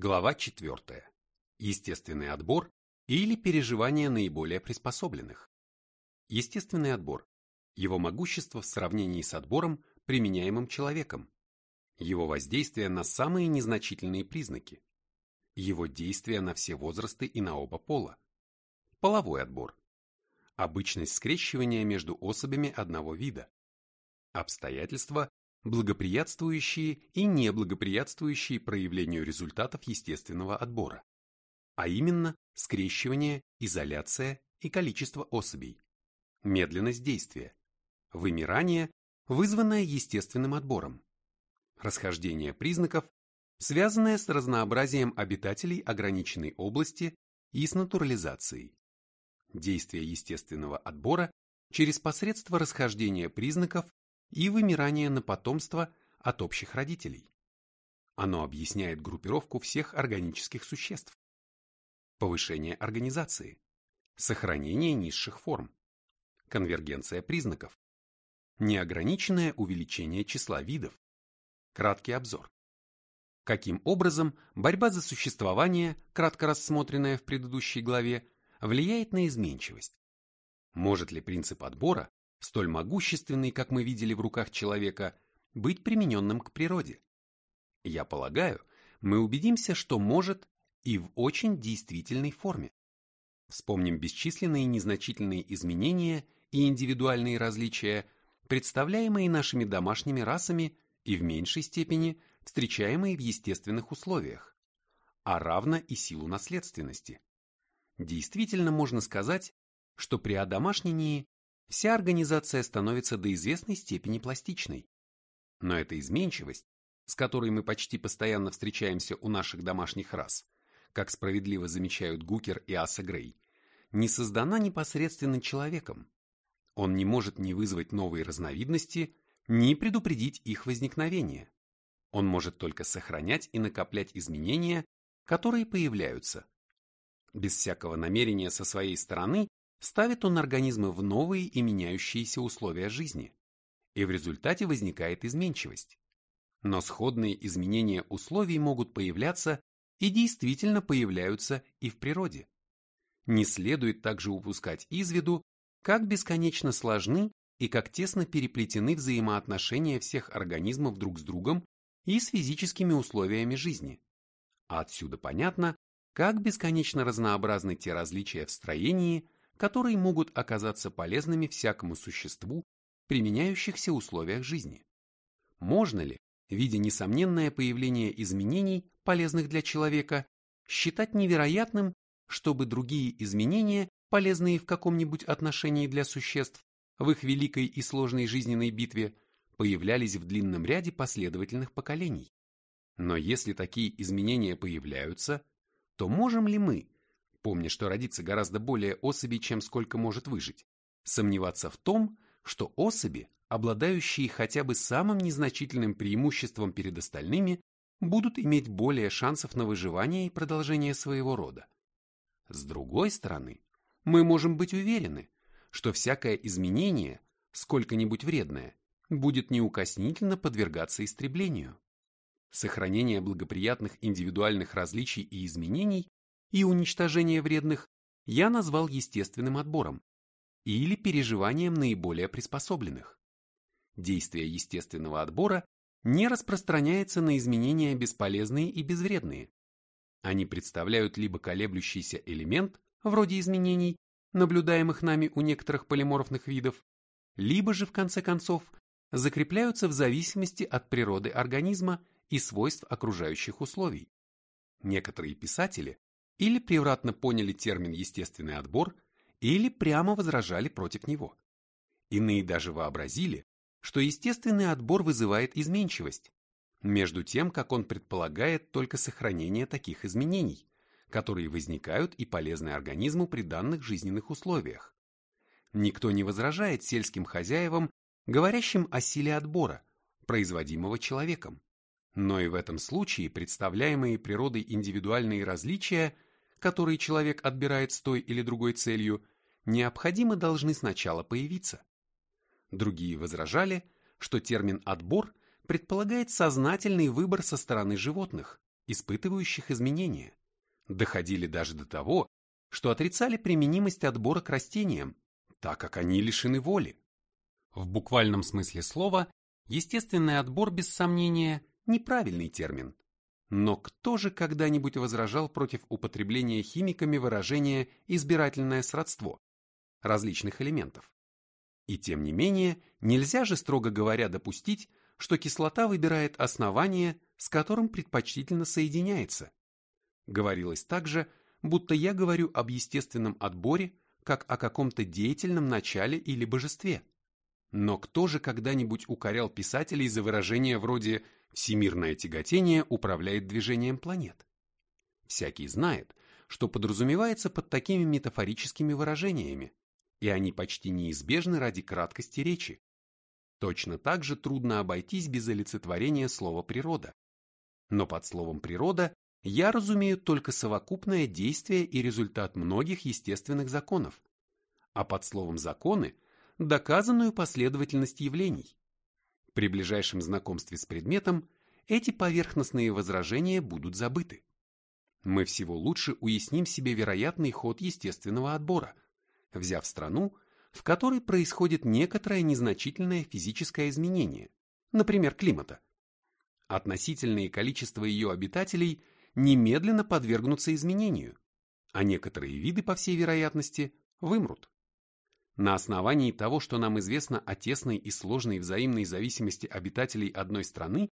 Глава 4. Естественный отбор или переживание наиболее приспособленных. Естественный отбор. Его могущество в сравнении с отбором, применяемым человеком. Его воздействие на самые незначительные признаки. Его действие на все возрасты и на оба пола. Половой отбор. Обычность скрещивания между особями одного вида. Обстоятельства, благоприятствующие и неблагоприятствующие проявлению результатов естественного отбора, а именно скрещивание, изоляция и количество особей, медленность действия, вымирание, вызванное естественным отбором, расхождение признаков, связанное с разнообразием обитателей ограниченной области и с натурализацией, действие естественного отбора через посредство расхождения признаков и вымирание на потомство от общих родителей. Оно объясняет группировку всех органических существ. Повышение организации. Сохранение низших форм. Конвергенция признаков. Неограниченное увеличение числа видов. Краткий обзор. Каким образом борьба за существование, кратко рассмотренная в предыдущей главе, влияет на изменчивость? Может ли принцип отбора столь могущественный, как мы видели в руках человека, быть примененным к природе? Я полагаю, мы убедимся, что может и в очень действительной форме. Вспомним бесчисленные незначительные изменения и индивидуальные различия, представляемые нашими домашними расами и в меньшей степени встречаемые в естественных условиях, а равно и силу наследственности. Действительно можно сказать, что при одомашнении вся организация становится до известной степени пластичной. Но эта изменчивость, с которой мы почти постоянно встречаемся у наших домашних рас, как справедливо замечают Гукер и Аса Грей, не создана непосредственно человеком. Он не может ни вызвать новые разновидности, ни предупредить их возникновение. Он может только сохранять и накоплять изменения, которые появляются. Без всякого намерения со своей стороны ставит он организмы в новые и меняющиеся условия жизни, и в результате возникает изменчивость. Но сходные изменения условий могут появляться и действительно появляются и в природе. Не следует также упускать из виду, как бесконечно сложны и как тесно переплетены взаимоотношения всех организмов друг с другом и с физическими условиями жизни. А отсюда понятно, как бесконечно разнообразны те различия в строении, которые могут оказаться полезными всякому существу, применяющихся условиях жизни. Можно ли, видя несомненное появление изменений, полезных для человека, считать невероятным, чтобы другие изменения, полезные в каком-нибудь отношении для существ, в их великой и сложной жизненной битве, появлялись в длинном ряде последовательных поколений? Но если такие изменения появляются, то можем ли мы, помня, что родится гораздо более особей, чем сколько может выжить, сомневаться в том, что особи, обладающие хотя бы самым незначительным преимуществом перед остальными, будут иметь более шансов на выживание и продолжение своего рода. С другой стороны, мы можем быть уверены, что всякое изменение, сколько-нибудь вредное, будет неукоснительно подвергаться истреблению. Сохранение благоприятных индивидуальных различий и изменений и уничтожение вредных я назвал естественным отбором или переживанием наиболее приспособленных. Действие естественного отбора не распространяется на изменения бесполезные и безвредные. Они представляют либо колеблющийся элемент, вроде изменений, наблюдаемых нами у некоторых полиморфных видов, либо же, в конце концов, закрепляются в зависимости от природы организма и свойств окружающих условий. Некоторые писатели или превратно поняли термин «естественный отбор», или прямо возражали против него. Иные даже вообразили, что естественный отбор вызывает изменчивость, между тем, как он предполагает только сохранение таких изменений, которые возникают и полезны организму при данных жизненных условиях. Никто не возражает сельским хозяевам, говорящим о силе отбора, производимого человеком. Но и в этом случае представляемые природой индивидуальные различия – которые человек отбирает с той или другой целью, необходимо должны сначала появиться. Другие возражали, что термин «отбор» предполагает сознательный выбор со стороны животных, испытывающих изменения, доходили даже до того, что отрицали применимость отбора к растениям, так как они лишены воли. В буквальном смысле слова, естественный отбор, без сомнения, неправильный термин. Но кто же когда-нибудь возражал против употребления химиками выражения «избирательное сродство» различных элементов? И тем не менее, нельзя же, строго говоря, допустить, что кислота выбирает основание, с которым предпочтительно соединяется. Говорилось также, будто я говорю об естественном отборе, как о каком-то деятельном начале или божестве. Но кто же когда-нибудь укорял писателей за выражение вроде «всемирное тяготение управляет движением планет»? Всякий знает, что подразумевается под такими метафорическими выражениями, и они почти неизбежны ради краткости речи. Точно так же трудно обойтись без олицетворения слова «природа». Но под словом «природа» я разумею только совокупное действие и результат многих естественных законов, а под словом «законы» – доказанную последовательность явлений. При ближайшем знакомстве с предметом эти поверхностные возражения будут забыты. Мы всего лучше уясним себе вероятный ход естественного отбора – взяв страну, в которой происходит некоторое незначительное физическое изменение, например, климата. Относительное количество ее обитателей немедленно подвергнутся изменению, а некоторые виды, по всей вероятности, вымрут. На основании того, что нам известно о тесной и сложной взаимной зависимости обитателей одной страны,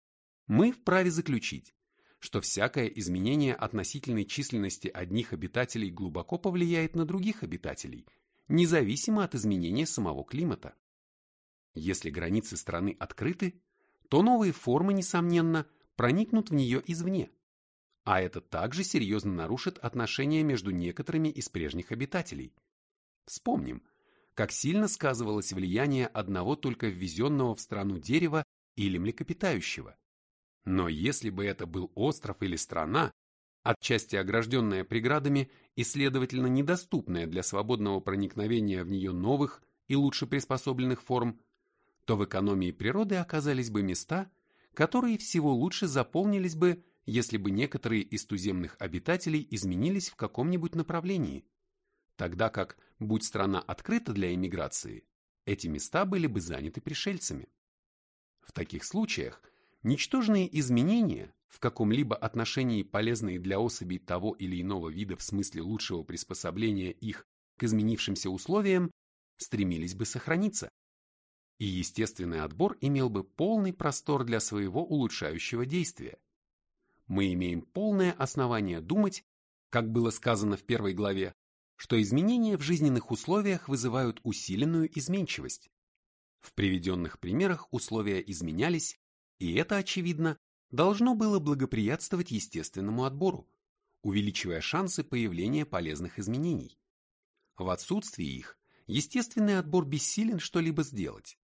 мы вправе заключить, что всякое изменение относительной численности одних обитателей глубоко повлияет на других обитателей – независимо от изменения самого климата. Если границы страны открыты, то новые формы, несомненно, проникнут в нее извне, а это также серьезно нарушит отношения между некоторыми из прежних обитателей. Вспомним, как сильно сказывалось влияние одного только ввезенного в страну дерева или млекопитающего. Но если бы это был остров или страна, отчасти огражденная преградами и, следовательно, недоступная для свободного проникновения в нее новых и лучше приспособленных форм, то в экономии природы оказались бы места, которые всего лучше заполнились бы, если бы некоторые из туземных обитателей изменились в каком-нибудь направлении, тогда как, будь страна открыта для эмиграции, эти места были бы заняты пришельцами. В таких случаях ничтожные изменения, в каком-либо отношении полезные для особей того или иного вида в смысле лучшего приспособления их к изменившимся условиям, стремились бы сохраниться. И естественный отбор имел бы полный простор для своего улучшающего действия. Мы имеем полное основание думать, как было сказано в первой главе, что изменения в жизненных условиях вызывают усиленную изменчивость. В приведенных примерах условия изменялись, и это, очевидно, должно было благоприятствовать естественному отбору, увеличивая шансы появления полезных изменений. В отсутствие их естественный отбор бессилен что-либо сделать.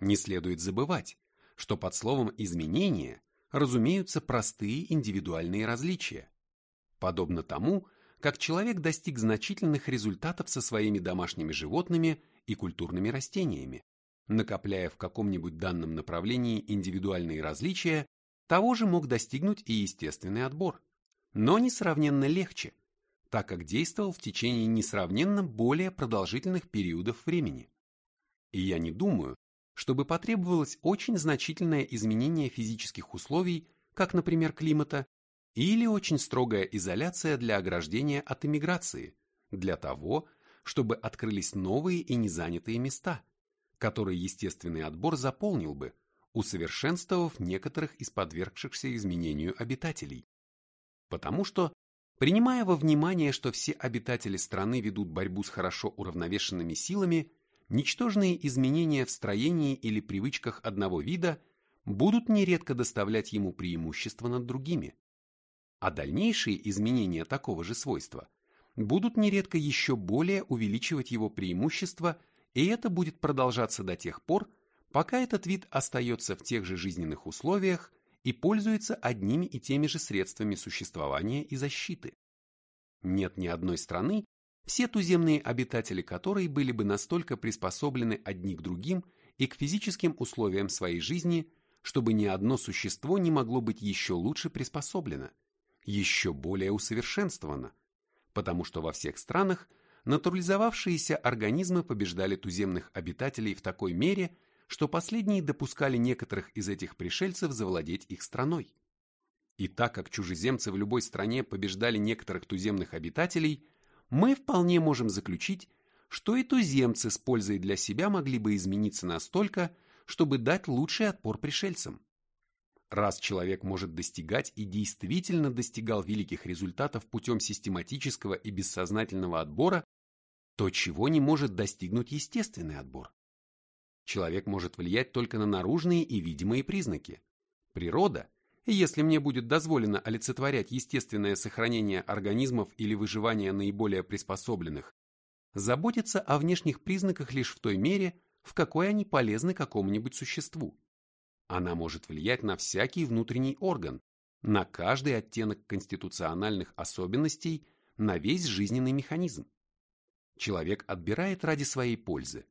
Не следует забывать, что под словом «изменения» разумеются простые индивидуальные различия. Подобно тому, как человек достиг значительных результатов со своими домашними животными и культурными растениями, накопляя в каком-нибудь данном направлении индивидуальные различия того же мог достигнуть и естественный отбор, но несравненно легче, так как действовал в течение несравненно более продолжительных периодов времени. И я не думаю, чтобы потребовалось очень значительное изменение физических условий, как, например, климата, или очень строгая изоляция для ограждения от эмиграции, для того, чтобы открылись новые и незанятые места, которые естественный отбор заполнил бы, усовершенствовав некоторых из подвергшихся изменению обитателей. Потому что, принимая во внимание, что все обитатели страны ведут борьбу с хорошо уравновешенными силами, ничтожные изменения в строении или привычках одного вида будут нередко доставлять ему преимущество над другими. А дальнейшие изменения такого же свойства будут нередко еще более увеличивать его преимущество, и это будет продолжаться до тех пор, пока этот вид остается в тех же жизненных условиях и пользуется одними и теми же средствами существования и защиты. Нет ни одной страны, все туземные обитатели которой были бы настолько приспособлены одни к другим и к физическим условиям своей жизни, чтобы ни одно существо не могло быть еще лучше приспособлено, еще более усовершенствована, потому что во всех странах натурализовавшиеся организмы побеждали туземных обитателей в такой мере, что последние допускали некоторых из этих пришельцев завладеть их страной. И так как чужеземцы в любой стране побеждали некоторых туземных обитателей, мы вполне можем заключить, что и туземцы с пользой для себя могли бы измениться настолько, чтобы дать лучший отпор пришельцам. Раз человек может достигать и действительно достигал великих результатов путем систематического и бессознательного отбора, то чего не может достигнуть естественный отбор? Человек может влиять только на наружные и видимые признаки. Природа, если мне будет дозволено олицетворять естественное сохранение организмов или выживание наиболее приспособленных, заботится о внешних признаках лишь в той мере, в какой они полезны какому-нибудь существу. Она может влиять на всякий внутренний орган, на каждый оттенок конституциональных особенностей, на весь жизненный механизм. Человек отбирает ради своей пользы.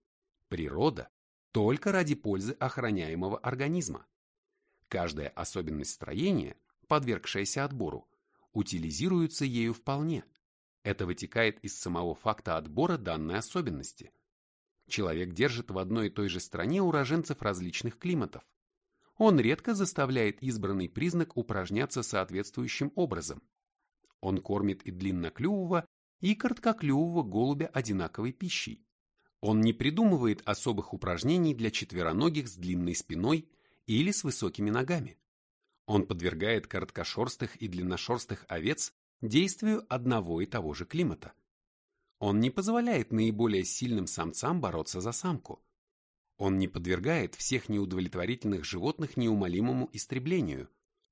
Природа только ради пользы охраняемого организма. Каждая особенность строения, подвергшаяся отбору, утилизируется ею вполне. Это вытекает из самого факта отбора данной особенности. Человек держит в одной и той же стране уроженцев различных климатов. Он редко заставляет избранный признак упражняться соответствующим образом. Он кормит и длинноклювого, и короткоклювого голубя одинаковой пищей. Он не придумывает особых упражнений для четвероногих с длинной спиной или с высокими ногами. Он подвергает короткошерстых и длинношерстых овец действию одного и того же климата. Он не позволяет наиболее сильным самцам бороться за самку. Он не подвергает всех неудовлетворительных животных неумолимому истреблению,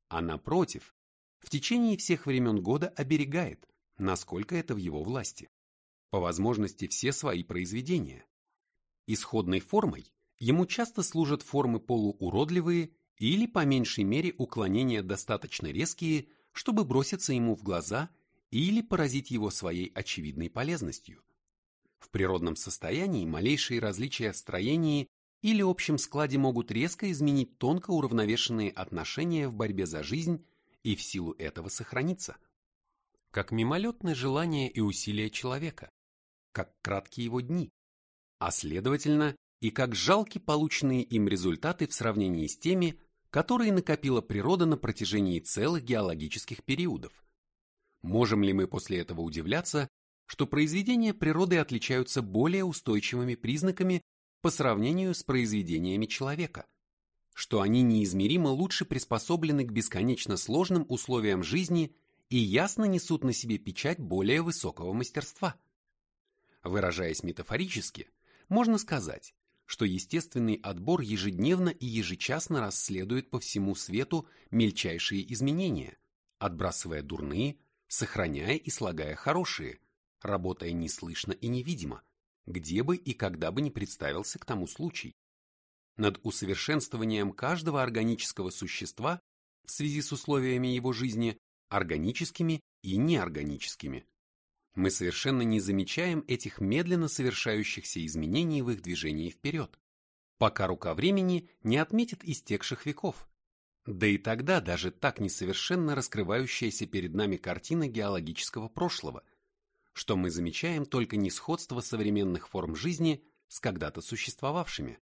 а напротив, в течение всех времен года оберегает, насколько это в его власти по возможности все свои произведения. Исходной формой ему часто служат формы полууродливые или, по меньшей мере, уклонения достаточно резкие, чтобы броситься ему в глаза или поразить его своей очевидной полезностью. В природном состоянии малейшие различия в строении или общем складе могут резко изменить тонко уравновешенные отношения в борьбе за жизнь и в силу этого сохраниться. Как мимолетное желание и усилия человека, как краткие его дни, а следовательно и как жалки полученные им результаты в сравнении с теми, которые накопила природа на протяжении целых геологических периодов. Можем ли мы после этого удивляться, что произведения природы отличаются более устойчивыми признаками по сравнению с произведениями человека, что они неизмеримо лучше приспособлены к бесконечно сложным условиям жизни и ясно несут на себе печать более высокого мастерства? Выражаясь метафорически, можно сказать, что естественный отбор ежедневно и ежечасно расследует по всему свету мельчайшие изменения, отбрасывая дурные, сохраняя и слагая хорошие, работая неслышно и невидимо, где бы и когда бы не представился к тому случай. Над усовершенствованием каждого органического существа в связи с условиями его жизни, органическими и неорганическими, мы совершенно не замечаем этих медленно совершающихся изменений в их движении вперед, пока рука времени не отметит истекших веков. Да и тогда даже так несовершенно раскрывающаяся перед нами картина геологического прошлого, что мы замечаем только несходство современных форм жизни с когда-то существовавшими.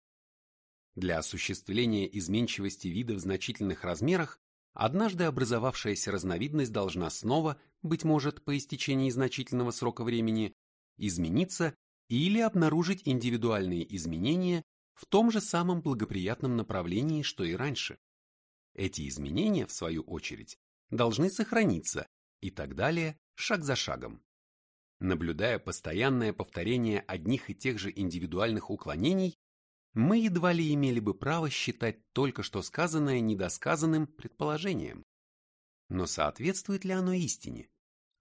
Для осуществления изменчивости вида в значительных размерах однажды образовавшаяся разновидность должна снова, быть может, по истечении значительного срока времени, измениться или обнаружить индивидуальные изменения в том же самом благоприятном направлении, что и раньше. Эти изменения, в свою очередь, должны сохраниться и так далее, шаг за шагом. Наблюдая постоянное повторение одних и тех же индивидуальных уклонений, мы едва ли имели бы право считать только что сказанное недосказанным предположением. Но соответствует ли оно истине?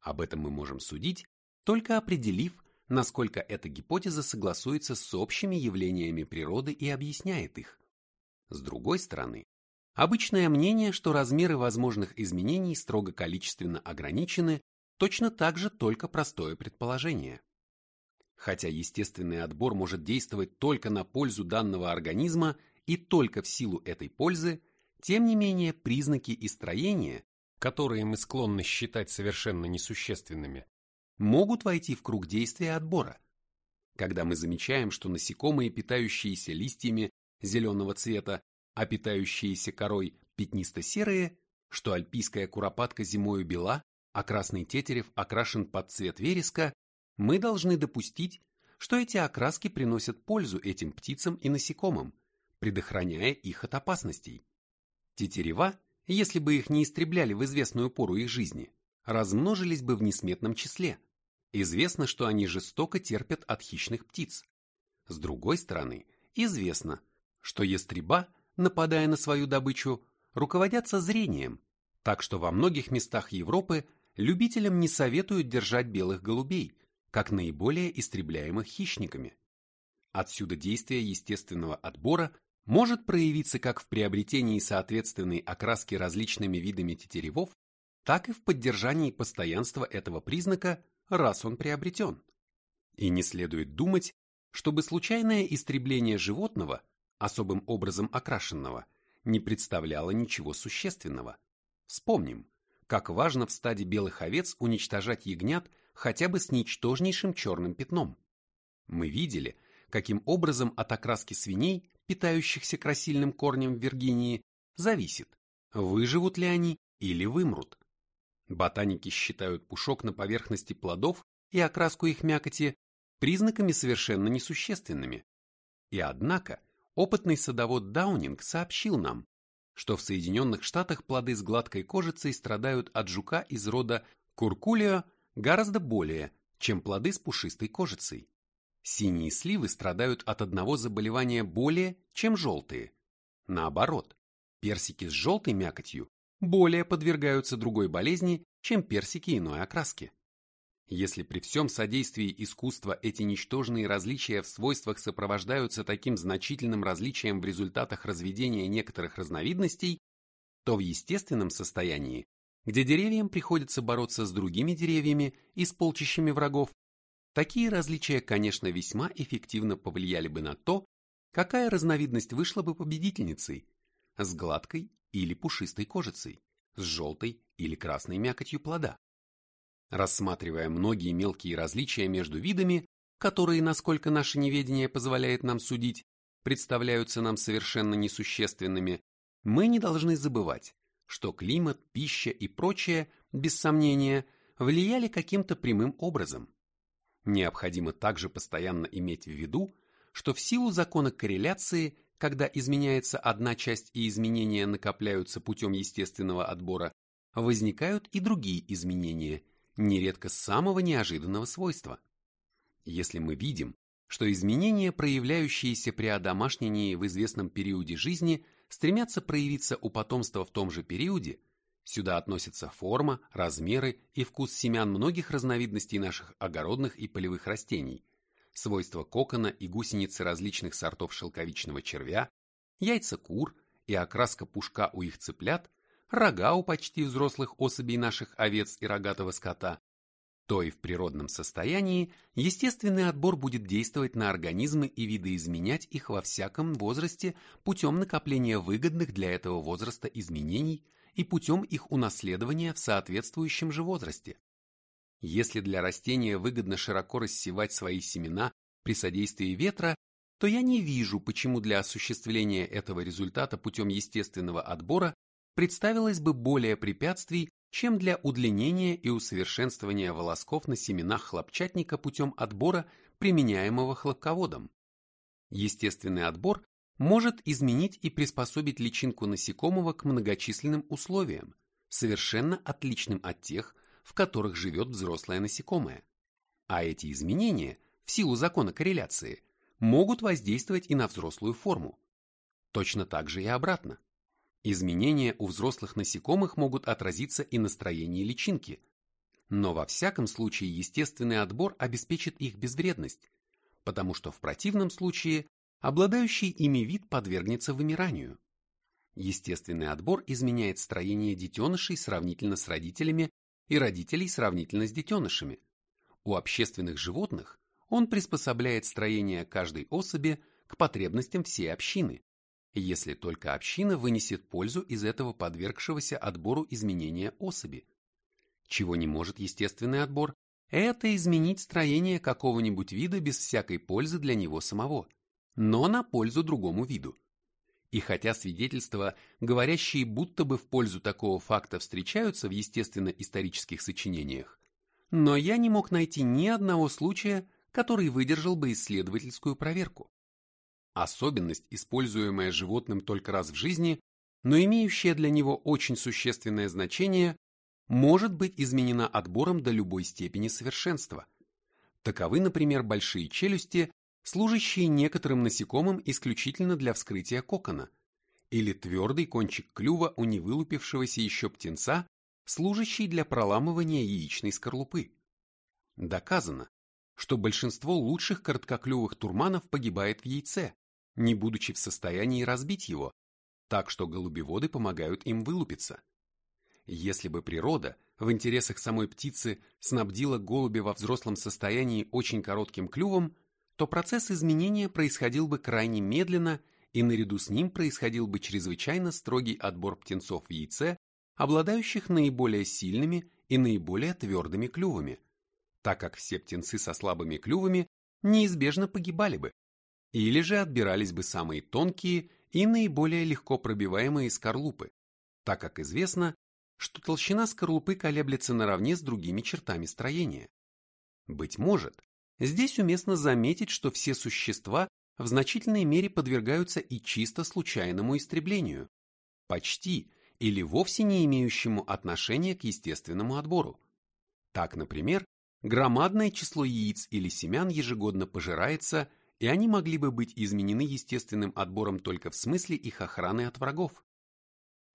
Об этом мы можем судить, только определив, насколько эта гипотеза согласуется с общими явлениями природы и объясняет их. С другой стороны, обычное мнение, что размеры возможных изменений строго количественно ограничены, точно так же только простое предположение. Хотя естественный отбор может действовать только на пользу данного организма и только в силу этой пользы, тем не менее признаки и строения, которые мы склонны считать совершенно несущественными, могут войти в круг действия отбора. Когда мы замечаем, что насекомые, питающиеся листьями зеленого цвета, а питающиеся корой пятнисто-серые, что альпийская куропатка зимою бела, а красный тетерев окрашен под цвет вереска, мы должны допустить, что эти окраски приносят пользу этим птицам и насекомым, предохраняя их от опасностей. Тетерева, если бы их не истребляли в известную пору их жизни, размножились бы в несметном числе. Известно, что они жестоко терпят от хищных птиц. С другой стороны, известно, что ястреба, нападая на свою добычу, руководятся зрением, так что во многих местах Европы любителям не советуют держать белых голубей, как наиболее истребляемых хищниками. Отсюда действие естественного отбора может проявиться как в приобретении соответственной окраски различными видами тетеревов, так и в поддержании постоянства этого признака, раз он приобретен. И не следует думать, чтобы случайное истребление животного, особым образом окрашенного, не представляло ничего существенного. Вспомним, как важно в стаде белых овец уничтожать ягнят хотя бы с ничтожнейшим черным пятном. Мы видели, каким образом от окраски свиней, питающихся красильным корнем в Виргинии, зависит, выживут ли они или вымрут. Ботаники считают пушок на поверхности плодов и окраску их мякоти признаками совершенно несущественными. И однако опытный садовод Даунинг сообщил нам, что в Соединенных Штатах плоды с гладкой кожицей страдают от жука из рода Куркулио гораздо более, чем плоды с пушистой кожицей. Синие сливы страдают от одного заболевания более, чем желтые. Наоборот, персики с желтой мякотью более подвергаются другой болезни, чем персики иной окраски. Если при всем содействии искусства эти ничтожные различия в свойствах сопровождаются таким значительным различием в результатах разведения некоторых разновидностей, то в естественном состоянии где деревьям приходится бороться с другими деревьями и с полчищами врагов, такие различия, конечно, весьма эффективно повлияли бы на то, какая разновидность вышла бы победительницей – с гладкой или пушистой кожицей, с желтой или красной мякотью плода. Рассматривая многие мелкие различия между видами, которые, насколько наше неведение позволяет нам судить, представляются нам совершенно несущественными, мы не должны забывать, что климат, пища и прочее, без сомнения, влияли каким-то прямым образом. Необходимо также постоянно иметь в виду, что в силу закона корреляции, когда изменяется одна часть и изменения накопляются путем естественного отбора, возникают и другие изменения, нередко самого неожиданного свойства. Если мы видим, что изменения, проявляющиеся при одомашнении в известном периоде жизни – стремятся проявиться у потомства в том же периоде, сюда относятся форма, размеры и вкус семян многих разновидностей наших огородных и полевых растений, свойства кокона и гусеницы различных сортов шелковичного червя, яйца кур и окраска пушка у их цыплят, рога у почти взрослых особей наших овец и рогатого скота, то и в природном состоянии естественный отбор будет действовать на организмы и видоизменять их во всяком возрасте путем накопления выгодных для этого возраста изменений и путем их унаследования в соответствующем же возрасте. Если для растения выгодно широко рассевать свои семена при содействии ветра, то я не вижу, почему для осуществления этого результата путем естественного отбора представилось бы более препятствий, чем для удлинения и усовершенствования волосков на семенах хлопчатника путем отбора, применяемого хлопководом. Естественный отбор может изменить и приспособить личинку насекомого к многочисленным условиям, совершенно отличным от тех, в которых живет взрослое насекомое. А эти изменения, в силу закона корреляции, могут воздействовать и на взрослую форму. Точно так же и обратно. Изменения у взрослых насекомых могут отразиться и на строении личинки, но во всяком случае естественный отбор обеспечит их безвредность, потому что в противном случае обладающий ими вид подвергнется вымиранию. Естественный отбор изменяет строение детенышей сравнительно с родителями и родителей сравнительно с детенышами. У общественных животных он приспособляет строение каждой особи к потребностям всей общины если только община вынесет пользу из этого подвергшегося отбору изменения особи. Чего не может естественный отбор, это изменить строение какого-нибудь вида без всякой пользы для него самого, но на пользу другому виду. И хотя свидетельства, говорящие будто бы в пользу такого факта, встречаются в естественно-исторических сочинениях, но я не мог найти ни одного случая, который выдержал бы исследовательскую проверку. Особенность, используемая животным только раз в жизни, но имеющая для него очень существенное значение, может быть изменена отбором до любой степени совершенства. Таковы, например, большие челюсти, служащие некоторым насекомым исключительно для вскрытия кокона, или твердый кончик клюва у невылупившегося еще птенца, служащий для проламывания яичной скорлупы. Доказано, что большинство лучших короткоклювых турманов погибает в яйце, не будучи в состоянии разбить его, так что голубеводы помогают им вылупиться. Если бы природа в интересах самой птицы снабдила голубя во взрослом состоянии очень коротким клювом, то процесс изменения происходил бы крайне медленно и наряду с ним происходил бы чрезвычайно строгий отбор птенцов в яйце, обладающих наиболее сильными и наиболее твердыми клювами, так как все птенцы со слабыми клювами неизбежно погибали бы, или же отбирались бы самые тонкие и наиболее легко пробиваемые скорлупы, так как известно, что толщина скорлупы колеблется наравне с другими чертами строения. Быть может, здесь уместно заметить, что все существа в значительной мере подвергаются и чисто случайному истреблению, почти или вовсе не имеющему отношения к естественному отбору. Так, например, громадное число яиц или семян ежегодно пожирается, и они могли бы быть изменены естественным отбором только в смысле их охраны от врагов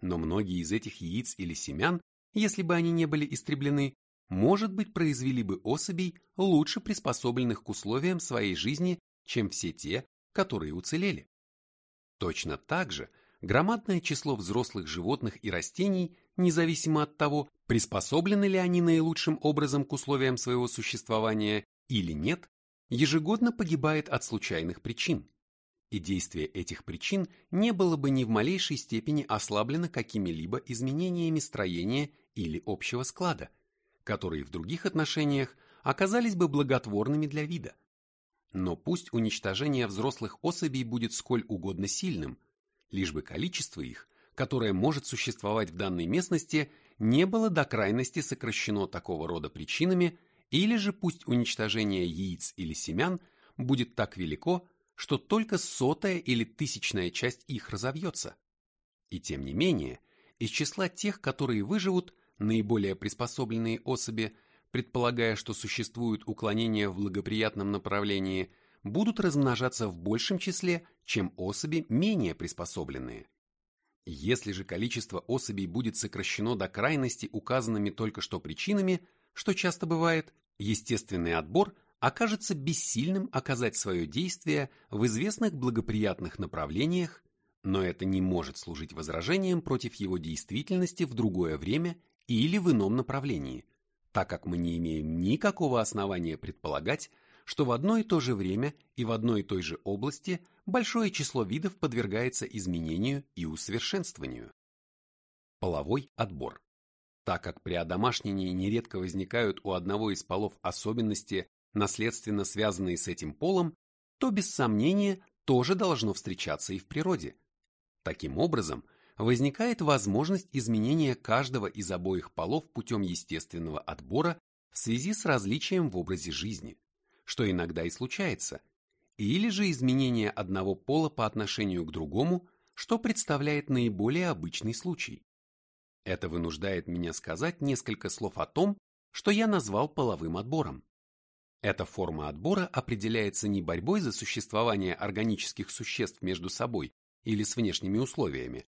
но многие из этих яиц или семян, если бы они не были истреблены, может быть, произвели бы особей, лучше приспособленных к условиям своей жизни, чем все те, которые уцелели. Точно так же громадное число взрослых животных и растений, независимо от того, приспособлены ли они наилучшим образом к условиям своего существования или нет, ежегодно погибает от случайных причин и действие этих причин не было бы ни в малейшей степени ослаблено какими-либо изменениями строения или общего склада, которые в других отношениях оказались бы благотворными для вида. Но пусть уничтожение взрослых особей будет сколь угодно сильным, лишь бы количество их, которое может существовать в данной местности, не было до крайности сокращено такого рода причинами, или же пусть уничтожение яиц или семян будет так велико, что только сотая или тысячная часть их разовьется. И тем не менее, из числа тех, которые выживут, наиболее приспособленные особи, предполагая, что существуют уклонения в благоприятном направлении, будут размножаться в большем числе, чем особи менее приспособленные. Если же количество особей будет сокращено до крайности указанными только что причинами, что часто бывает, естественный отбор – окажется бессильным оказать свое действие в известных благоприятных направлениях, но это не может служить возражением против его действительности в другое время или в ином направлении, так как мы не имеем никакого основания предполагать, что в одно и то же время и в одной и той же области большое число видов подвергается изменению и усовершенствованию. Половой отбор. Так как при одомашнении нередко возникают у одного из полов особенности, наследственно связанные с этим полом, то без сомнения тоже должно встречаться и в природе. Таким образом, возникает возможность изменения каждого из обоих полов путем естественного отбора в связи с различием в образе жизни, что иногда и случается, или же изменение одного пола по отношению к другому, что представляет наиболее обычный случай. Это вынуждает меня сказать несколько слов о том, что я назвал половым отбором. Эта форма отбора определяется не борьбой за существование органических существ между собой или с внешними условиями,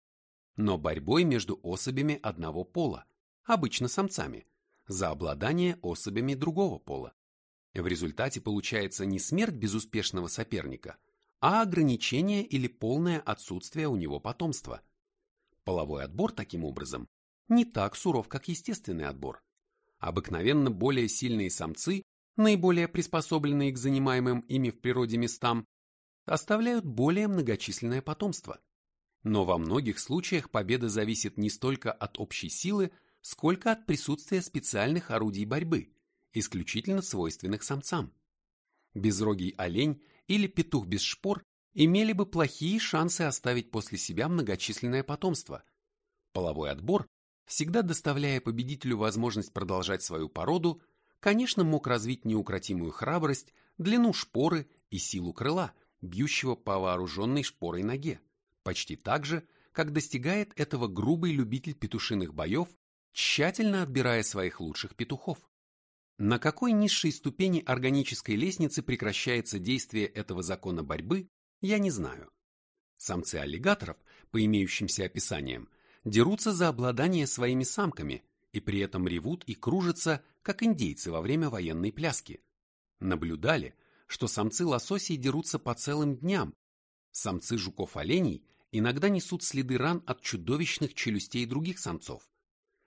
но борьбой между особями одного пола, обычно самцами, за обладание особями другого пола. В результате получается не смерть безуспешного соперника, а ограничение или полное отсутствие у него потомства. Половой отбор, таким образом, не так суров, как естественный отбор. Обыкновенно более сильные самцы наиболее приспособленные к занимаемым ими в природе местам, оставляют более многочисленное потомство. Но во многих случаях победа зависит не столько от общей силы, сколько от присутствия специальных орудий борьбы, исключительно свойственных самцам. Безрогий олень или петух без шпор имели бы плохие шансы оставить после себя многочисленное потомство. Половой отбор, всегда доставляя победителю возможность продолжать свою породу, конечно, мог развить неукротимую храбрость, длину шпоры и силу крыла, бьющего по вооруженной шпорой ноге, почти так же, как достигает этого грубый любитель петушиных боев, тщательно отбирая своих лучших петухов. На какой низшей ступени органической лестницы прекращается действие этого закона борьбы, я не знаю. Самцы аллигаторов, по имеющимся описаниям, дерутся за обладание своими самками и при этом ревут и кружатся, как индейцы во время военной пляски. Наблюдали, что самцы лососей дерутся по целым дням. Самцы жуков-оленей иногда несут следы ран от чудовищных челюстей других самцов.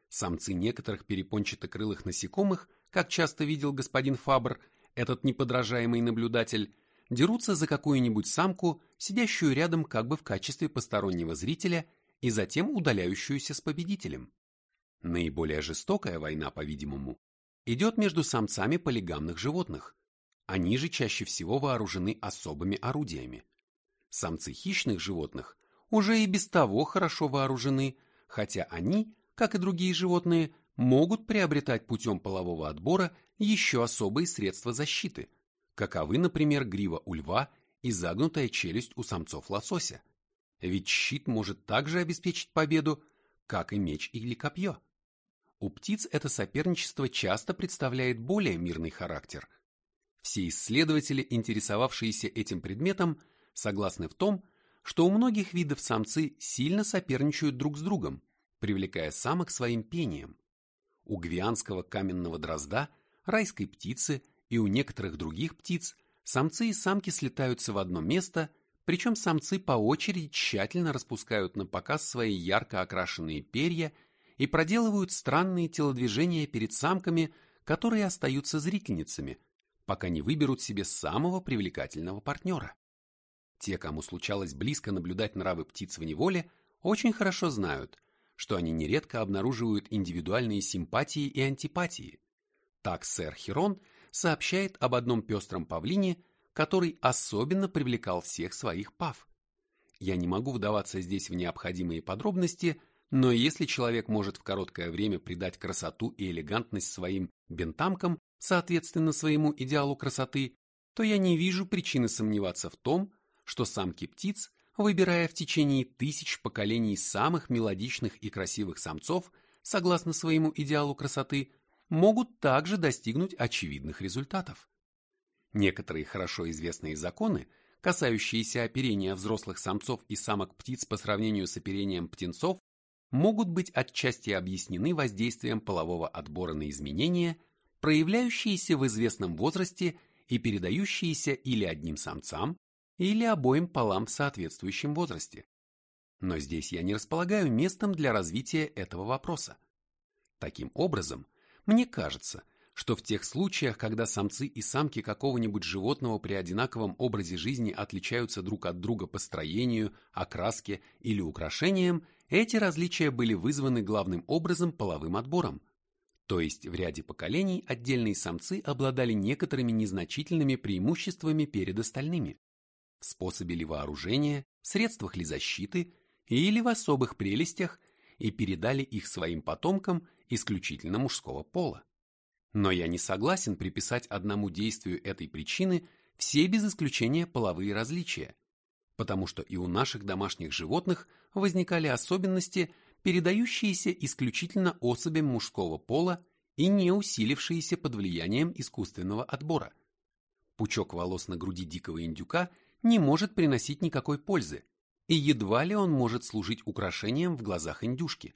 Самцы некоторых перепончатокрылых насекомых, как часто видел господин Фабр, этот неподражаемый наблюдатель, дерутся за какую-нибудь самку, сидящую рядом как бы в качестве постороннего зрителя и затем удаляющуюся с победителем. Наиболее жестокая война, по-видимому, идет между самцами полигамных животных. Они же чаще всего вооружены особыми орудиями. Самцы хищных животных уже и без того хорошо вооружены, хотя они, как и другие животные, могут приобретать путем полового отбора еще особые средства защиты – каковы, например, грива у льва и загнутая челюсть у самцов лосося. Ведь щит может также обеспечить победу, как и меч или копье. У птиц это соперничество часто представляет более мирный характер. Все исследователи, интересовавшиеся этим предметом, согласны в том, что у многих видов самцы сильно соперничают друг с другом, привлекая самок своим пением. У гвианского каменного дрозда, райской птицы и у некоторых других птиц самцы и самки слетаются в одно место, причем самцы по очереди тщательно распускают на показ свои ярко окрашенные перья и проделывают странные телодвижения перед самками, которые остаются зрительницами, пока не выберут себе самого привлекательного партнера. Те, кому случалось близко наблюдать нравы птиц в неволе, очень хорошо знают, что они нередко обнаруживают индивидуальные симпатии и антипатии. Так сэр Херон сообщает об одном пестром павлине, который особенно привлекал всех своих пав. Я не могу вдаваться здесь в необходимые подробности, но если человек может в короткое время придать красоту и элегантность своим бентамкам, соответственно своему идеалу красоты, то я не вижу причины сомневаться в том, что самки птиц, выбирая в течение тысяч поколений самых мелодичных и красивых самцов, согласно своему идеалу красоты, могут также достигнуть очевидных результатов. Некоторые хорошо известные законы, касающиеся оперения взрослых самцов и самок птиц по сравнению с оперением птенцов, могут быть отчасти объяснены воздействием полового отбора на изменения, проявляющиеся в известном возрасте и передающиеся или одним самцам, или обоим полам в соответствующем возрасте. Но здесь я не располагаю местом для развития этого вопроса. Таким образом, мне кажется, что в тех случаях, когда самцы и самки какого-нибудь животного при одинаковом образе жизни отличаются друг от друга по строению, окраске или украшениям, эти различия были вызваны главным образом половым отбором. То есть в ряде поколений отдельные самцы обладали некоторыми незначительными преимуществами перед остальными. В способе ли вооружения, средствах ли защиты или в особых прелестях и передали их своим потомкам исключительно мужского пола. Но я не согласен приписать одному действию этой причины все без исключения половые различия, потому что и у наших домашних животных возникали особенности, передающиеся исключительно особям мужского пола и не усилившиеся под влиянием искусственного отбора. Пучок волос на груди дикого индюка не может приносить никакой пользы, и едва ли он может служить украшением в глазах индюшки.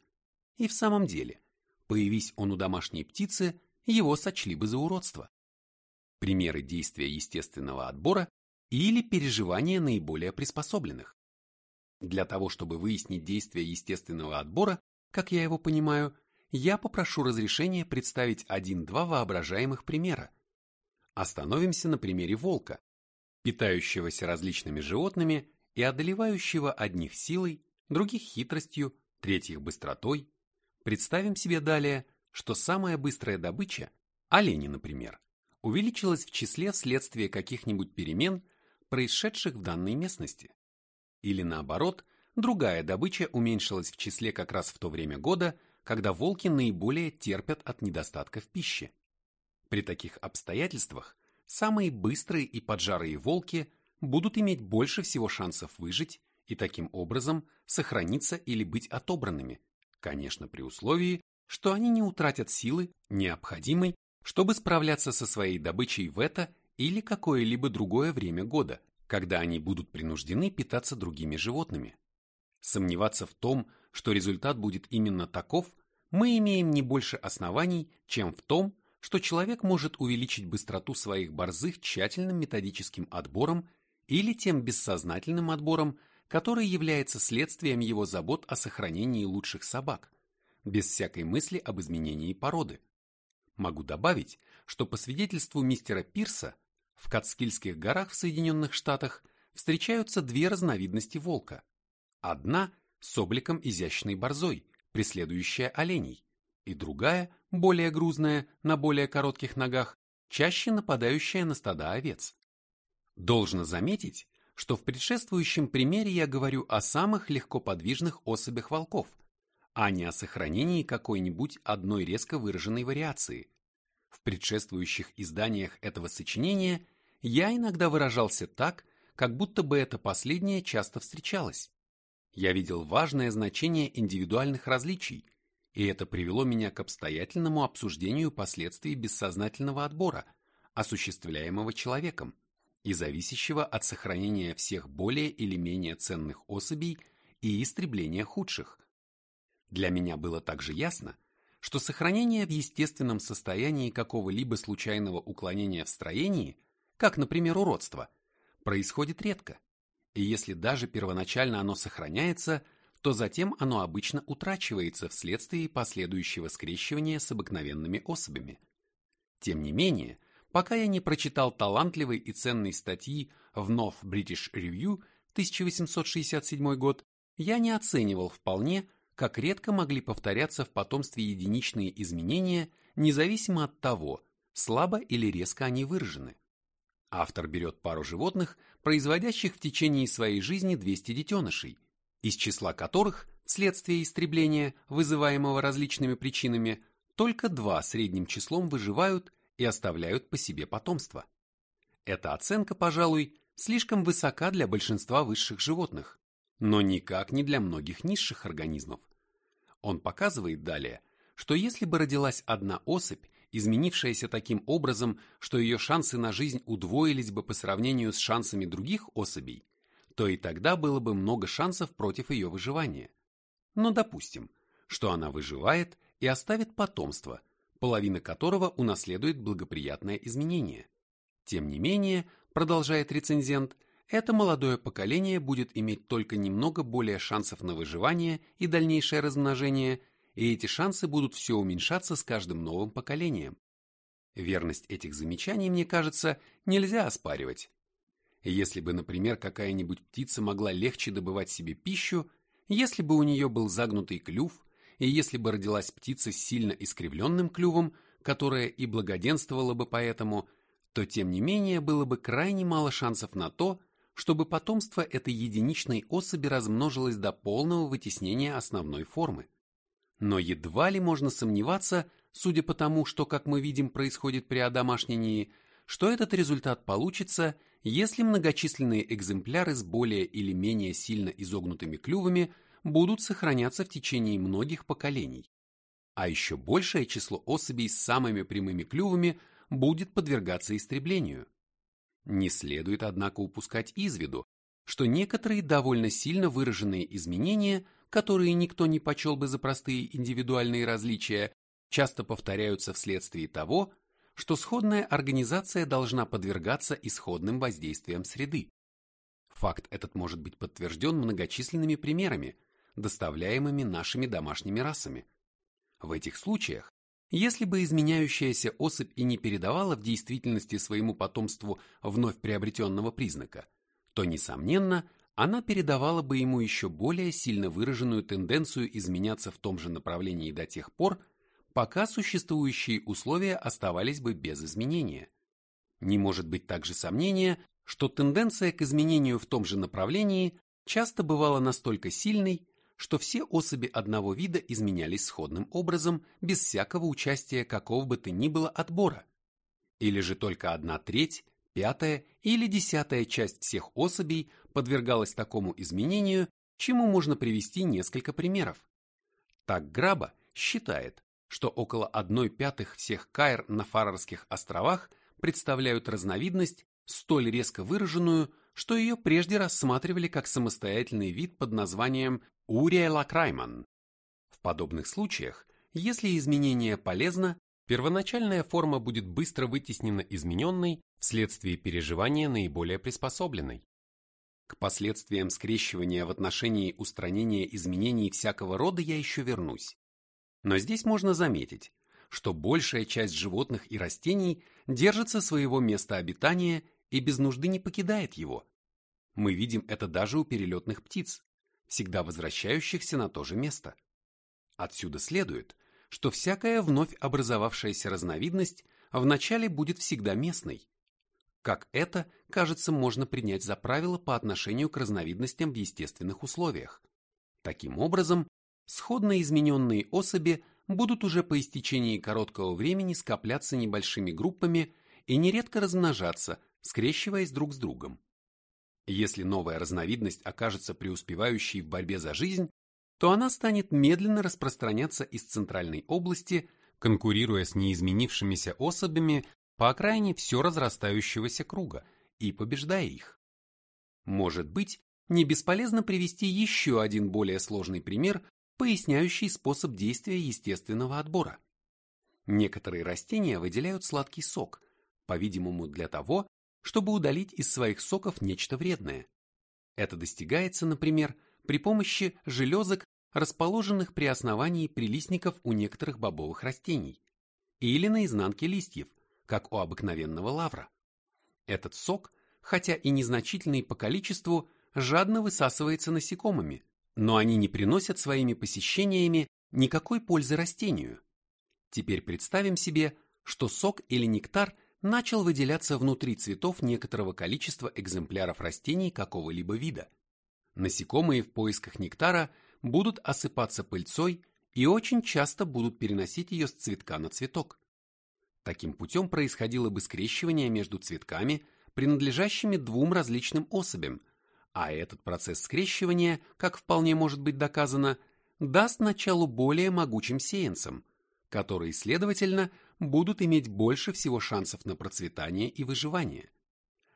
И в самом деле, Появись он у домашней птицы, его сочли бы за уродство. Примеры действия естественного отбора или переживания наиболее приспособленных. Для того, чтобы выяснить действие естественного отбора, как я его понимаю, я попрошу разрешения представить один-два воображаемых примера. Остановимся на примере волка, питающегося различными животными и одолевающего одних силой, других хитростью, третьих быстротой. Представим себе далее, что самая быстрая добыча, олени, например, увеличилась в числе вследствие каких-нибудь перемен, происшедших в данной местности. Или наоборот, другая добыча уменьшилась в числе как раз в то время года, когда волки наиболее терпят от недостатка в пище. При таких обстоятельствах самые быстрые и поджарые волки будут иметь больше всего шансов выжить и таким образом сохраниться или быть отобранными, конечно, при условии, что они не утратят силы, необходимой, чтобы справляться со своей добычей в это или какое-либо другое время года, когда они будут принуждены питаться другими животными. Сомневаться в том, что результат будет именно таков, мы имеем не больше оснований, чем в том, что человек может увеличить быстроту своих борзых тщательным методическим отбором или тем бессознательным отбором, который является следствием его забот о сохранении лучших собак, без всякой мысли об изменении породы. Могу добавить, что по свидетельству мистера Пирса, в Кацкильских горах в Соединенных Штатах встречаются две разновидности волка. Одна с обликом изящной борзой, преследующая оленей, и другая, более грузная, на более коротких ногах, чаще нападающая на стада овец. Должно заметить, что в предшествующем примере я говорю о самых легкоподвижных особях волков, а не о сохранении какой-нибудь одной резко выраженной вариации. В предшествующих изданиях этого сочинения я иногда выражался так, как будто бы это последнее часто встречалось. Я видел важное значение индивидуальных различий, и это привело меня к обстоятельному обсуждению последствий бессознательного отбора, осуществляемого человеком, и зависящего от сохранения всех более или менее ценных особей и истребления худших. Для меня было также ясно, что сохранение в естественном состоянии какого-либо случайного уклонения в строении, как, например, уродство, происходит редко, и если даже первоначально оно сохраняется, то затем оно обычно утрачивается вследствие последующего скрещивания с обыкновенными особями. Тем не менее, пока я не прочитал талантливой и ценной статьи в North British Review 1867 год, я не оценивал вполне, как редко могли повторяться в потомстве единичные изменения, независимо от того, слабо или резко они выражены. Автор берет пару животных, производящих в течение своей жизни 200 детенышей, из числа которых, вследствие истребления, вызываемого различными причинами, только два средним числом выживают и оставляют по себе потомство. Эта оценка, пожалуй, слишком высока для большинства высших животных, но никак не для многих низших организмов. Он показывает далее, что если бы родилась одна особь, изменившаяся таким образом, что ее шансы на жизнь удвоились бы по сравнению с шансами других особей, то и тогда было бы много шансов против ее выживания. Но допустим, что она выживает и оставит потомство – половина которого унаследует благоприятное изменение. Тем не менее, продолжает рецензент, это молодое поколение будет иметь только немного более шансов на выживание и дальнейшее размножение, и эти шансы будут все уменьшаться с каждым новым поколением. Верность этих замечаний, мне кажется, нельзя оспаривать. Если бы, например, какая-нибудь птица могла легче добывать себе пищу, если бы у нее был загнутый клюв, и если бы родилась птица с сильно искривленным клювом, которая и благоденствовала бы поэтому, то тем не менее было бы крайне мало шансов на то, чтобы потомство этой единичной особи размножилось до полного вытеснения основной формы. Но едва ли можно сомневаться, судя по тому, что, как мы видим, происходит при одомашнении, что этот результат получится, если многочисленные экземпляры с более или менее сильно изогнутыми клювами будут сохраняться в течение многих поколений. А еще большее число особей с самыми прямыми клювами будет подвергаться истреблению. Не следует, однако, упускать из виду, что некоторые довольно сильно выраженные изменения, которые никто не почел бы за простые индивидуальные различия, часто повторяются вследствие того, что сходная организация должна подвергаться исходным воздействиям среды. Факт этот может быть подтвержден многочисленными примерами, доставляемыми нашими домашними расами. В этих случаях, если бы изменяющаяся особь и не передавала в действительности своему потомству вновь приобретенного признака, то, несомненно, она передавала бы ему еще более сильно выраженную тенденцию изменяться в том же направлении до тех пор, пока существующие условия оставались бы без изменения. Не может быть также сомнения, что тенденция к изменению в том же направлении часто бывала настолько сильной, что все особи одного вида изменялись сходным образом без всякого участия какого бы то ни было отбора. Или же только одна треть, пятая или десятая часть всех особей подвергалась такому изменению, чему можно привести несколько примеров. Так Граба считает, что около одной пятых всех каир на Фарерских островах представляют разновидность, столь резко выраженную, что ее прежде рассматривали как самостоятельный вид под названием Урия лакрайман. В подобных случаях, если изменение полезно, первоначальная форма будет быстро вытеснена измененной вследствие переживания наиболее приспособленной. К последствиям скрещивания в отношении устранения изменений всякого рода я еще вернусь. Но здесь можно заметить, что большая часть животных и растений держится своего места обитания и без нужды не покидает его. Мы видим это даже у перелетных птиц, всегда возвращающихся на то же место. Отсюда следует, что всякая вновь образовавшаяся разновидность вначале будет всегда местной. Как это, кажется, можно принять за правило по отношению к разновидностям в естественных условиях. Таким образом, сходно измененные особи будут уже по истечении короткого времени скопляться небольшими группами и нередко размножаться, скрещиваясь друг с другом. Если новая разновидность окажется преуспевающей в борьбе за жизнь, то она станет медленно распространяться из центральной области, конкурируя с неизменившимися особями по окраине все разрастающегося круга и побеждая их. Может быть, не бесполезно привести еще один более сложный пример, поясняющий способ действия естественного отбора. Некоторые растения выделяют сладкий сок, по-видимому для того, чтобы удалить из своих соков нечто вредное. Это достигается, например, при помощи железок, расположенных при основании прилистников у некоторых бобовых растений, или на изнанке листьев, как у обыкновенного лавра. Этот сок, хотя и незначительный по количеству, жадно высасывается насекомыми, но они не приносят своими посещениями никакой пользы растению. Теперь представим себе, что сок или нектар начал выделяться внутри цветов некоторого количества экземпляров растений какого-либо вида. Насекомые в поисках нектара будут осыпаться пыльцой и очень часто будут переносить ее с цветка на цветок. Таким путем происходило бы скрещивание между цветками, принадлежащими двум различным особям, а этот процесс скрещивания, как вполне может быть доказано, даст началу более могучим сеянцам, которые, следовательно, будут иметь больше всего шансов на процветание и выживание.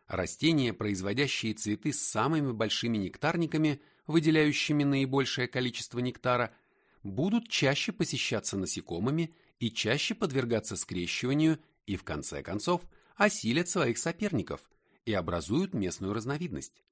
Растения, производящие цветы с самыми большими нектарниками, выделяющими наибольшее количество нектара, будут чаще посещаться насекомыми и чаще подвергаться скрещиванию и, в конце концов, осилят своих соперников и образуют местную разновидность.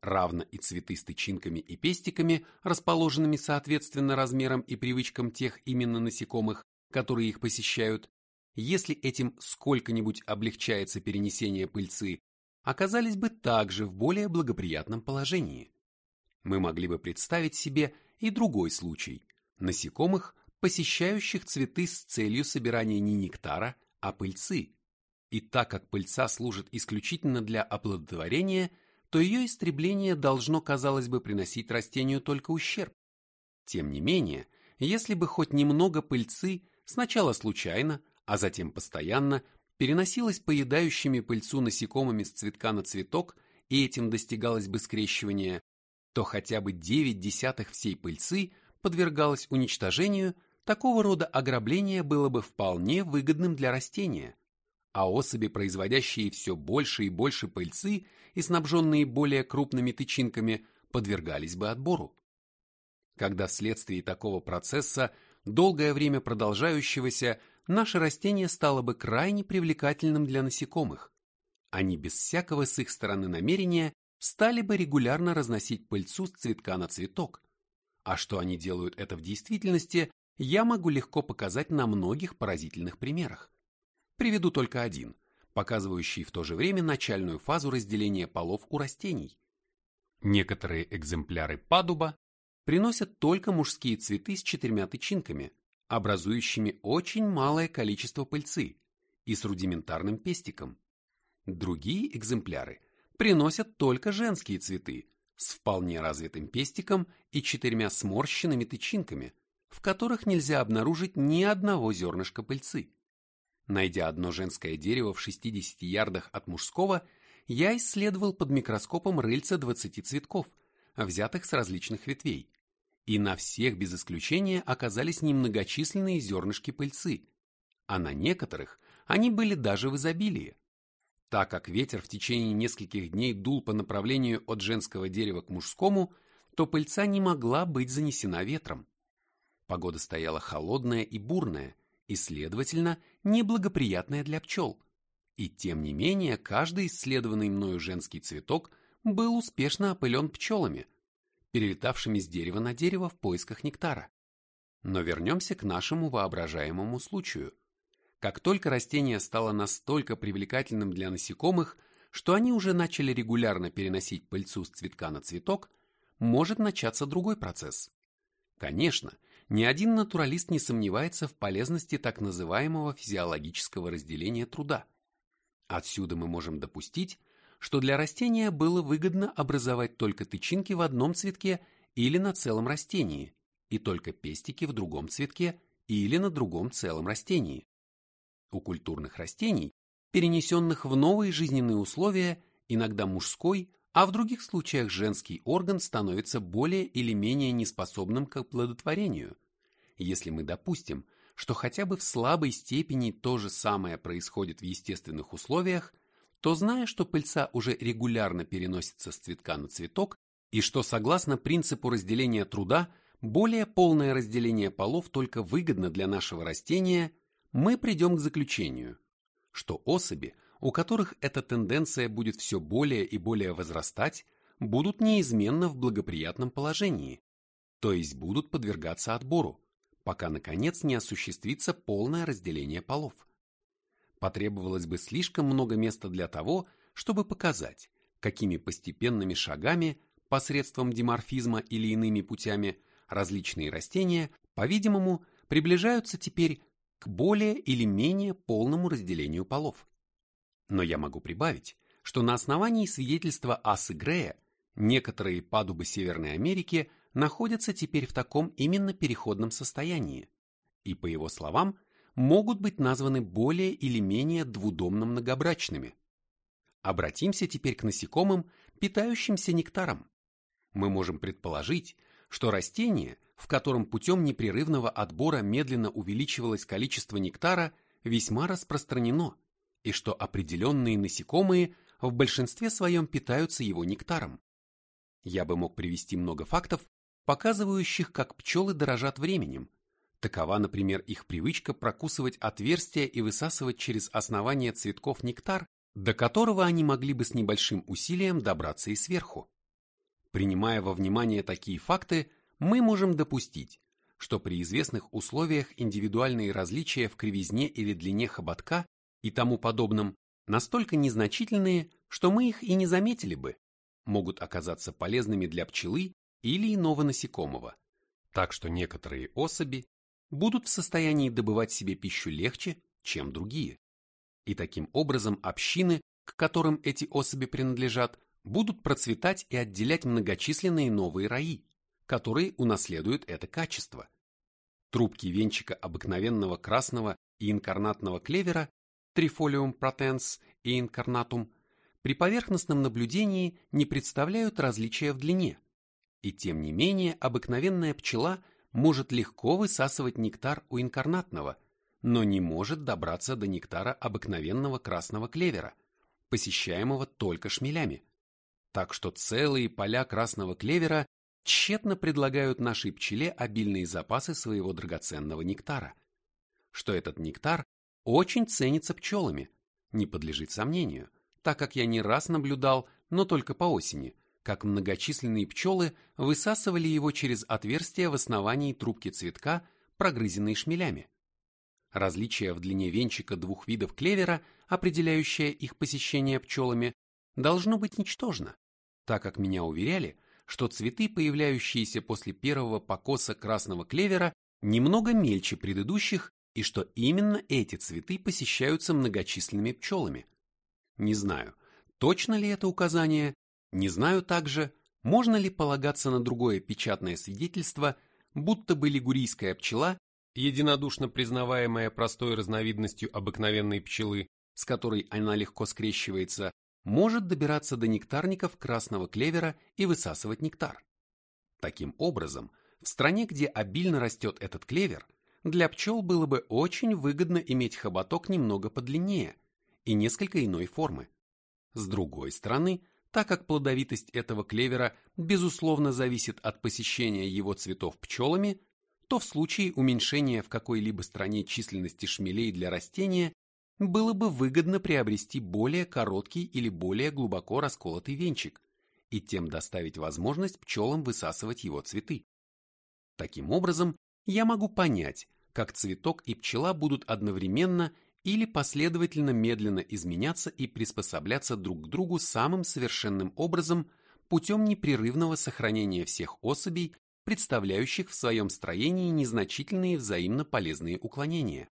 Равно и цветы с тычинками и пестиками, расположенными соответственно размерам и привычкам тех именно насекомых, которые их посещают, если этим сколько-нибудь облегчается перенесение пыльцы, оказались бы также в более благоприятном положении. Мы могли бы представить себе и другой случай – насекомых, посещающих цветы с целью собирания не нектара, а пыльцы. И так как пыльца служит исключительно для оплодотворения, то ее истребление должно, казалось бы, приносить растению только ущерб. Тем не менее, если бы хоть немного пыльцы сначала случайно, а затем постоянно переносилась поедающими пыльцу насекомыми с цветка на цветок, и этим достигалось бы скрещивание, то хотя бы 9 десятых всей пыльцы подвергалось уничтожению, такого рода ограбление было бы вполне выгодным для растения, а особи, производящие все больше и больше пыльцы и снабженные более крупными тычинками, подвергались бы отбору. Когда вследствие такого процесса долгое время продолжающегося, наше растение стало бы крайне привлекательным для насекомых. Они без всякого с их стороны намерения стали бы регулярно разносить пыльцу с цветка на цветок. А что они делают это в действительности, я могу легко показать на многих поразительных примерах. Приведу только один, показывающий в то же время начальную фазу разделения полов у растений. Некоторые экземпляры падуба приносят только мужские цветы с четырьмя тычинками, образующими очень малое количество пыльцы и с рудиментарным пестиком. Другие экземпляры приносят только женские цветы с вполне развитым пестиком и четырьмя сморщенными тычинками, в которых нельзя обнаружить ни одного зернышка пыльцы. Найдя одно женское дерево в 60 ярдах от мужского, я исследовал под микроскопом рыльца 20 цветков, взятых с различных ветвей, и на всех без исключения оказались немногочисленные зернышки пыльцы, а на некоторых они были даже в изобилии. Так как ветер в течение нескольких дней дул по направлению от женского дерева к мужскому, то пыльца не могла быть занесена ветром. Погода стояла холодная и бурная, и, следовательно, неблагоприятная для пчел – и тем не менее, каждый исследованный мною женский цветок был успешно опылен пчелами, перелетавшими с дерева на дерево в поисках нектара. Но вернемся к нашему воображаемому случаю. Как только растение стало настолько привлекательным для насекомых, что они уже начали регулярно переносить пыльцу с цветка на цветок, может начаться другой процесс. Конечно, ни один натуралист не сомневается в полезности так называемого физиологического разделения труда – Отсюда мы можем допустить, что для растения было выгодно образовать только тычинки в одном цветке или на целом растении, и только пестики в другом цветке или на другом целом растении. У культурных растений, перенесенных в новые жизненные условия, иногда мужской, а в других случаях женский орган становится более или менее неспособным к оплодотворению. Если мы допустим, что хотя бы в слабой степени то же самое происходит в естественных условиях, то зная, что пыльца уже регулярно переносится с цветка на цветок, и что согласно принципу разделения труда, более полное разделение полов только выгодно для нашего растения, мы придем к заключению, что особи, у которых эта тенденция будет все более и более возрастать, будут неизменно в благоприятном положении, то есть будут подвергаться отбору, пока наконец не осуществится полное разделение полов. Потребовалось бы слишком много места для того, чтобы показать, какими постепенными шагами, посредством диморфизма или иными путями, различные растения, по-видимому, приближаются теперь к более или менее полному разделению полов. Но я могу прибавить, что на основании свидетельства Асы Грея некоторые падубы Северной Америки – находятся теперь в таком именно переходном состоянии и, по его словам, могут быть названы более или менее двудомно-многобрачными. Обратимся теперь к насекомым, питающимся нектаром. Мы можем предположить, что растение, в котором путем непрерывного отбора медленно увеличивалось количество нектара, весьма распространено, и что определенные насекомые в большинстве своем питаются его нектаром. Я бы мог привести много фактов, показывающих, как пчелы дорожат временем. Такова, например, их привычка прокусывать отверстия и высасывать через основание цветков нектар, до которого они могли бы с небольшим усилием добраться и сверху. Принимая во внимание такие факты, мы можем допустить, что при известных условиях индивидуальные различия в кривизне или длине хоботка и тому подобном настолько незначительные, что мы их и не заметили бы, могут оказаться полезными для пчелы или иного насекомого, так что некоторые особи будут в состоянии добывать себе пищу легче, чем другие. И таким образом общины, к которым эти особи принадлежат, будут процветать и отделять многочисленные новые раи, которые унаследуют это качество. Трубки венчика обыкновенного красного и инкарнатного клевера Трифолиум протенс и инкарнатум при поверхностном наблюдении не представляют различия в длине – и тем не менее обыкновенная пчела может легко высасывать нектар у инкарнатного, но не может добраться до нектара обыкновенного красного клевера, посещаемого только шмелями. Так что целые поля красного клевера тщетно предлагают нашей пчеле обильные запасы своего драгоценного нектара. Что этот нектар очень ценится пчелами, не подлежит сомнению, так как я не раз наблюдал, но только по осени, как многочисленные пчелы высасывали его через отверстия в основании трубки цветка, прогрызенные шмелями. Различие в длине венчика двух видов клевера, определяющее их посещение пчелами, должно быть ничтожно, так как меня уверяли, что цветы, появляющиеся после первого покоса красного клевера, немного мельче предыдущих и что именно эти цветы посещаются многочисленными пчелами. Не знаю, точно ли это указание, не знаю также, можно ли полагаться на другое печатное свидетельство, будто бы лигурийская пчела, единодушно признаваемая простой разновидностью обыкновенной пчелы, с которой она легко скрещивается, может добираться до нектарников красного клевера и высасывать нектар. Таким образом, в стране, где обильно растет этот клевер, для пчел было бы очень выгодно иметь хоботок немного подлиннее и несколько иной формы. С другой стороны, так как плодовитость этого клевера безусловно зависит от посещения его цветов пчелами, то в случае уменьшения в какой-либо стране численности шмелей для растения было бы выгодно приобрести более короткий или более глубоко расколотый венчик и тем доставить возможность пчелам высасывать его цветы. Таким образом, я могу понять, как цветок и пчела будут одновременно или последовательно медленно изменяться и приспосабляться друг к другу самым совершенным образом путем непрерывного сохранения всех особей, представляющих в своем строении незначительные взаимно полезные уклонения.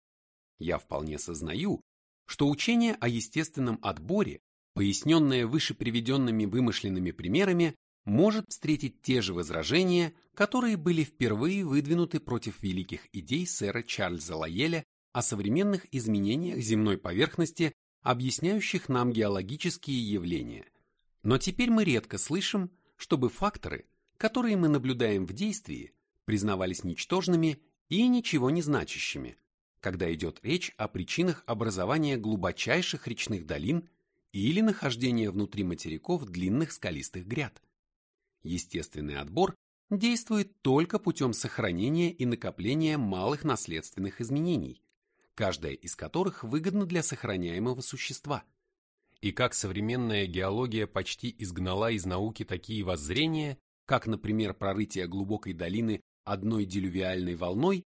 Я вполне сознаю, что учение о естественном отборе, поясненное выше приведенными вымышленными примерами, может встретить те же возражения, которые были впервые выдвинуты против великих идей сэра Чарльза Лайеля о современных изменениях земной поверхности, объясняющих нам геологические явления. Но теперь мы редко слышим, чтобы факторы, которые мы наблюдаем в действии, признавались ничтожными и ничего не значащими, когда идет речь о причинах образования глубочайших речных долин или нахождения внутри материков длинных скалистых гряд. Естественный отбор действует только путем сохранения и накопления малых наследственных изменений, каждая из которых выгодна для сохраняемого существа. И как современная геология почти изгнала из науки такие воззрения, как, например, прорытие глубокой долины одной делювиальной волной,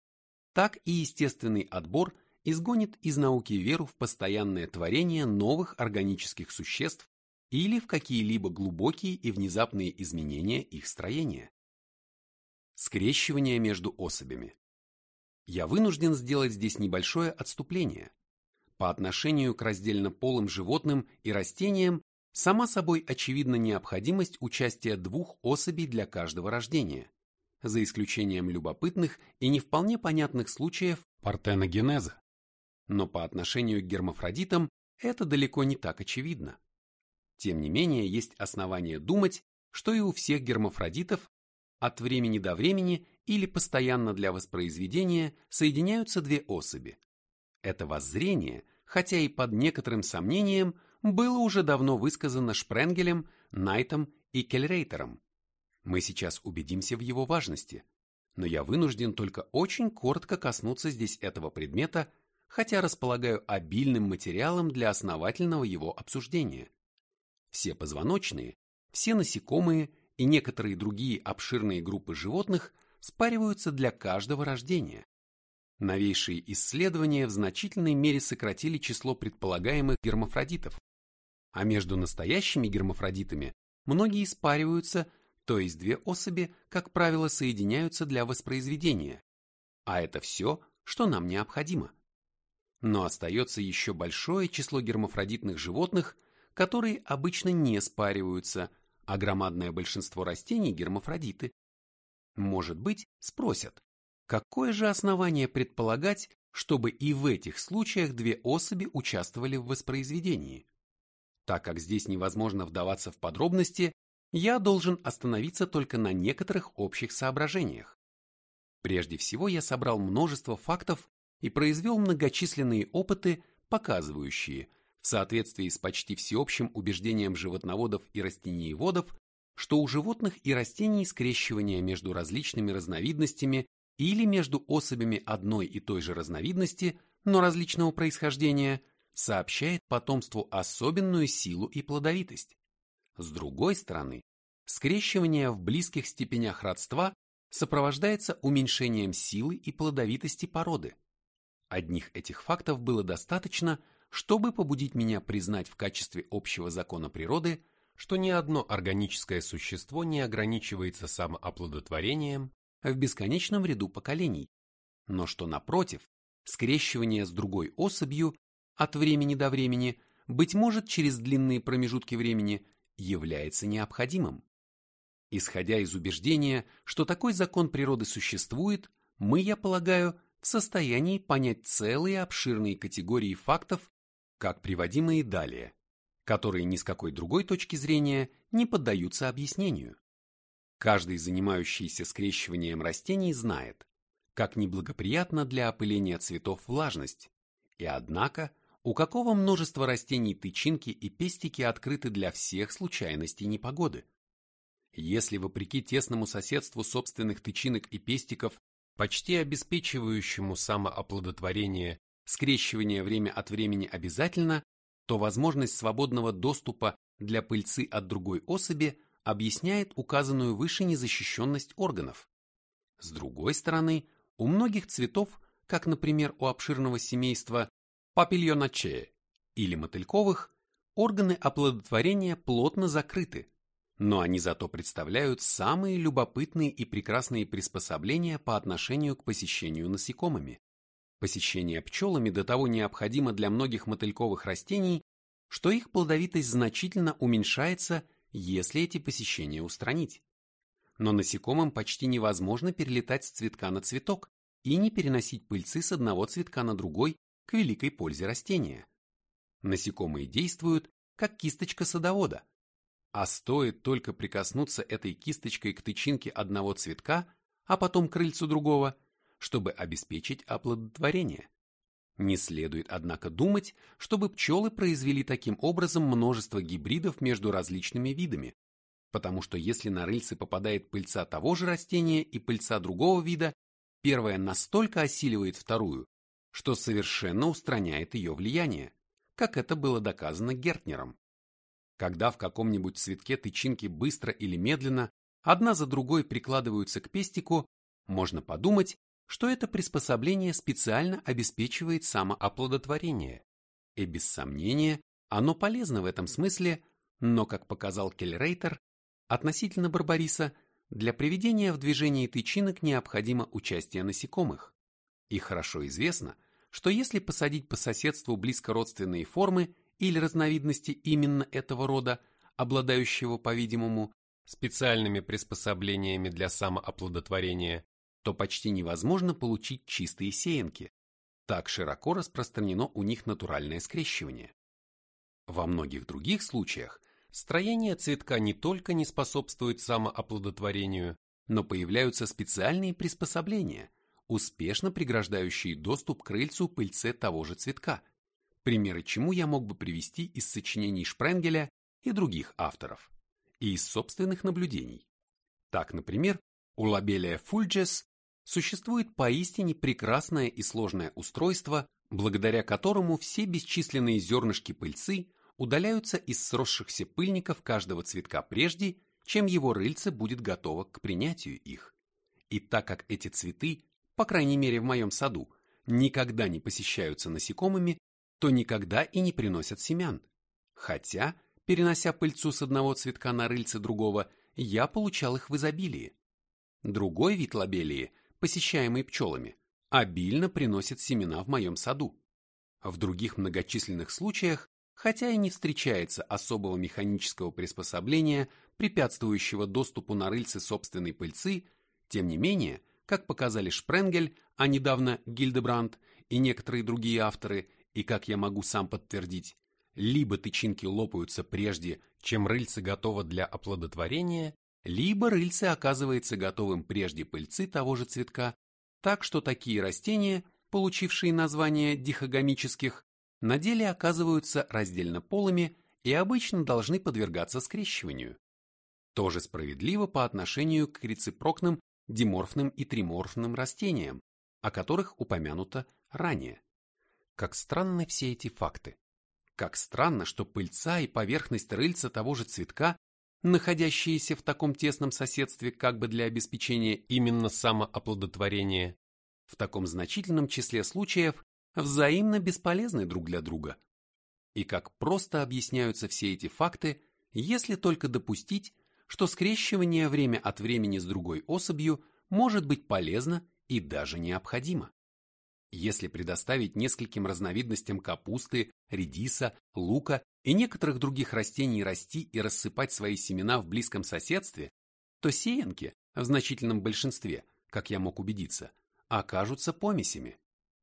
так и естественный отбор изгонит из науки веру в постоянное творение новых органических существ или в какие-либо глубокие и внезапные изменения их строения. Скрещивание между особями. Я вынужден сделать здесь небольшое отступление. По отношению к раздельно-полым животным и растениям сама собой очевидна необходимость участия двух особей для каждого рождения, за исключением любопытных и не вполне понятных случаев партеногенеза. Но по отношению к гермафродитам это далеко не так очевидно. Тем не менее, есть основания думать, что и у всех гермафродитов от времени до времени или постоянно для воспроизведения соединяются две особи. Это воззрение, хотя и под некоторым сомнением, было уже давно высказано Шпренгелем, Найтом и Кельрейтером. Мы сейчас убедимся в его важности, но я вынужден только очень коротко коснуться здесь этого предмета, хотя располагаю обильным материалом для основательного его обсуждения. Все позвоночные, все насекомые и некоторые другие обширные группы животных спариваются для каждого рождения. Новейшие исследования в значительной мере сократили число предполагаемых гермафродитов, а между настоящими гермафродитами многие спариваются, то есть две особи, как правило, соединяются для воспроизведения. А это все, что нам необходимо. Но остается еще большое число гермафродитных животных – которые обычно не спариваются, а громадное большинство растений гермафродиты. Может быть, спросят, какое же основание предполагать, чтобы и в этих случаях две особи участвовали в воспроизведении? Так как здесь невозможно вдаваться в подробности, я должен остановиться только на некоторых общих соображениях. Прежде всего я собрал множество фактов и произвел многочисленные опыты, показывающие, в соответствии с почти всеобщим убеждением животноводов и растениеводов, что у животных и растений скрещивание между различными разновидностями или между особями одной и той же разновидности, но различного происхождения, сообщает потомству особенную силу и плодовитость. С другой стороны, скрещивание в близких степенях родства сопровождается уменьшением силы и плодовитости породы. Одних этих фактов было достаточно, чтобы побудить меня признать в качестве общего закона природы, что ни одно органическое существо не ограничивается самооплодотворением в бесконечном ряду поколений, но что, напротив, скрещивание с другой особью от времени до времени, быть может через длинные промежутки времени, является необходимым. Исходя из убеждения, что такой закон природы существует, мы, я полагаю, в состоянии понять целые обширные категории фактов, как приводимые далее, которые ни с какой другой точки зрения не поддаются объяснению. Каждый, занимающийся скрещиванием растений, знает, как неблагоприятна для опыления цветов влажность, и однако, у какого множества растений тычинки и пестики открыты для всех случайностей непогоды. Если вопреки тесному соседству собственных тычинок и пестиков почти обеспечивающему самооплодотворение, скрещивание время от времени обязательно, то возможность свободного доступа для пыльцы от другой особи объясняет указанную выше незащищенность органов. С другой стороны, у многих цветов, как, например, у обширного семейства папильоначея или мотыльковых, органы оплодотворения плотно закрыты, но они зато представляют самые любопытные и прекрасные приспособления по отношению к посещению насекомыми. Посещение пчелами до того необходимо для многих мотыльковых растений, что их плодовитость значительно уменьшается, если эти посещения устранить. Но насекомым почти невозможно перелетать с цветка на цветок и не переносить пыльцы с одного цветка на другой к великой пользе растения. Насекомые действуют, как кисточка садовода, а стоит только прикоснуться этой кисточкой к тычинке одного цветка, а потом крыльцу другого, чтобы обеспечить оплодотворение. Не следует, однако, думать, чтобы пчелы произвели таким образом множество гибридов между различными видами, потому что если на рыльце попадает пыльца того же растения и пыльца другого вида, первая настолько осиливает вторую, что совершенно устраняет ее влияние, как это было доказано Гертнером. Когда в каком-нибудь цветке тычинки быстро или медленно одна за другой прикладываются к пестику, можно подумать, что это приспособление специально обеспечивает самооплодотворение. И без сомнения, оно полезно в этом смысле, но, как показал Кельрейтер, относительно Барбариса, для приведения в движение тычинок необходимо участие насекомых. И хорошо известно, что если посадить по соседству близкородственные формы или разновидности именно этого рода, обладающего, по-видимому, специальными приспособлениями для самооплодотворения, то почти невозможно получить чистые сеянки. Так широко распространено у них натуральное скрещивание. Во многих других случаях строение цветка не только не способствует самооплодотворению, но появляются специальные приспособления, успешно преграждающие доступ к крыльцу пыльце того же цветка, примеры чему я мог бы привести из сочинений Шпренгеля и других авторов, и из собственных наблюдений. Так, например, у лабелия фульджес существует поистине прекрасное и сложное устройство, благодаря которому все бесчисленные зернышки пыльцы удаляются из сросшихся пыльников каждого цветка прежде, чем его рыльце будет готово к принятию их. И так как эти цветы, по крайней мере в моем саду, никогда не посещаются насекомыми, то никогда и не приносят семян. Хотя, перенося пыльцу с одного цветка на рыльце другого, я получал их в изобилии. Другой вид лобелии, посещаемый пчелами, обильно приносит семена в моем саду. В других многочисленных случаях, хотя и не встречается особого механического приспособления, препятствующего доступу на рыльце собственной пыльцы, тем не менее, как показали Шпренгель, а недавно Гильдебранд и некоторые другие авторы, и, как я могу сам подтвердить, либо тычинки лопаются прежде, чем рыльце готово для оплодотворения, либо рыльце оказывается готовым прежде пыльцы того же цветка, так что такие растения, получившие название дихогамических, на деле оказываются раздельно полыми и обычно должны подвергаться скрещиванию. Тоже справедливо по отношению к рецепрокным диморфным и триморфным растениям, о которых упомянуто ранее. Как странны все эти факты. Как странно, что пыльца и поверхность рыльца того же цветка, находящиеся в таком тесном соседстве как бы для обеспечения именно самооплодотворения, в таком значительном числе случаев взаимно бесполезны друг для друга. И как просто объясняются все эти факты, если только допустить, что скрещивание время от времени с другой особью может быть полезно и даже необходимо. Если предоставить нескольким разновидностям капусты, редиса, лука и некоторых других растений расти и рассыпать свои семена в близком соседстве, то сеянки, в значительном большинстве, как я мог убедиться, окажутся помесями.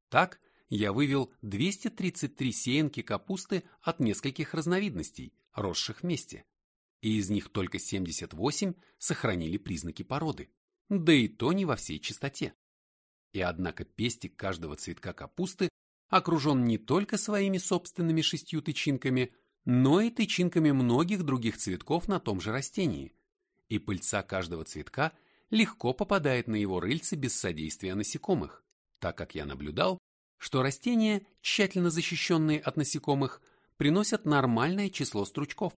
Так, я вывел 233 сеянки капусты от нескольких разновидностей, росших вместе. И из них только 78 сохранили признаки породы, да и то не во всей чистоте. И однако пестик каждого цветка капусты окружен не только своими собственными шестью тычинками, но и тычинками многих других цветков на том же растении. И пыльца каждого цветка легко попадает на его рыльце без содействия насекомых, так как я наблюдал, что растения, тщательно защищенные от насекомых, приносят нормальное число стручков.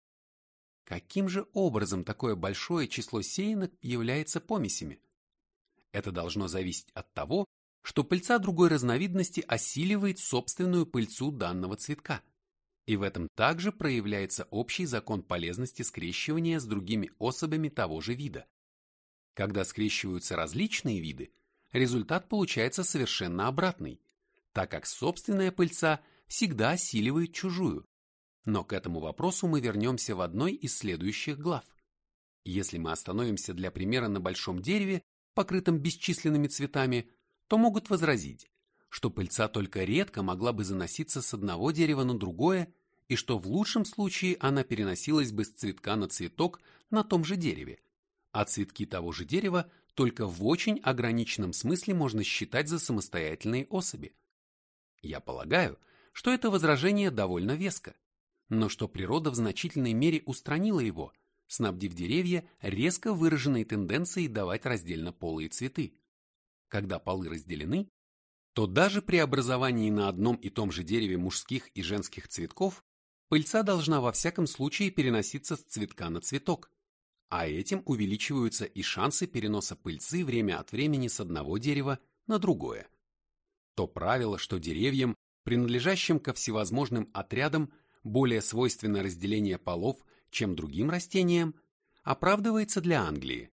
Каким же образом такое большое число сеянок является помесями? Это должно зависеть от того, что пыльца другой разновидности осиливает собственную пыльцу данного цветка. И в этом также проявляется общий закон полезности скрещивания с другими особями того же вида. Когда скрещиваются различные виды, результат получается совершенно обратный, так как собственная пыльца всегда осиливает чужую. Но к этому вопросу мы вернемся в одной из следующих глав. Если мы остановимся для примера на большом дереве, покрытом бесчисленными цветами, то могут возразить, что пыльца только редко могла бы заноситься с одного дерева на другое, и что в лучшем случае она переносилась бы с цветка на цветок на том же дереве, а цветки того же дерева только в очень ограниченном смысле можно считать за самостоятельные особи. Я полагаю, что это возражение довольно веско, но что природа в значительной мере устранила его, снабдив деревья резко выраженной тенденцией давать раздельно полые цветы. Когда полы разделены, то даже при образовании на одном и том же дереве мужских и женских цветков пыльца должна во всяком случае переноситься с цветка на цветок, а этим увеличиваются и шансы переноса пыльцы время от времени с одного дерева на другое. То правило, что деревьям, принадлежащим ко всевозможным отрядам, более свойственно разделение полов, чем другим растениям, оправдывается для Англии.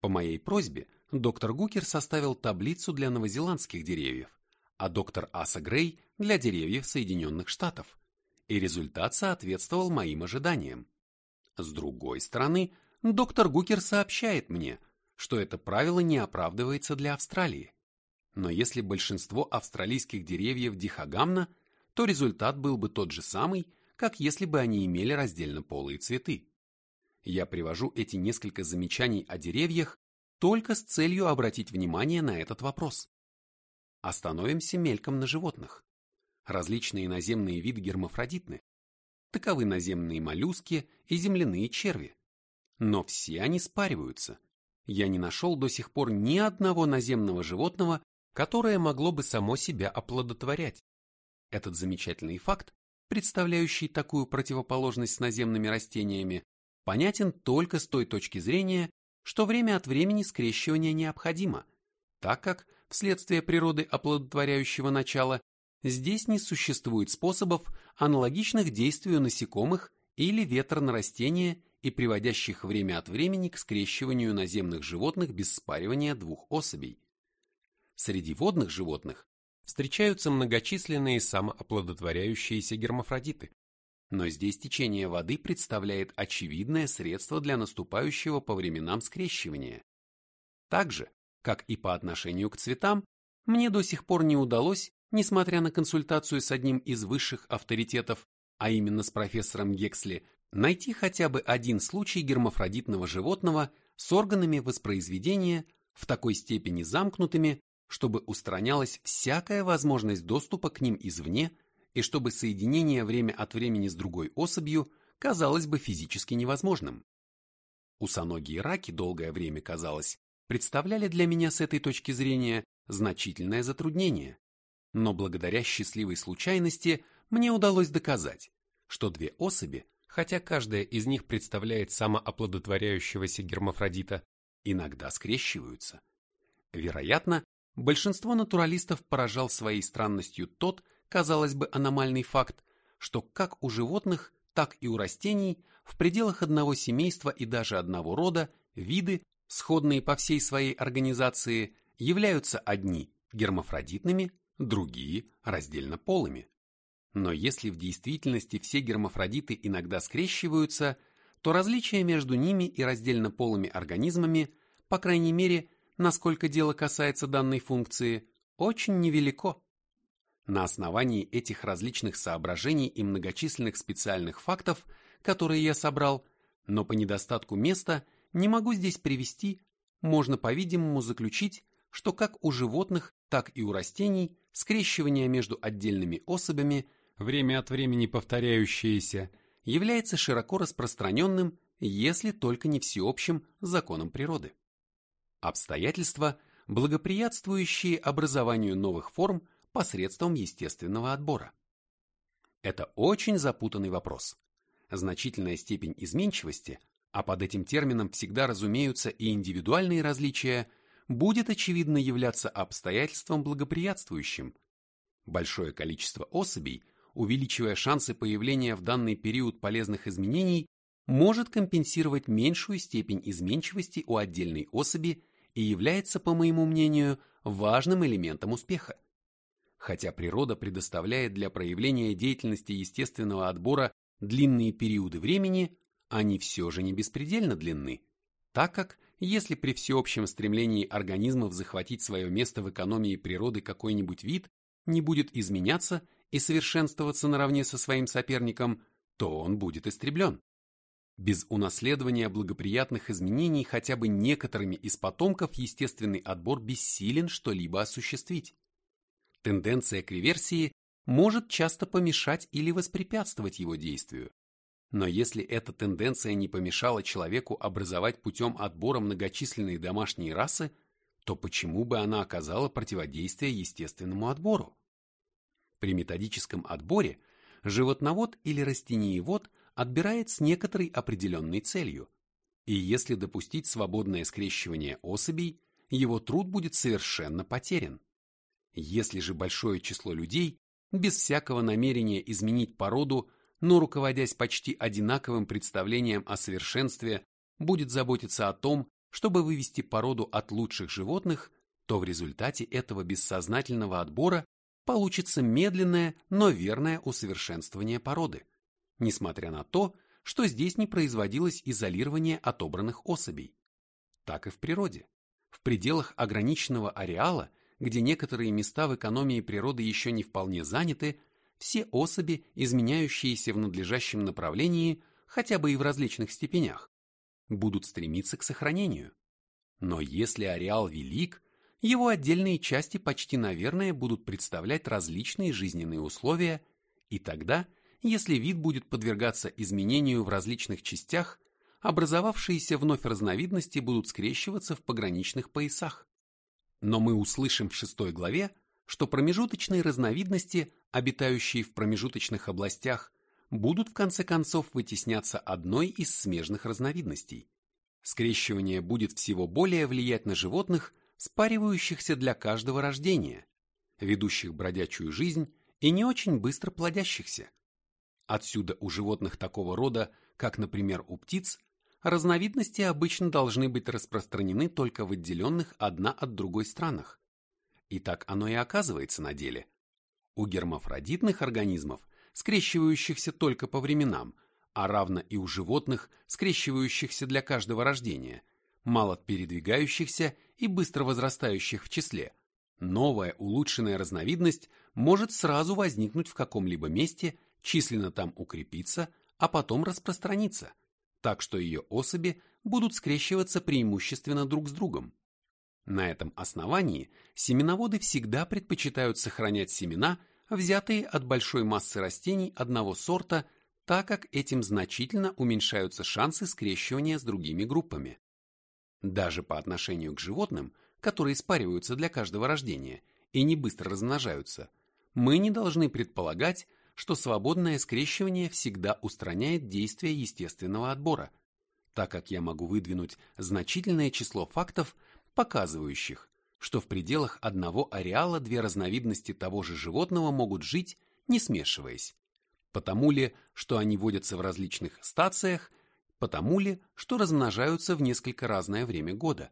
По моей просьбе доктор Гукер составил таблицу для новозеландских деревьев, а доктор Аса Грей для деревьев Соединенных Штатов, и результат соответствовал моим ожиданиям. С другой стороны, доктор Гукер сообщает мне, что это правило не оправдывается для Австралии. Но если большинство австралийских деревьев дихогамно, то результат был бы тот же самый, как если бы они имели раздельно полые цветы. Я привожу эти несколько замечаний о деревьях только с целью обратить внимание на этот вопрос. Остановимся мельком на животных. Различные наземные виды гермафродитны. Таковы наземные моллюски и земляные черви. Но все они спариваются. Я не нашел до сих пор ни одного наземного животного, которое могло бы само себя оплодотворять. Этот замечательный факт, представляющий такую противоположность с наземными растениями, понятен только с той точки зрения, что время от времени скрещивание необходимо, так как, вследствие природы оплодотворяющего начала, здесь не существует способов, аналогичных действию насекомых или ветра на растения и приводящих время от времени к скрещиванию наземных животных без спаривания двух особей. Среди водных животных встречаются многочисленные самооплодотворяющиеся гермафродиты, но здесь течение воды представляет очевидное средство для наступающего по временам скрещивания. Так же, как и по отношению к цветам, мне до сих пор не удалось, несмотря на консультацию с одним из высших авторитетов, а именно с профессором Гексли, найти хотя бы один случай гермафродитного животного с органами воспроизведения в такой степени замкнутыми, чтобы устранялась всякая возможность доступа к ним извне и чтобы соединение время от времени с другой особью казалось бы физически невозможным. Усоногие раки долгое время, казалось, представляли для меня с этой точки зрения значительное затруднение, но благодаря счастливой случайности мне удалось доказать, что две особи хотя каждая из них представляет самооплодотворяющегося гермафродита, иногда скрещиваются. Вероятно, большинство натуралистов поражал своей странностью тот, казалось бы, аномальный факт, что как у животных, так и у растений в пределах одного семейства и даже одного рода виды, сходные по всей своей организации, являются одни гермафродитными, другие раздельно полыми. Но если в действительности все гермафродиты иногда скрещиваются, то различие между ними и раздельно полыми организмами, по крайней мере, насколько дело касается данной функции, очень невелико. На основании этих различных соображений и многочисленных специальных фактов, которые я собрал, но по недостатку места не могу здесь привести, можно, по-видимому, заключить, что как у животных, так и у растений скрещивание между отдельными особями, время от времени повторяющееся, является широко распространенным, если только не всеобщим законом природы. Обстоятельства, благоприятствующие образованию новых форм посредством естественного отбора. Это очень запутанный вопрос. Значительная степень изменчивости, а под этим термином всегда разумеются и индивидуальные различия, будет очевидно являться обстоятельством благоприятствующим. Большое количество особей, увеличивая шансы появления в данный период полезных изменений, может компенсировать меньшую степень изменчивости у отдельной особи и является, по моему мнению, важным элементом успеха. Хотя природа предоставляет для проявления деятельности естественного отбора длинные периоды времени, они все же не беспредельно длинны, так как, если при всеобщем стремлении организмов захватить свое место в экономии природы какой-нибудь вид не будет изменяться и совершенствоваться наравне со своим соперником, то он будет истреблен. Без унаследования благоприятных изменений хотя бы некоторыми из потомков естественный отбор бессилен что-либо осуществить. Тенденция к реверсии может часто помешать или воспрепятствовать его действию. Но если эта тенденция не помешала человеку образовать путем отбора многочисленные домашние расы, то почему бы она оказала противодействие естественному отбору? При методическом отборе животновод или растениевод – отбирает с некоторой определенной целью, и если допустить свободное скрещивание особей, его труд будет совершенно потерян. Если же большое число людей, без всякого намерения изменить породу, но руководясь почти одинаковым представлением о совершенстве, будет заботиться о том, чтобы вывести породу от лучших животных, то в результате этого бессознательного отбора получится медленное, но верное усовершенствование породы несмотря на то, что здесь не производилось изолирование отобранных особей. Так и в природе. В пределах ограниченного ареала, где некоторые места в экономии природы еще не вполне заняты, все особи, изменяющиеся в надлежащем направлении, хотя бы и в различных степенях, будут стремиться к сохранению. Но если ареал велик, его отдельные части почти наверное будут представлять различные жизненные условия, и тогда – если вид будет подвергаться изменению в различных частях, образовавшиеся вновь разновидности будут скрещиваться в пограничных поясах. Но мы услышим в шестой главе, что промежуточные разновидности, обитающие в промежуточных областях, будут в конце концов вытесняться одной из смежных разновидностей. Скрещивание будет всего более влиять на животных, спаривающихся для каждого рождения, ведущих бродячую жизнь и не очень быстро плодящихся. Отсюда у животных такого рода, как, например, у птиц, разновидности обычно должны быть распространены только в отделенных одна от другой странах. И так оно и оказывается на деле. У гермафродитных организмов, скрещивающихся только по временам, а равно и у животных, скрещивающихся для каждого рождения, мало передвигающихся и быстро возрастающих в числе, новая улучшенная разновидность может сразу возникнуть в каком-либо месте численно там укрепиться, а потом распространиться, так что ее особи будут скрещиваться преимущественно друг с другом. На этом основании семеноводы всегда предпочитают сохранять семена, взятые от большой массы растений одного сорта, так как этим значительно уменьшаются шансы скрещивания с другими группами. Даже по отношению к животным, которые спариваются для каждого рождения и не быстро размножаются, мы не должны предполагать, что свободное скрещивание всегда устраняет действие естественного отбора, так как я могу выдвинуть значительное число фактов, показывающих, что в пределах одного ареала две разновидности того же животного могут жить, не смешиваясь. Потому ли, что они водятся в различных стациях, потому ли, что размножаются в несколько разное время года,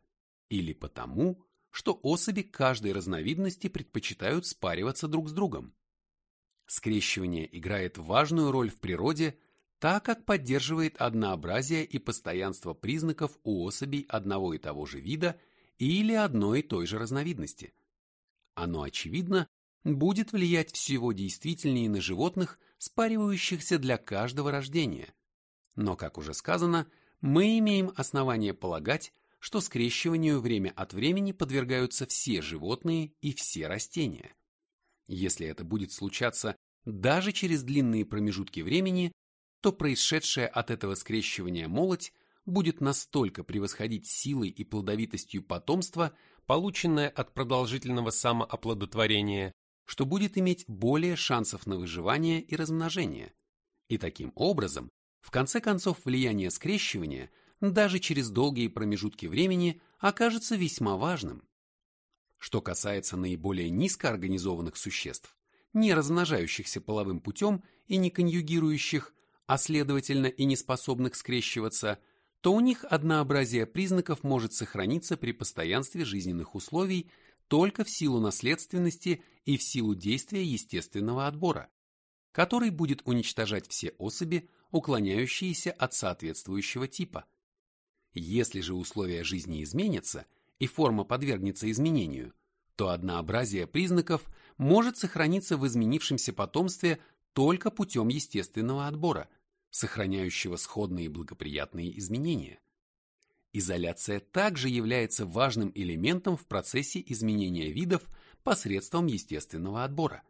или потому, что особи каждой разновидности предпочитают спариваться друг с другом. Скрещивание играет важную роль в природе, так как поддерживает однообразие и постоянство признаков у особей одного и того же вида или одной и той же разновидности. Оно, очевидно, будет влиять всего действительнее на животных, спаривающихся для каждого рождения. Но, как уже сказано, мы имеем основание полагать, что скрещиванию время от времени подвергаются все животные и все растения. Если это будет случаться даже через длинные промежутки времени, то происшедшая от этого скрещивания молоть будет настолько превосходить силой и плодовитостью потомства, полученное от продолжительного самооплодотворения, что будет иметь более шансов на выживание и размножение. И таким образом, в конце концов, влияние скрещивания даже через долгие промежутки времени окажется весьма важным. Что касается наиболее низкоорганизованных существ, не размножающихся половым путем и не конъюгирующих, а следовательно и не способных скрещиваться, то у них однообразие признаков может сохраниться при постоянстве жизненных условий только в силу наследственности и в силу действия естественного отбора, который будет уничтожать все особи, уклоняющиеся от соответствующего типа. Если же условия жизни изменятся и форма подвергнется изменению, то однообразие признаков может сохраниться в изменившемся потомстве только путем естественного отбора, сохраняющего сходные благоприятные изменения. Изоляция также является важным элементом в процессе изменения видов посредством естественного отбора.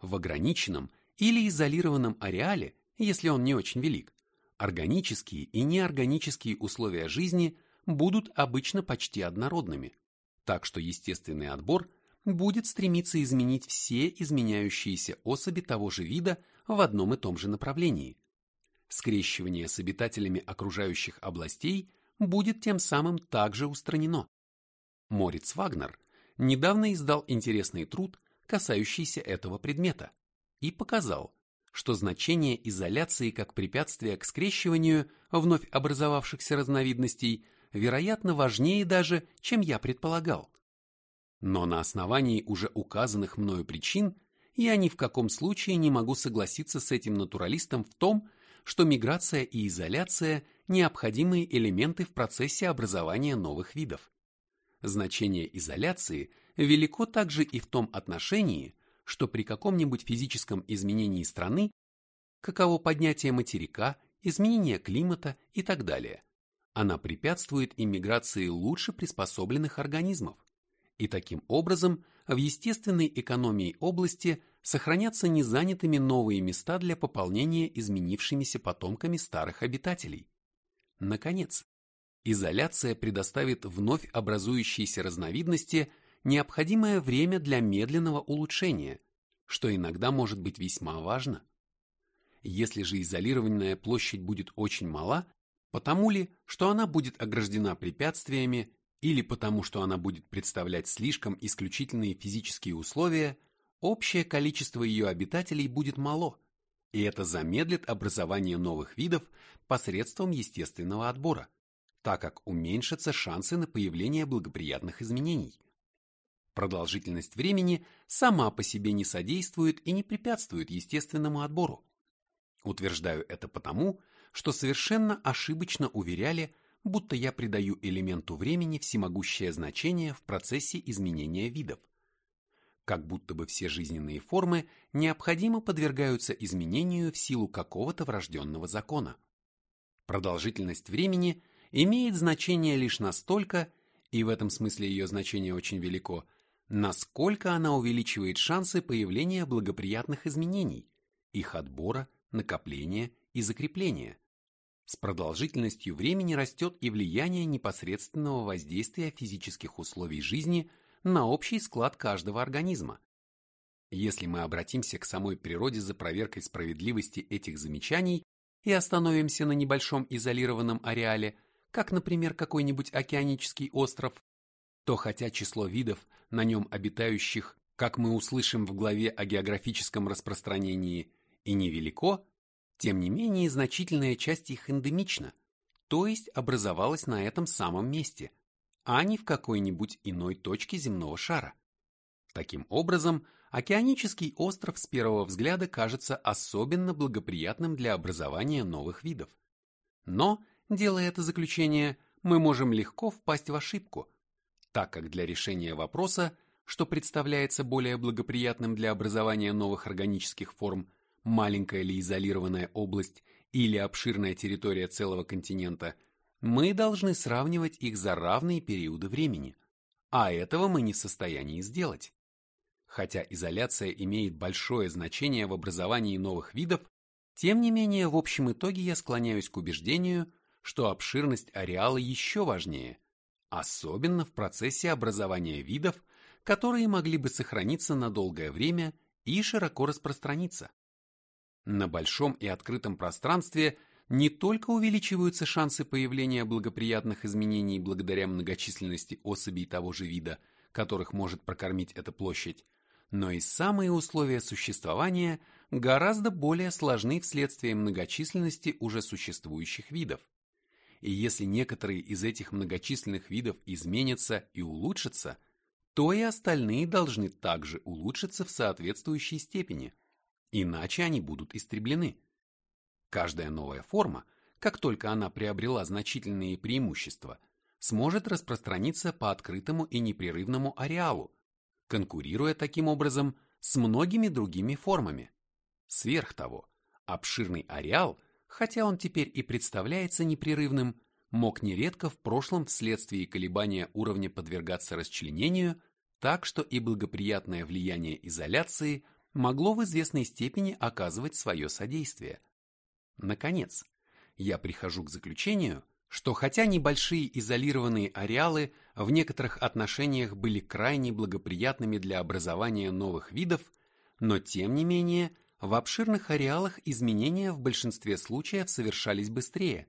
В ограниченном или изолированном ареале, если он не очень велик, органические и неорганические условия жизни будут обычно почти однородными, так что естественный отбор будет стремиться изменить все изменяющиеся особи того же вида в одном и том же направлении. Скрещивание с обитателями окружающих областей будет тем самым также устранено. Мориц Вагнер недавно издал интересный труд, касающийся этого предмета, и показал, что значение изоляции как препятствия к скрещиванию вновь образовавшихся разновидностей вероятно важнее даже, чем я предполагал. Но на основании уже указанных мною причин я ни в каком случае не могу согласиться с этим натуралистом в том, что миграция и изоляция – необходимые элементы в процессе образования новых видов. Значение изоляции велико также и в том отношении, что при каком-нибудь физическом изменении страны, каково поднятие материка, изменение климата и так далее, она препятствует иммиграции лучше приспособленных организмов, и таким образом в естественной экономии области сохранятся незанятыми новые места для пополнения изменившимися потомками старых обитателей. Наконец, изоляция предоставит вновь образующейся разновидности необходимое время для медленного улучшения, что иногда может быть весьма важно. Если же изолированная площадь будет очень мала, потому ли, что она будет ограждена препятствиями, или потому что она будет представлять слишком исключительные физические условия, общее количество ее обитателей будет мало, и это замедлит образование новых видов посредством естественного отбора, так как уменьшатся шансы на появление благоприятных изменений. Продолжительность времени сама по себе не содействует и не препятствует естественному отбору. Утверждаю это потому, что совершенно ошибочно уверяли, будто я придаю элементу времени всемогущее значение в процессе изменения видов как будто бы все жизненные формы необходимо подвергаются изменению в силу какого-то врожденного закона. Продолжительность времени имеет значение лишь настолько, и в этом смысле ее значение очень велико, насколько она увеличивает шансы появления благоприятных изменений, их отбора, накопления и закрепления. С продолжительностью времени растет и влияние непосредственного воздействия физических условий жизни – на общий склад каждого организма. Если мы обратимся к самой природе за проверкой справедливости этих замечаний и остановимся на небольшом изолированном ареале, как, например, какой-нибудь океанический остров, то хотя число видов, на нем обитающих, как мы услышим в главе о географическом распространении, и невелико, тем не менее значительная часть их эндемична, то есть образовалась на этом самом месте, а не в какой-нибудь иной точке земного шара. Таким образом, океанический остров с первого взгляда кажется особенно благоприятным для образования новых видов. Но, делая это заключение, мы можем легко впасть в ошибку, так как для решения вопроса, что представляется более благоприятным для образования новых органических форм, маленькая ли изолированная область или обширная территория целого континента, мы должны сравнивать их за равные периоды времени, а этого мы не в состоянии сделать. Хотя изоляция имеет большое значение в образовании новых видов, тем не менее в общем итоге я склоняюсь к убеждению, что обширность ареала еще важнее, особенно в процессе образования видов, которые могли бы сохраниться на долгое время и широко распространиться. На большом и открытом пространстве не только увеличиваются шансы появления благоприятных изменений благодаря многочисленности особей того же вида, которых может прокормить эта площадь, но и самые условия существования гораздо более сложны вследствие многочисленности уже существующих видов. И если некоторые из этих многочисленных видов изменятся и улучшатся, то и остальные должны также улучшиться в соответствующей степени – иначе они будут истреблены. Каждая новая форма, как только она приобрела значительные преимущества, сможет распространиться по открытому и непрерывному ареалу, конкурируя таким образом с многими другими формами. Сверх того, обширный ареал, хотя он теперь и представляется непрерывным, мог нередко в прошлом вследствие колебания уровня подвергаться расчленению, так что и благоприятное влияние изоляции – могло в известной степени оказывать свое содействие. Наконец, я прихожу к заключению, что хотя небольшие изолированные ареалы в некоторых отношениях были крайне благоприятными для образования новых видов, но тем не менее в обширных ареалах изменения в большинстве случаев совершались быстрее,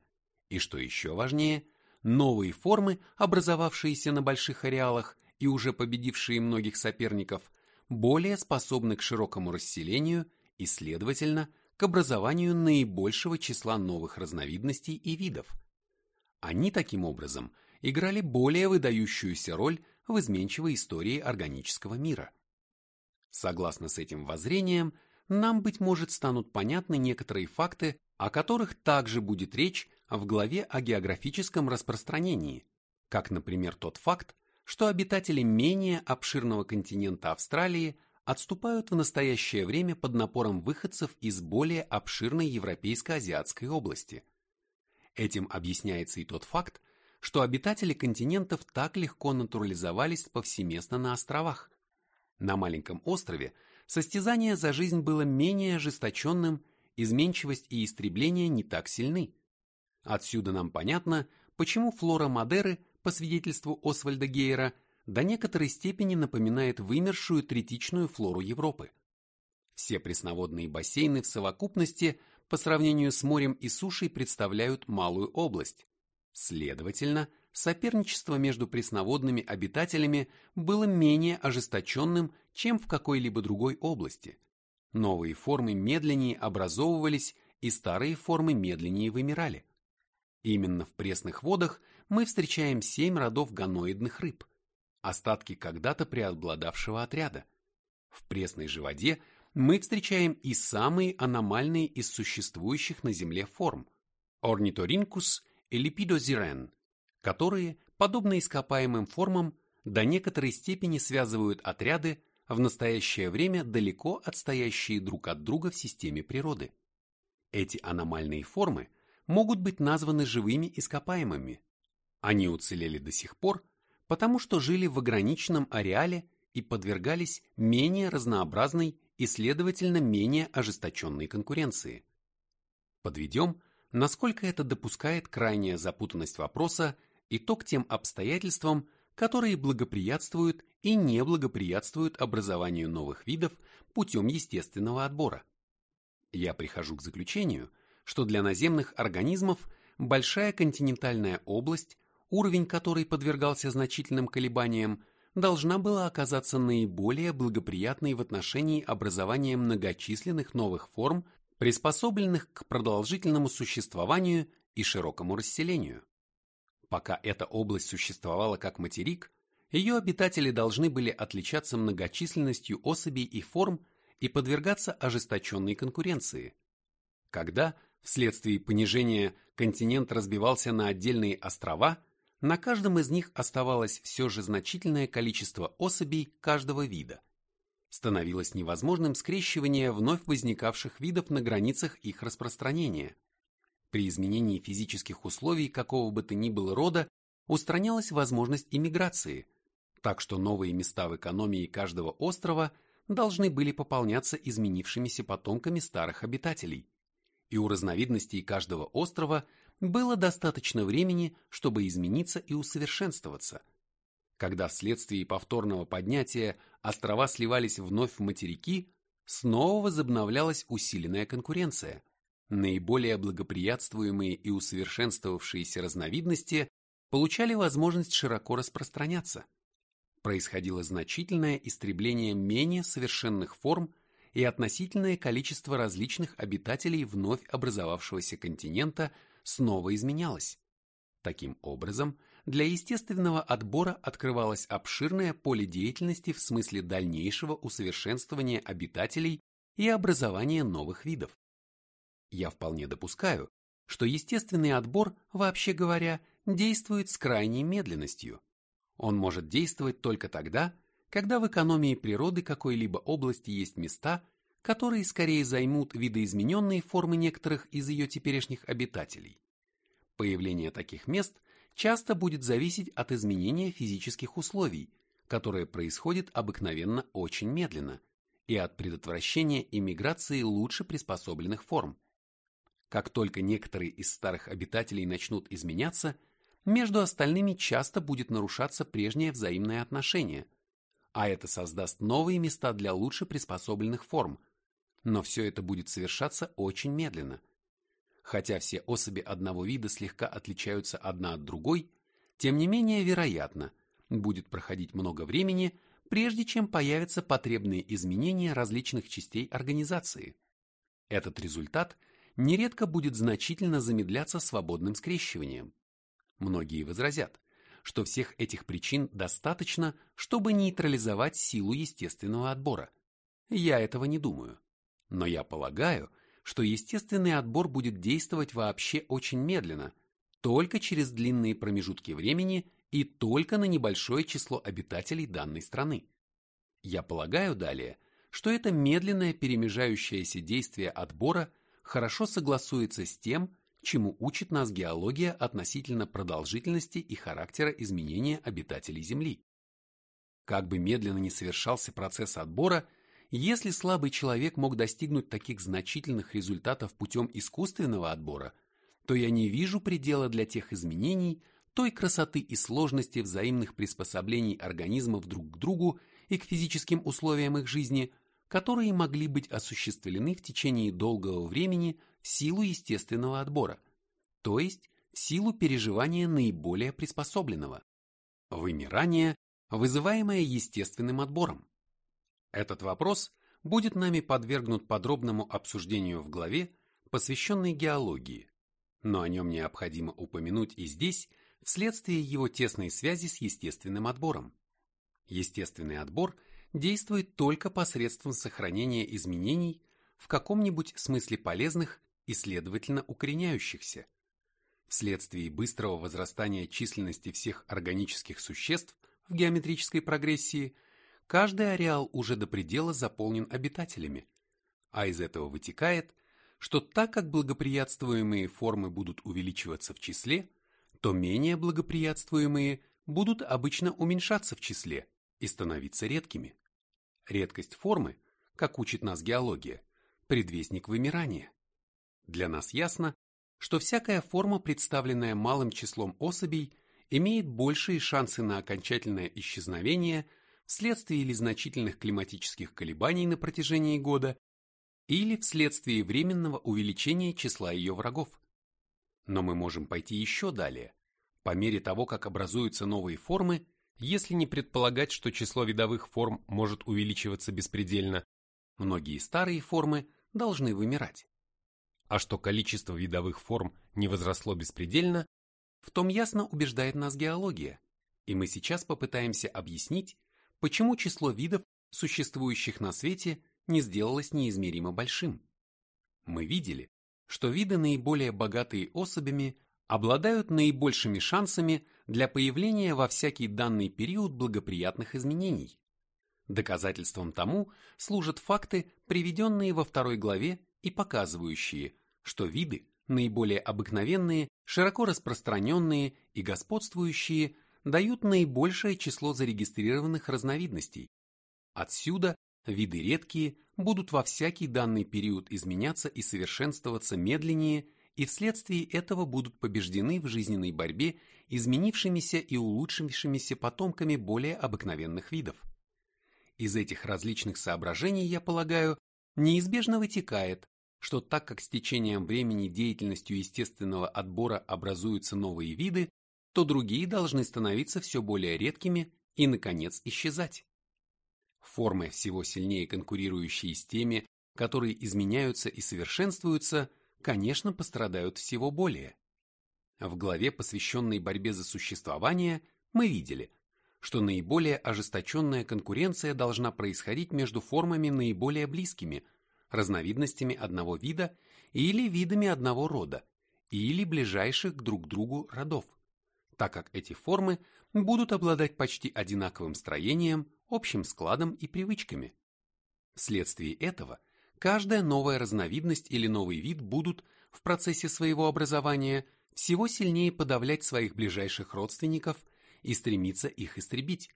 и что еще важнее, новые формы, образовавшиеся на больших ареалах и уже победившие многих соперников, более способны к широкому расселению и, следовательно, к образованию наибольшего числа новых разновидностей и видов. Они таким образом играли более выдающуюся роль в изменчивой истории органического мира. Согласно с этим воззрением, нам, быть может, станут понятны некоторые факты, о которых также будет речь в главе о географическом распространении, как, например, тот факт, что обитатели менее обширного континента Австралии отступают в настоящее время под напором выходцев из более обширной Европейско-Азиатской области. Этим объясняется и тот факт, что обитатели континентов так легко натурализовались повсеместно на островах. На маленьком острове состязание за жизнь было менее ожесточенным, изменчивость и истребление не так сильны. Отсюда нам понятно, почему флора Мадеры – по свидетельству Освальда Гейера, до некоторой степени напоминает вымершую третичную флору Европы. Все пресноводные бассейны в совокупности по сравнению с морем и сушей представляют малую область. Следовательно, соперничество между пресноводными обитателями было менее ожесточенным, чем в какой-либо другой области. Новые формы медленнее образовывались, и старые формы медленнее вымирали. Именно в пресных водах мы встречаем семь родов гоноидных рыб, остатки когда-то преобладавшего отряда. В пресной же воде мы встречаем и самые аномальные из существующих на Земле форм – Ornithorhynchus и Lepidosiren, которые, подобно ископаемым формам, до некоторой степени связывают отряды, в настоящее время далеко отстоящие друг от друга в системе природы. Эти аномальные формы могут быть названы живыми ископаемыми, они уцелели до сих пор, потому что жили в ограниченном ареале и подвергались менее разнообразной и, следовательно, менее ожесточенной конкуренции. Подведем, насколько это допускает крайняя запутанность вопроса и то к тем обстоятельствам, которые благоприятствуют и не благоприятствуют образованию новых видов путем естественного отбора. Я прихожу к заключению, что для наземных организмов большая континентальная область уровень которой подвергался значительным колебаниям, должна была оказаться наиболее благоприятной в отношении образования многочисленных новых форм приспособленных к продолжительному существованию и широкому расселению. Пока эта область существовала как материк, ее обитатели должны были отличаться многочисленностью особей и форм и подвергаться ожесточенной конкуренции. Когда, вследствие понижения, континент разбивался на отдельные острова, на каждом из них оставалось все же значительное количество особей каждого вида. Становилось невозможным скрещивание вновь возникавших видов на границах их распространения. При изменении физических условий какого бы то ни было рода устранялась возможность иммиграции, так что новые места в экономии каждого острова должны были пополняться изменившимися потомками старых обитателей. И у разновидностей каждого острова было достаточно времени, чтобы измениться и усовершенствоваться. Когда вследствие повторного поднятия острова сливались вновь в материки, снова возобновлялась усиленная конкуренция. Наиболее благоприятствуемые и усовершенствовавшиеся разновидности получали возможность широко распространяться. Происходило значительное истребление менее совершенных форм и относительное количество различных обитателей вновь образовавшегося континента снова изменялось. Таким образом, для естественного отбора открывалось обширное поле деятельности в смысле дальнейшего усовершенствования обитателей и образования новых видов. Я вполне допускаю, что естественный отбор, вообще говоря, действует с крайней медленностью. Он может действовать только тогда, когда в экономии природы какой-либо области есть места, которые скорее займут видоизмененные формы некоторых из ее теперешних обитателей. Появление таких мест часто будет зависеть от изменения физических условий, которое происходит обыкновенно очень медленно, и от предотвращения иммиграции лучше приспособленных форм. Как только некоторые из старых обитателей начнут изменяться, между остальными часто будет нарушаться прежнее взаимное отношение, а это создаст новые места для лучше приспособленных форм, но все это будет совершаться очень медленно. Хотя все особи одного вида слегка отличаются одна от другой, тем не менее вероятно, будет проходить много времени, прежде чем появятся потребные изменения различных частей организации. Этот результат – нередко будет значительно замедляться свободным скрещиванием. Многие возразят, что всех этих причин достаточно, чтобы нейтрализовать силу естественного отбора. Я этого не думаю. Но я полагаю, что естественный отбор будет действовать вообще очень медленно, только через длинные промежутки времени и только на небольшое число обитателей данной страны. Я полагаю далее, что это медленное перемежающееся действие отбора хорошо согласуется с тем, чему учит нас геология относительно продолжительности и характера изменения обитателей Земли. Как бы медленно ни совершался процесс отбора, если слабый человек мог достигнуть таких значительных результатов путем искусственного отбора, то я не вижу предела для тех изменений, той красоты и сложности взаимных приспособлений организмов друг к другу и к физическим условиям их жизни, которые могли быть осуществлены в течение долгого времени в силу естественного отбора, то есть в силу переживания наиболее приспособленного. Вымирание, вызываемое естественным отбором. Этот вопрос будет нами подвергнут подробному обсуждению в главе, посвященной геологии, но о нем необходимо упомянуть и здесь, вследствие его тесной связи с естественным отбором. Естественный отбор – действует только посредством сохранения изменений в каком-нибудь смысле полезных и, следовательно, укореняющихся. Вследствие быстрого возрастания численности всех органических существ в геометрической прогрессии, каждый ареал уже до предела заполнен обитателями, а из этого вытекает, что так как благоприятствуемые формы будут увеличиваться в числе, то менее благоприятствуемые будут обычно уменьшаться в числе и становиться редкими. Редкость формы, как учит нас геология, предвестник вымирания. Для нас ясно, что всякая форма, представленная малым числом особей, имеет большие шансы на окончательное исчезновение вследствие или значительных климатических колебаний на протяжении года, или вследствие временного увеличения числа ее врагов. Но мы можем пойти еще далее. По мере того, как образуются новые формы, если не предполагать, что число видовых форм может увеличиваться беспредельно, многие старые формы должны вымирать. А что количество видовых форм не возросло беспредельно, в том ясно убеждает нас геология, и мы сейчас попытаемся объяснить, почему число видов, существующих на свете, не сделалось неизмеримо большим. Мы видели, что виды наиболее богатые особями обладают наибольшими шансами для появления во всякий данный период благоприятных изменений. Доказательством тому служат факты, приведенные во второй главе и показывающие, что виды, наиболее обыкновенные, широко распространенные и господствующие, дают наибольшее число зарегистрированных разновидностей. Отсюда виды редкие будут во всякий данный период изменяться и совершенствоваться медленнее и вследствие этого будут побеждены в жизненной борьбе изменившимися и улучшившимися потомками более обыкновенных видов. Из этих различных соображений, я полагаю, неизбежно вытекает, что так как с течением времени деятельностью естественного отбора образуются новые виды, то другие должны становиться все более редкими и, наконец, исчезать. Формы, всего сильнее конкурирующие с теми, которые изменяются и совершенствуются, конечно, пострадают всего более. В главе, посвященной борьбе за существование, мы видели, что наиболее ожесточенная конкуренция должна происходить между формами наиболее близкими, разновидностями одного вида или видами одного рода, или ближайших к друг другу родов, так как эти формы будут обладать почти одинаковым строением, общим складом и привычками. Вследствие этого – каждая новая разновидность или новый вид будут в процессе своего образования всего сильнее подавлять своих ближайших родственников и стремиться их истребить.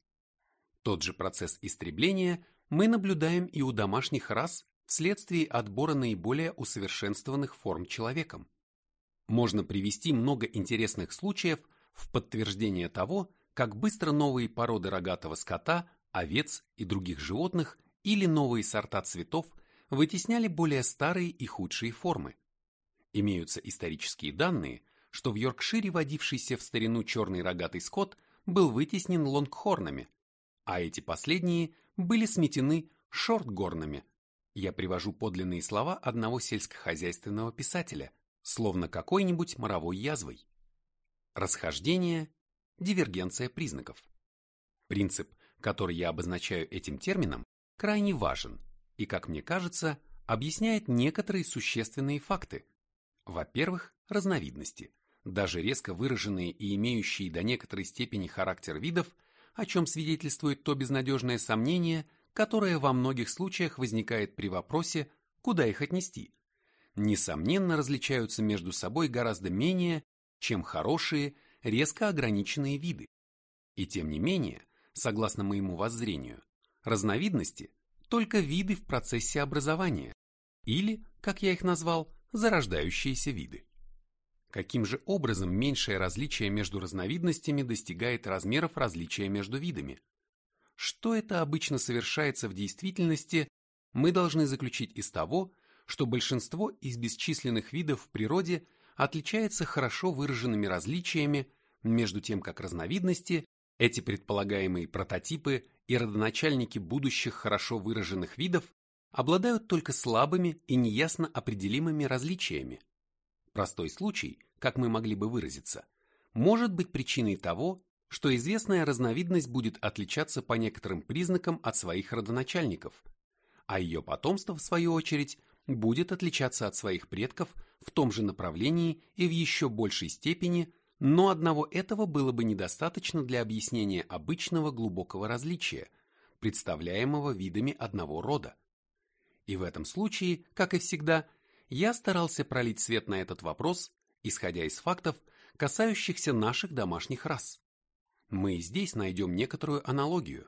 Тот же процесс истребления мы наблюдаем и у домашних рас вследствие отбора наиболее усовершенствованных форм человеком. Можно привести много интересных случаев в подтверждение того, как быстро новые породы рогатого скота, овец и других животных или новые сорта цветов – вытесняли более старые и худшие формы. Имеются исторические данные, что в Йоркшире водившийся в старину черный рогатый скот был вытеснен лонгхорнами, а эти последние были сметены шортгорнами. Я привожу подлинные слова одного сельскохозяйственного писателя, словно какой-нибудь моровой язвой. Расхождение, дивергенция признаков. Принцип, который я обозначаю этим термином, крайне важен – и, как мне кажется, объясняет некоторые существенные факты. Во-первых, разновидности, даже резко выраженные и имеющие до некоторой степени характер видов, о чем свидетельствует то безнадежное сомнение, которое во многих случаях возникает при вопросе, куда их отнести, несомненно различаются между собой гораздо менее, чем хорошие, резко ограниченные виды. И тем не менее, согласно моему воззрению, разновидности – только виды в процессе образования, или, как я их назвал, зарождающиеся виды. Каким же образом меньшее различие между разновидностями достигает размеров различия между видами? Что это обычно совершается в действительности, мы должны заключить из того, что большинство из бесчисленных видов в природе отличается хорошо выраженными различиями, между тем как разновидности, эти предполагаемые прототипы и родоначальники будущих хорошо выраженных видов обладают только слабыми и неясно определимыми различиями. Простой случай, как мы могли бы выразиться, может быть причиной того, что известная разновидность будет отличаться по некоторым признакам от своих родоначальников, а ее потомство, в свою очередь, будет отличаться от своих предков в том же направлении и в еще большей степени но одного этого было бы недостаточно для объяснения обычного глубокого различия, представляемого видами одного рода. И в этом случае, как и всегда, я старался пролить свет на этот вопрос, исходя из фактов, касающихся наших домашних рас. Мы и здесь найдем некоторую аналогию.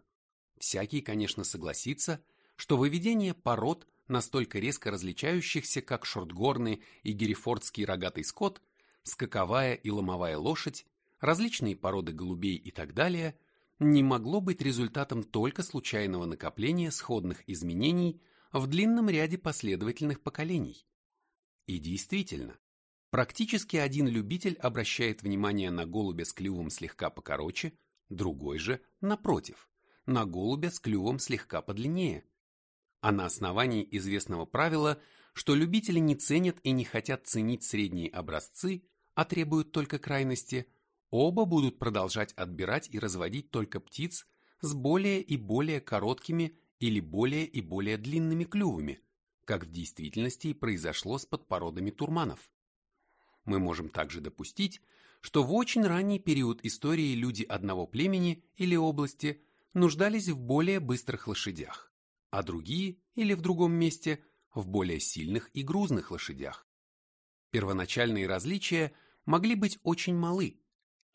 Всякий, конечно, согласится, что выведение пород, настолько резко различающихся, как шортгорный и герефордский рогатый скот – скаковая и ломовая лошадь, различные породы голубей и так далее, не могло быть результатом только случайного накопления сходных изменений в длинном ряде последовательных поколений. И действительно, практически один любитель обращает внимание на голубя с клювом слегка покороче, другой же, напротив, на голубя с клювом слегка подлиннее. А на основании известного правила, что любители не ценят и не хотят ценить средние образцы, а требуют только крайности, оба будут продолжать отбирать и разводить только птиц с более и более короткими или более и более длинными клювами, как в действительности и произошло с подпородами турманов. Мы можем также допустить, что в очень ранний период истории люди одного племени или области нуждались в более быстрых лошадях, а другие или в другом месте в более сильных и грузных лошадях. Первоначальные различия могли быть очень малы,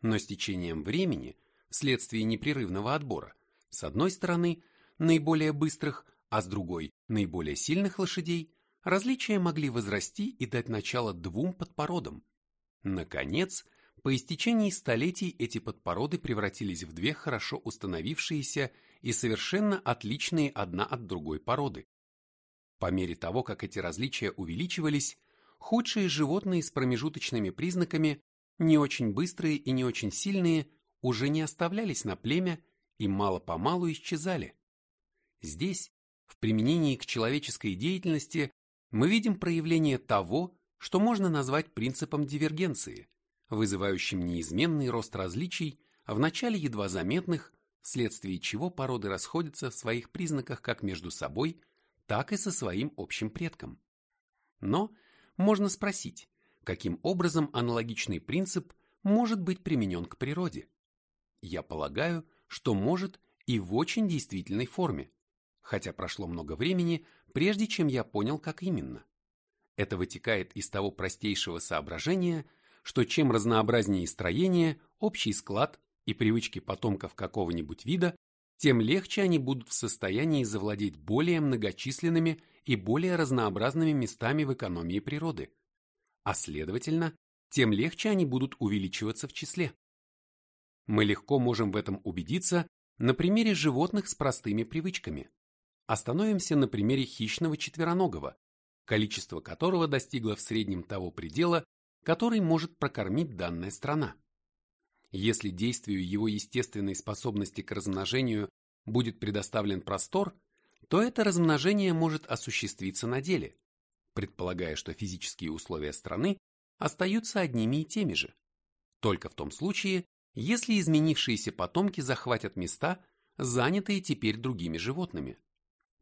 но с течением времени, вследствие непрерывного отбора, с одной стороны, наиболее быстрых, а с другой, наиболее сильных лошадей, различия могли возрасти и дать начало двум подпородам. Наконец, по истечении столетий эти подпороды превратились в две хорошо установившиеся и совершенно отличные одна от другой породы. По мере того, как эти различия увеличивались, худшие животные с промежуточными признаками, не очень быстрые и не очень сильные, уже не оставлялись на племя и мало-помалу исчезали. Здесь, в применении к человеческой деятельности, мы видим проявление того, что можно назвать принципом дивергенции, вызывающим неизменный рост различий, вначале едва заметных, вследствие чего породы расходятся в своих признаках как между собой, так и со своим общим предком. Но можно спросить, каким образом аналогичный принцип может быть применен к природе? Я полагаю, что может и в очень действительной форме, хотя прошло много времени, прежде чем я понял, как именно. Это вытекает из того простейшего соображения, что чем разнообразнее строение, общий склад и привычки потомков какого-нибудь вида, тем легче они будут в состоянии завладеть более многочисленными и более разнообразными местами в экономии природы, а следовательно, тем легче они будут увеличиваться в числе. Мы легко можем в этом убедиться на примере животных с простыми привычками. Остановимся на примере хищного четвероногого, количество которого достигло в среднем того предела, который может прокормить данная страна. Если действию его естественной способности к размножению будет предоставлен простор, то это размножение может осуществиться на деле, предполагая, что физические условия страны остаются одними и теми же. Только в том случае, если изменившиеся потомки захватят места, занятые теперь другими животными.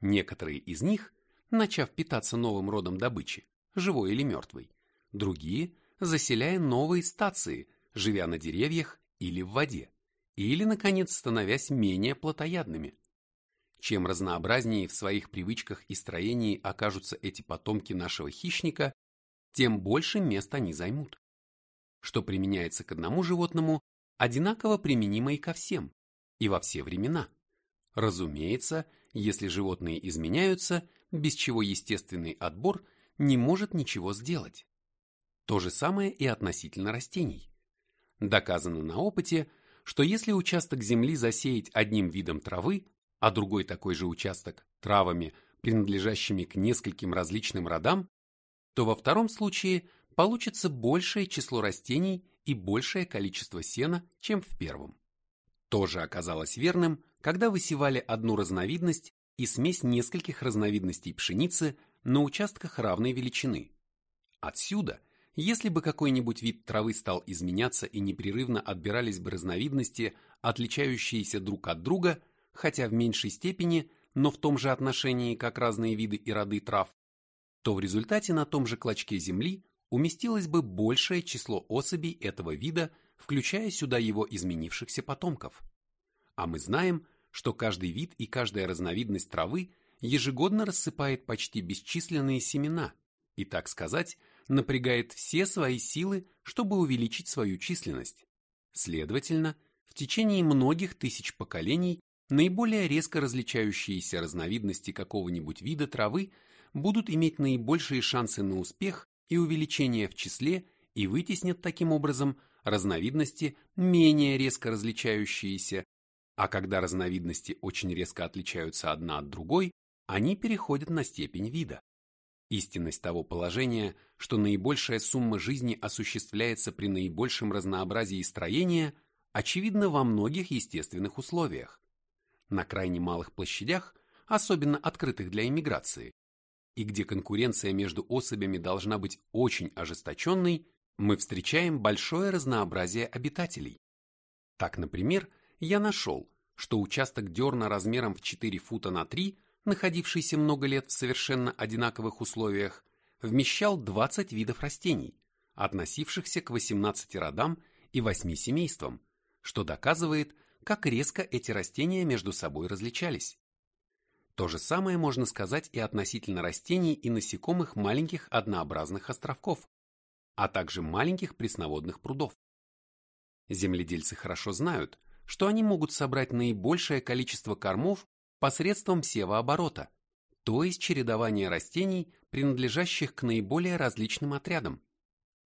Некоторые из них, начав питаться новым родом добычи, живой или мертвой, другие, заселяя новые стации, живя на деревьях или в воде, или, наконец, становясь менее плотоядными. Чем разнообразнее в своих привычках и строении окажутся эти потомки нашего хищника, тем больше мест они займут. Что применяется к одному животному, одинаково применимо и ко всем, и во все времена. Разумеется, если животные изменяются, без чего естественный отбор не может ничего сделать. То же самое и относительно растений. Доказано на опыте, что если участок земли засеять одним видом травы, а другой такой же участок травами, принадлежащими к нескольким различным родам, то во втором случае получится большее число растений и большее количество сена, чем в первом. Тоже оказалось верным, когда высевали одну разновидность и смесь нескольких разновидностей пшеницы на участках равной величины. Отсюда, если бы какой-нибудь вид травы стал изменяться и непрерывно отбирались бы разновидности, отличающиеся друг от друга, хотя в меньшей степени, но в том же отношении, как разные виды и роды трав, то в результате на том же клочке земли уместилось бы большее число особей этого вида, включая сюда его изменившихся потомков. А мы знаем, что каждый вид и каждая разновидность травы ежегодно рассыпает почти бесчисленные семена и, так сказать, напрягает все свои силы, чтобы увеличить свою численность. Следовательно, в течение многих тысяч поколений наиболее резко различающиеся разновидности какого-нибудь вида травы будут иметь наибольшие шансы на успех и увеличение в числе и вытеснят таким образом разновидности, менее резко различающиеся, а когда разновидности очень резко отличаются одна от другой, они переходят на степень вида. Истинность того положения, что наибольшая сумма жизни осуществляется при наибольшем разнообразии строения, очевидна во многих естественных условиях. На крайне малых площадях, особенно открытых для иммиграции, и где конкуренция между особями должна быть очень ожесточенной, мы встречаем большое разнообразие обитателей. Так, например, я нашел, что участок дерна размером в 4 фута на 3, находившийся много лет в совершенно одинаковых условиях, вмещал 20 видов растений, относившихся к 18 родам и 8 семействам, что доказывает, как резко эти растения между собой различались. То же самое можно сказать и относительно растений и насекомых маленьких однообразных островков, а также маленьких пресноводных прудов. Земледельцы хорошо знают, что они могут собрать наибольшее количество кормов посредством севооборота, то есть чередования растений, принадлежащих к наиболее различным отрядам.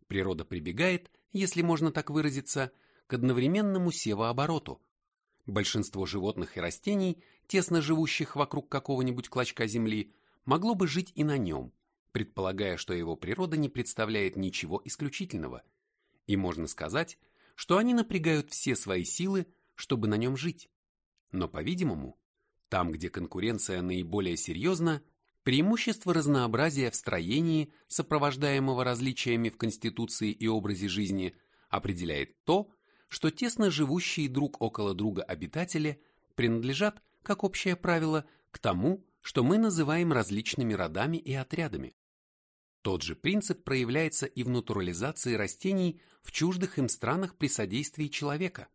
Природа прибегает, если можно так выразиться, к одновременному севообороту. Большинство животных и растений, тесно живущих вокруг какого-нибудь клочка земли, могло бы жить и на нем, предполагая, что его природа не представляет ничего исключительного. И можно сказать, что они напрягают все свои силы, чтобы на нем жить. Но, по-видимому, там, где конкуренция наиболее серьезна, преимущество разнообразия в строении, сопровождаемого различиями в конституции и образе жизни, определяет то, что тесно живущие друг около друга обитатели принадлежат, как общее правило, к тому, что мы называем различными родами и отрядами. Тот же принцип проявляется и в натурализации растений в чуждых им странах при содействии человека.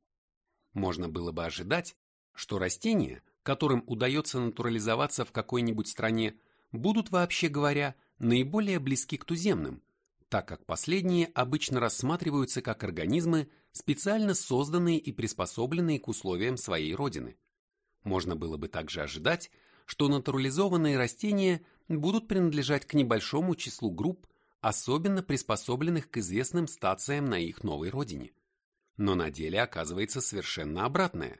Можно было бы ожидать, что растения, которым удается натурализоваться в какой-нибудь стране, будут, вообще говоря, наиболее близки к туземным, так как последние обычно рассматриваются как организмы, специально созданные и приспособленные к условиям своей родины. Можно было бы также ожидать, что натурализованные растения будут принадлежать к небольшому числу групп, особенно приспособленных к известным стациям на их новой родине. Но на деле оказывается совершенно обратное.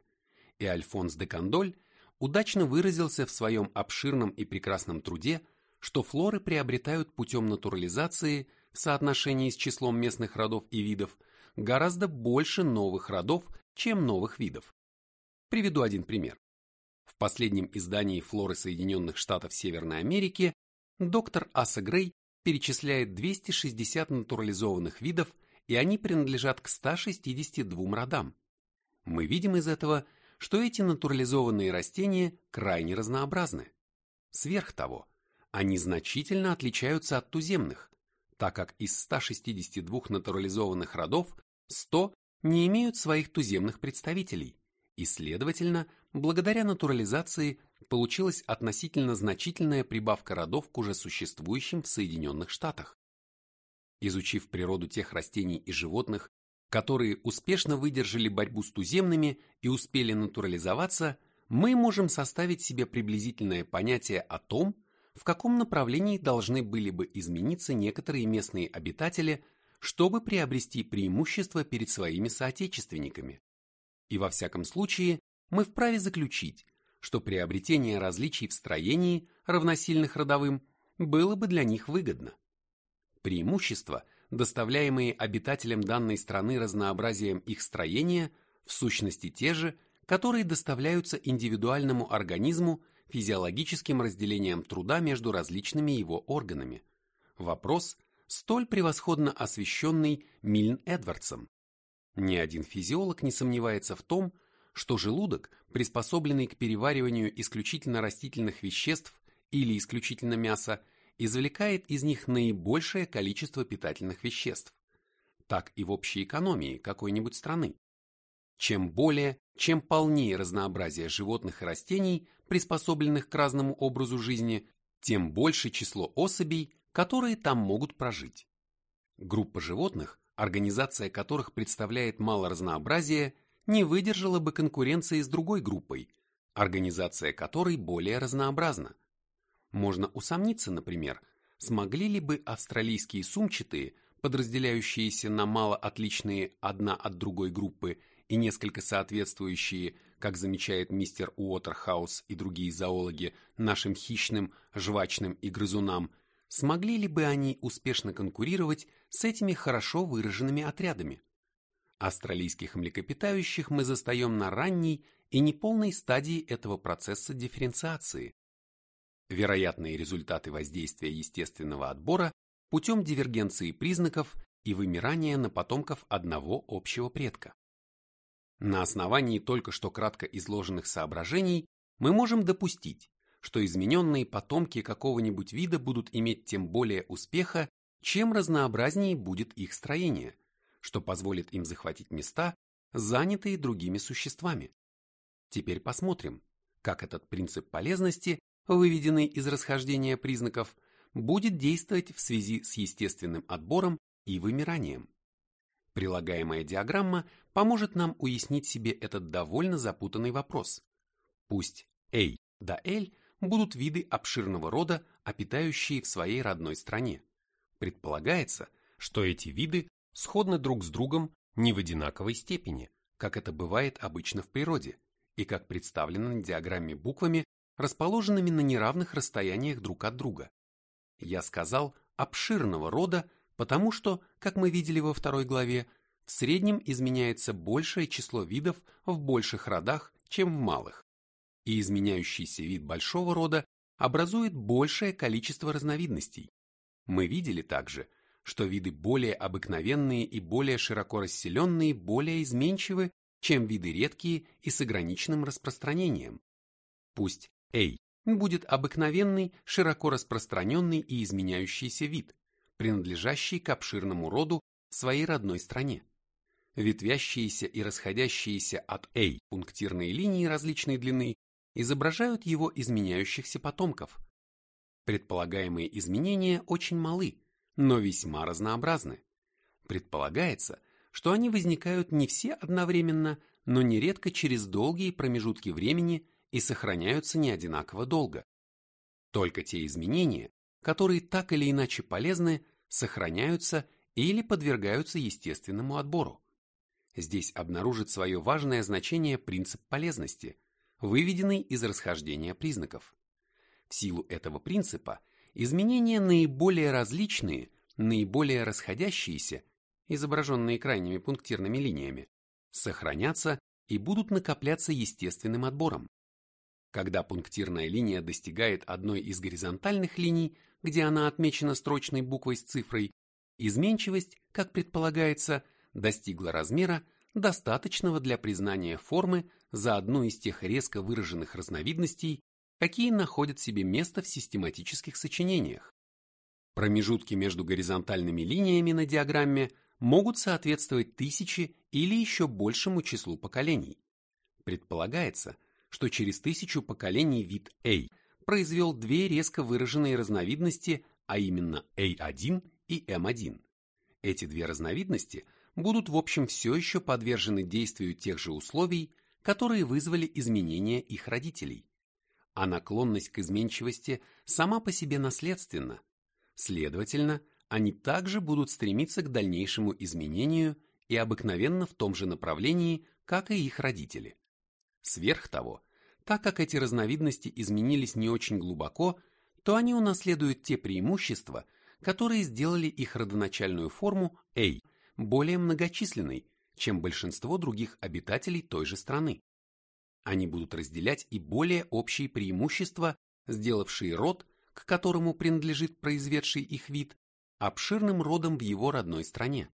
И Альфонс де Кандоль удачно выразился в своем обширном и прекрасном труде, что флоры приобретают путем натурализации в соотношении с числом местных родов и видов гораздо больше новых родов, чем новых видов. Приведу один пример. В последнем издании «Флоры Соединенных Штатов Северной Америки» доктор Аса Грей перечисляет 260 натурализованных видов, и они принадлежат к 162 родам. Мы видим из этого, что эти натурализованные растения крайне разнообразны. Сверх того, они значительно отличаются от туземных, так как из 162 натурализованных родов 100 не имеют своих туземных представителей, и, следовательно, благодаря натурализации получилась относительно значительная прибавка родов к уже существующим в Соединенных Штатах. Изучив природу тех растений и животных, которые успешно выдержали борьбу с туземными и успели натурализоваться, мы можем составить себе приблизительное понятие о том, в каком направлении должны были бы измениться некоторые местные обитатели, чтобы приобрести преимущество перед своими соотечественниками. И во всяком случае, мы вправе заключить, что приобретение различий в строении, равносильных родовым, было бы для них выгодно. Преимущества – доставляемые обитателям данной страны разнообразием их строения, в сущности те же, которые доставляются индивидуальному организму физиологическим разделением труда между различными его органами. Вопрос, столь превосходно освещенный Мильн Эдвардсом. Ни один физиолог не сомневается в том, что желудок, приспособленный к перевариванию исключительно растительных веществ или исключительно мяса, извлекает из них наибольшее количество питательных веществ, так и в общей экономии какой-нибудь страны. Чем более, чем полнее разнообразие животных и растений, приспособленных к разному образу жизни, тем больше число особей, которые там могут прожить. Группа животных, организация которых представляет мало разнообразия, не выдержала бы конкуренции с другой группой, организация которой более разнообразна. Можно усомниться, например, смогли ли бы австралийские сумчатые, подразделяющиеся на мало отличные одна от другой группы и несколько соответствующие, как замечает мистер Уотерхаус и другие зоологи, нашим хищным, жвачным и грызунам, смогли ли бы они успешно конкурировать с этими хорошо выраженными отрядами? Австралийских млекопитающих мы застаем на ранней и неполной стадии этого процесса дифференциации, вероятные результаты воздействия естественного отбора путем дивергенции признаков и вымирания на потомков одного общего предка. На основании только что кратко изложенных соображений мы можем допустить, что измененные потомки какого-нибудь вида будут иметь тем более успеха, чем разнообразнее будет их строение, что позволит им захватить места, занятые другими существами. Теперь посмотрим, как этот принцип полезности, выведенный из расхождения признаков, будет действовать в связи с естественным отбором и вымиранием. Прилагаемая диаграмма поможет нам уяснить себе этот довольно запутанный вопрос. Пусть A до L будут виды обширного рода, обитающие в своей родной стране. Предполагается, что эти виды сходны друг с другом не в одинаковой степени, как это бывает обычно в природе, и как представлено на диаграмме буквами, расположенными на неравных расстояниях друг от друга. Я сказал обширного рода, потому что, как мы видели во второй главе, в среднем изменяется большее число видов в больших родах, чем в малых, и изменяющийся вид большого рода образует большее количество разновидностей. Мы видели также, что виды более обыкновенные и более широко расселенные более изменчивы, чем виды редкие и с ограниченным распространением. Пусть A будет обыкновенный, широко распространенный и изменяющийся вид, принадлежащий к обширному роду своей родной стране. Ветвящиеся и расходящиеся от A пунктирные линии различной длины изображают его изменяющихся потомков. Предполагаемые изменения очень малы, но весьма разнообразны. Предполагается, что они возникают не все одновременно, но нередко через долгие промежутки времени и сохраняются не одинаково долго. Только те изменения, которые так или иначе полезны, сохраняются или подвергаются естественному отбору. Здесь обнаружит свое важное значение принцип полезности, выведенный из расхождения признаков. В силу этого принципа изменения наиболее различные, наиболее расходящиеся, изображенные крайними пунктирными линиями, сохранятся и будут накопляться естественным отбором. Когда пунктирная линия достигает одной из горизонтальных линий, где она отмечена строчной буквой с цифрой, изменчивость, как предполагается, достигла размера, достаточного для признания формы за одну из тех резко выраженных разновидностей, какие находят себе место в систематических сочинениях. Промежутки между горизонтальными линиями на диаграмме могут соответствовать тысяче или еще большему числу поколений. Предполагается, что через тысячу поколений вид A произвел две резко выраженные разновидности, а именно A1 и M1. Эти две разновидности будут в общем все еще подвержены действию тех же условий, которые вызвали изменения их родителей. А наклонность к изменчивости сама по себе наследственна. Следовательно, они также будут стремиться к дальнейшему изменению и обыкновенно в том же направлении, как и их родители. Сверх того, так как эти разновидности изменились не очень глубоко, то они унаследуют те преимущества, которые сделали их родоначальную форму A более многочисленной, чем большинство других обитателей той же страны. Они будут разделять и более общие преимущества, сделавшие род, к которому принадлежит произведший их вид, обширным родом в его родной стране.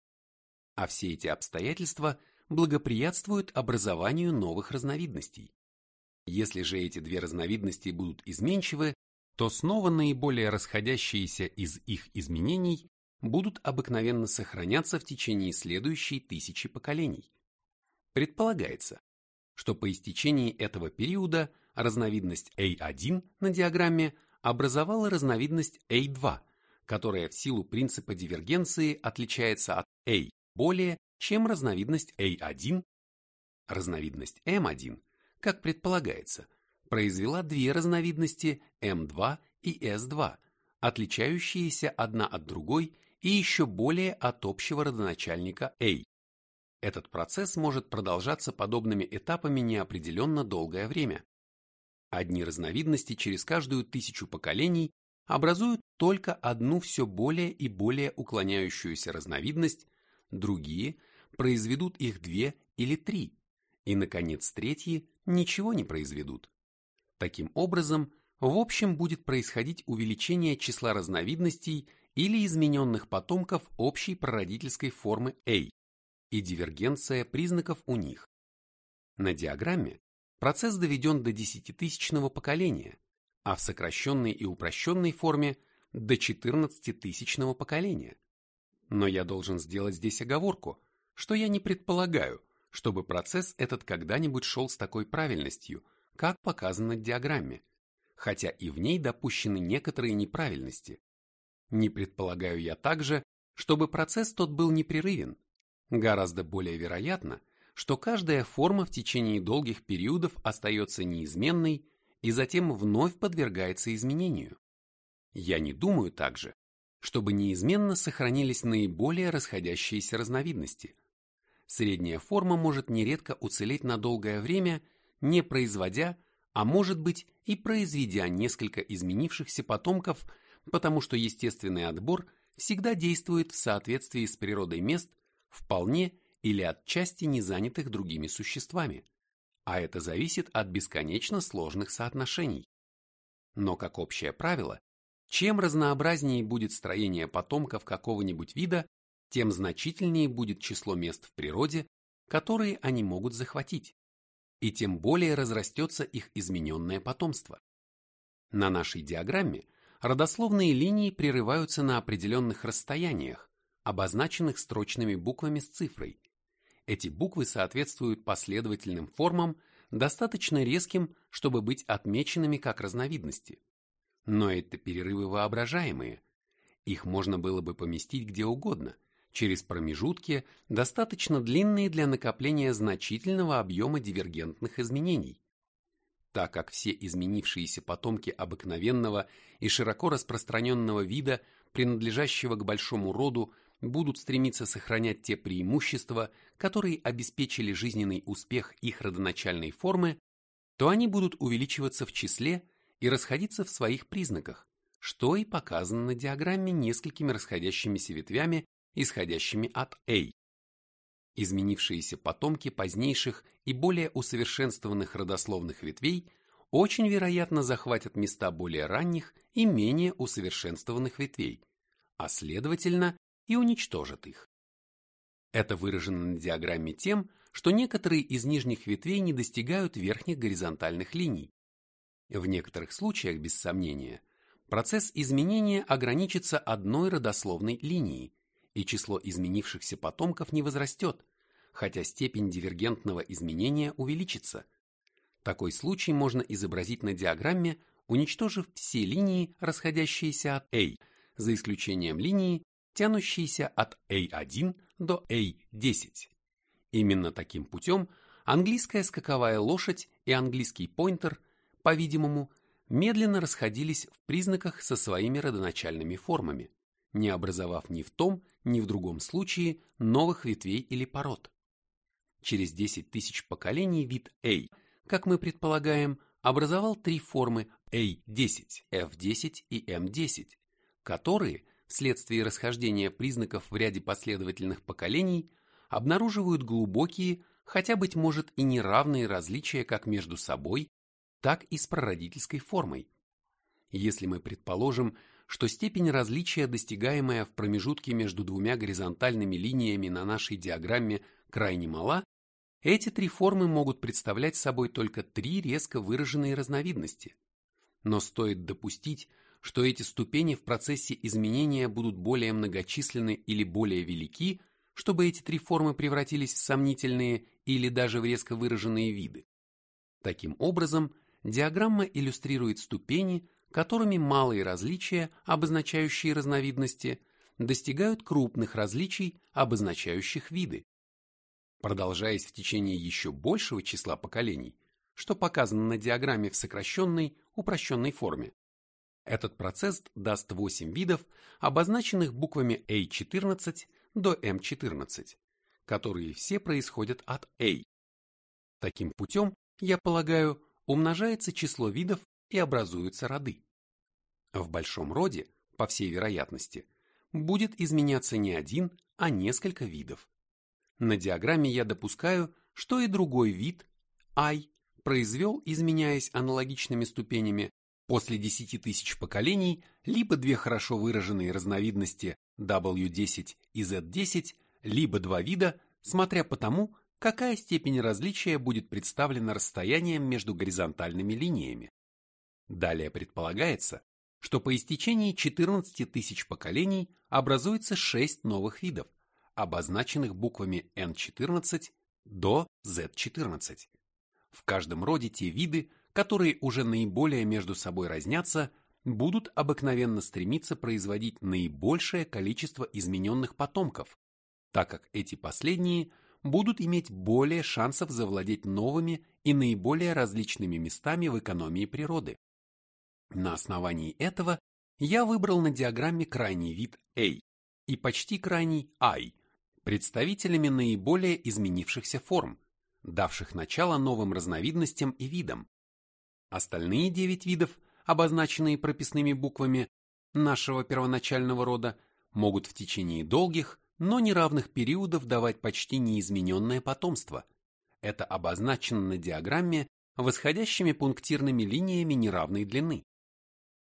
А все эти обстоятельства благоприятствуют образованию новых разновидностей. Если же эти две разновидности будут изменчивы, то снова наиболее расходящиеся из их изменений будут обыкновенно сохраняться в течение следующей тысячи поколений. Предполагается, что по истечении этого периода разновидность A1 на диаграмме образовала разновидность A2, которая в силу принципа дивергенции отличается от A более, чем разновидность A1. Разновидность M1, как предполагается, произвела две разновидности M2 и S2, отличающиеся одна от другой и еще более от общего родоначальника A. Этот процесс может продолжаться подобными этапами неопределенно долгое время. Одни разновидности через каждую тысячу поколений образуют только одну все более и более уклоняющуюся разновидность, другие произведут их две или три, и, наконец, третьи ничего не произведут. Таким образом, в общем будет происходить увеличение числа разновидностей или измененных потомков общей прародительской формы A и дивергенция признаков у них. На диаграмме процесс доведен до десятитысячного поколения, а в сокращенной и упрощенной форме до 14-тысячного поколения. Но я должен сделать здесь оговорку, что я не предполагаю, чтобы процесс этот когда-нибудь шел с такой правильностью, как показано в диаграмме, хотя и в ней допущены некоторые неправильности. Не предполагаю я также, чтобы процесс тот был непрерывен. Гораздо более вероятно, что каждая форма в течение долгих периодов остается неизменной и затем вновь подвергается изменению. Я не думаю также, чтобы неизменно сохранились наиболее расходящиеся разновидности. Средняя форма может нередко уцелеть на долгое время, не производя, а может быть и произведя несколько изменившихся потомков, потому что естественный отбор всегда действует в соответствии с природой мест, вполне или отчасти не занятых другими существами, а это зависит от бесконечно сложных соотношений. Но как общее правило, чем разнообразнее будет строение потомков какого-нибудь вида, тем значительнее будет число мест в природе, которые они могут захватить, и тем более разрастется их измененное потомство. На нашей диаграмме родословные линии прерываются на определенных расстояниях, обозначенных строчными буквами с цифрой. Эти буквы соответствуют последовательным формам, достаточно резким, чтобы быть отмеченными как разновидности. Но это перерывы воображаемые. Их можно было бы поместить где угодно, через промежутки, достаточно длинные для накопления значительного объема дивергентных изменений. Так как все изменившиеся потомки обыкновенного и широко распространенного вида, принадлежащего к большому роду, будут стремиться сохранять те преимущества, которые обеспечили жизненный успех их родоначальной формы, то они будут увеличиваться в числе и расходиться в своих признаках, что и показано на диаграмме несколькими расходящимися ветвями, исходящими от A. Изменившиеся потомки позднейших и более усовершенствованных родословных ветвей очень вероятно захватят места более ранних и менее усовершенствованных ветвей, а следовательно и уничтожат их. Это выражено на диаграмме тем, что некоторые из нижних ветвей не достигают верхних горизонтальных линий, в некоторых случаях, без сомнения, процесс изменения ограничится одной родословной линией, и число изменившихся потомков не возрастет, хотя степень дивергентного изменения увеличится. Такой случай можно изобразить на диаграмме, уничтожив все линии, расходящиеся от A, за исключением линии, тянущиеся от A1 до A10. Именно таким путем английская скаковая лошадь и английский пойнтер – по-видимому, медленно расходились в признаках со своими родоначальными формами, не образовав ни в том, ни в другом случае новых ветвей или пород. Через 10 тысяч поколений вид A, как мы предполагаем, образовал три формы A10, F10 и M10, которые, вследствие расхождения признаков в ряде последовательных поколений, обнаруживают глубокие, хотя, быть может, и неравные различия как между собой, так и с прародительской формой. Если мы предположим, что степень различия, достигаемая в промежутке между двумя горизонтальными линиями на нашей диаграмме, крайне мала, эти три формы могут представлять собой только три резко выраженные разновидности. Но стоит допустить, что эти ступени в процессе изменения будут более многочисленны или более велики, чтобы эти три формы превратились в сомнительные или даже в резко выраженные виды. Таким образом, диаграмма иллюстрирует ступени, которыми малые различия, обозначающие разновидности, достигают крупных различий, обозначающих виды. Продолжаясь в течение еще большего числа поколений, что показано на диаграмме в сокращенной, упрощенной форме, этот процесс даст 8 видов, обозначенных буквами A14 до M14, которые все происходят от A. Таким путем, я полагаю, умножается число видов и образуются роды. В большом роде, по всей вероятности, будет изменяться не один, а несколько видов. На диаграмме я допускаю, что и другой вид, I, произвел, изменяясь аналогичными ступенями, После 10 тысяч поколений либо две хорошо выраженные разновидности W10 и Z10, либо два вида, смотря по тому, какая степень различия будет представлена расстоянием между горизонтальными линиями. Далее предполагается, что по истечении 14 тысяч поколений образуется 6 новых видов, обозначенных буквами N14 до Z14. В каждом роде те виды, которые уже наиболее между собой разнятся, будут обыкновенно стремиться производить наибольшее количество измененных потомков, так как эти последние будут иметь более шансов завладеть новыми и наиболее различными местами в экономии природы. На основании этого я выбрал на диаграмме крайний вид A и почти крайний I, представителями наиболее изменившихся форм, давших начало новым разновидностям и видам. Остальные девять видов, обозначенные прописными буквами нашего первоначального рода, могут в течение долгих, но неравных периодов давать почти неизмененное потомство. Это обозначено на диаграмме восходящими пунктирными линиями неравной длины.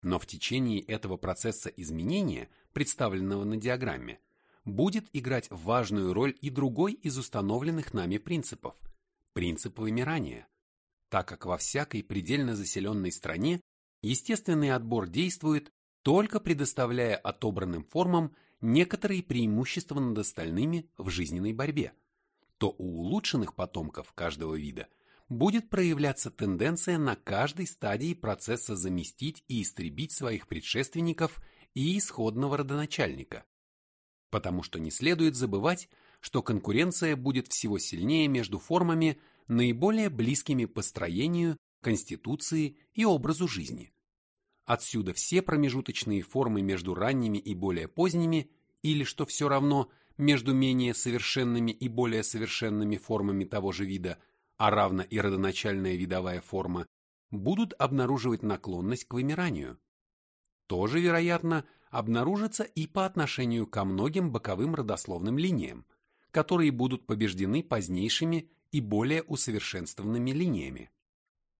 Но в течение этого процесса изменения, представленного на диаграмме, будет играть важную роль и другой из установленных нами принципов – принцип вымирания. Так как во всякой предельно заселенной стране естественный отбор действует, только предоставляя отобранным формам некоторые преимущества над остальными в жизненной борьбе, то у улучшенных потомков каждого вида – будет проявляться тенденция на каждой стадии процесса заместить и истребить своих предшественников и исходного родоначальника. Потому что не следует забывать, что конкуренция будет всего сильнее между формами, наиболее близкими по строению, конституции и образу жизни. Отсюда все промежуточные формы между ранними и более поздними, или, что все равно, между менее совершенными и более совершенными формами того же вида – а равно и родоначальная видовая форма, будут обнаруживать наклонность к вымиранию. Тоже, вероятно, обнаружится и по отношению ко многим боковым родословным линиям, которые будут побеждены позднейшими и более усовершенствованными линиями.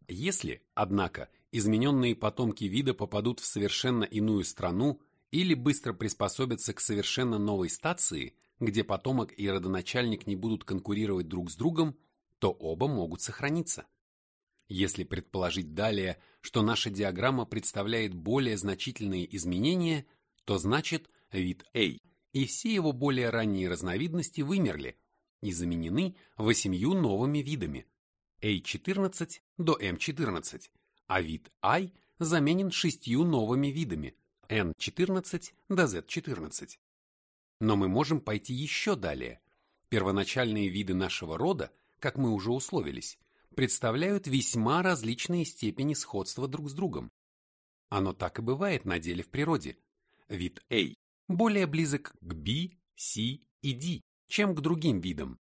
Если, однако, измененные потомки вида попадут в совершенно иную страну или быстро приспособятся к совершенно новой стации, где потомок и родоначальник не будут конкурировать друг с другом, то оба могут сохраниться. Если предположить далее, что наша диаграмма представляет более значительные изменения, то значит вид A и все его более ранние разновидности вымерли и заменены восемью новыми видами A14 до M14, а вид I заменен шестью новыми видами N14 до Z14. Но мы можем пойти еще далее. Первоначальные виды нашего рода – как мы уже условились, представляют весьма различные степени сходства друг с другом. Оно так и бывает на деле в природе. Вид A более близок к B, C и D, чем к другим видам,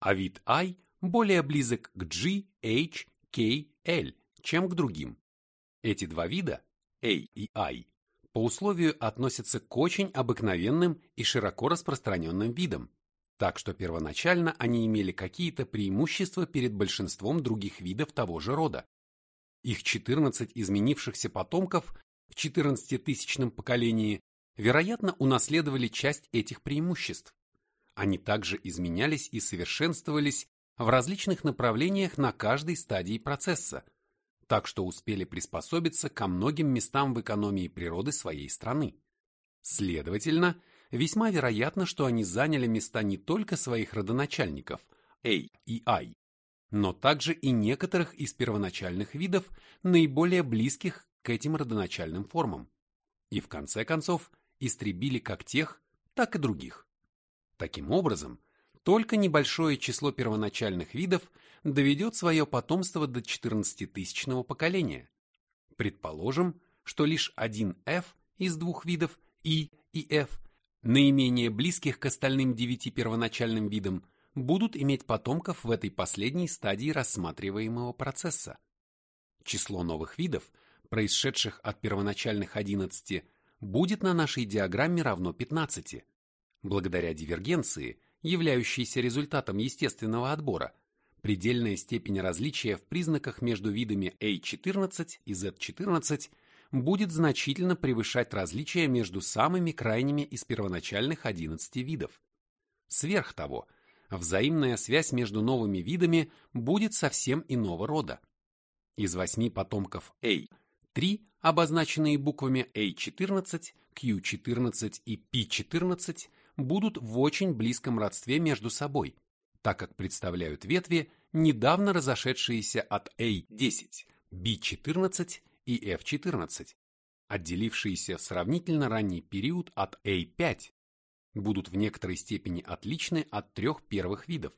а вид I более близок к G, H, K, L, чем к другим. Эти два вида, A и I, по условию относятся к очень обыкновенным и широко распространенным видам, так что первоначально они имели какие-то преимущества перед большинством других видов того же рода. Их 14 изменившихся потомков в 14-тысячном поколении, вероятно, унаследовали часть этих преимуществ. Они также изменялись и совершенствовались в различных направлениях на каждой стадии процесса, так что успели приспособиться ко многим местам в экономии природы своей страны. Следовательно, весьма вероятно, что они заняли места не только своих родоначальников A и I, но также и некоторых из первоначальных видов, наиболее близких к этим родоначальным формам, и в конце концов истребили как тех, так и других. Таким образом, только небольшое число первоначальных видов доведет свое потомство до 14-тысячного поколения. Предположим, что лишь один F из двух видов I и F наименее близких к остальным девяти первоначальным видам, будут иметь потомков в этой последней стадии рассматриваемого процесса. Число новых видов, происшедших от первоначальных 11, будет на нашей диаграмме равно 15. Благодаря дивергенции, являющейся результатом естественного отбора, предельная степень различия в признаках между видами A14 и Z14 будет значительно превышать различия между самыми крайними из первоначальных 11 видов. Сверх того, взаимная связь между новыми видами будет совсем иного рода. Из восьми потомков A, три, обозначенные буквами A14, Q14 и P14, будут в очень близком родстве между собой, так как представляют ветви, недавно разошедшиеся от A10, B14 и F14, отделившиеся в сравнительно ранний период от A5, будут в некоторой степени отличны от трех первых видов.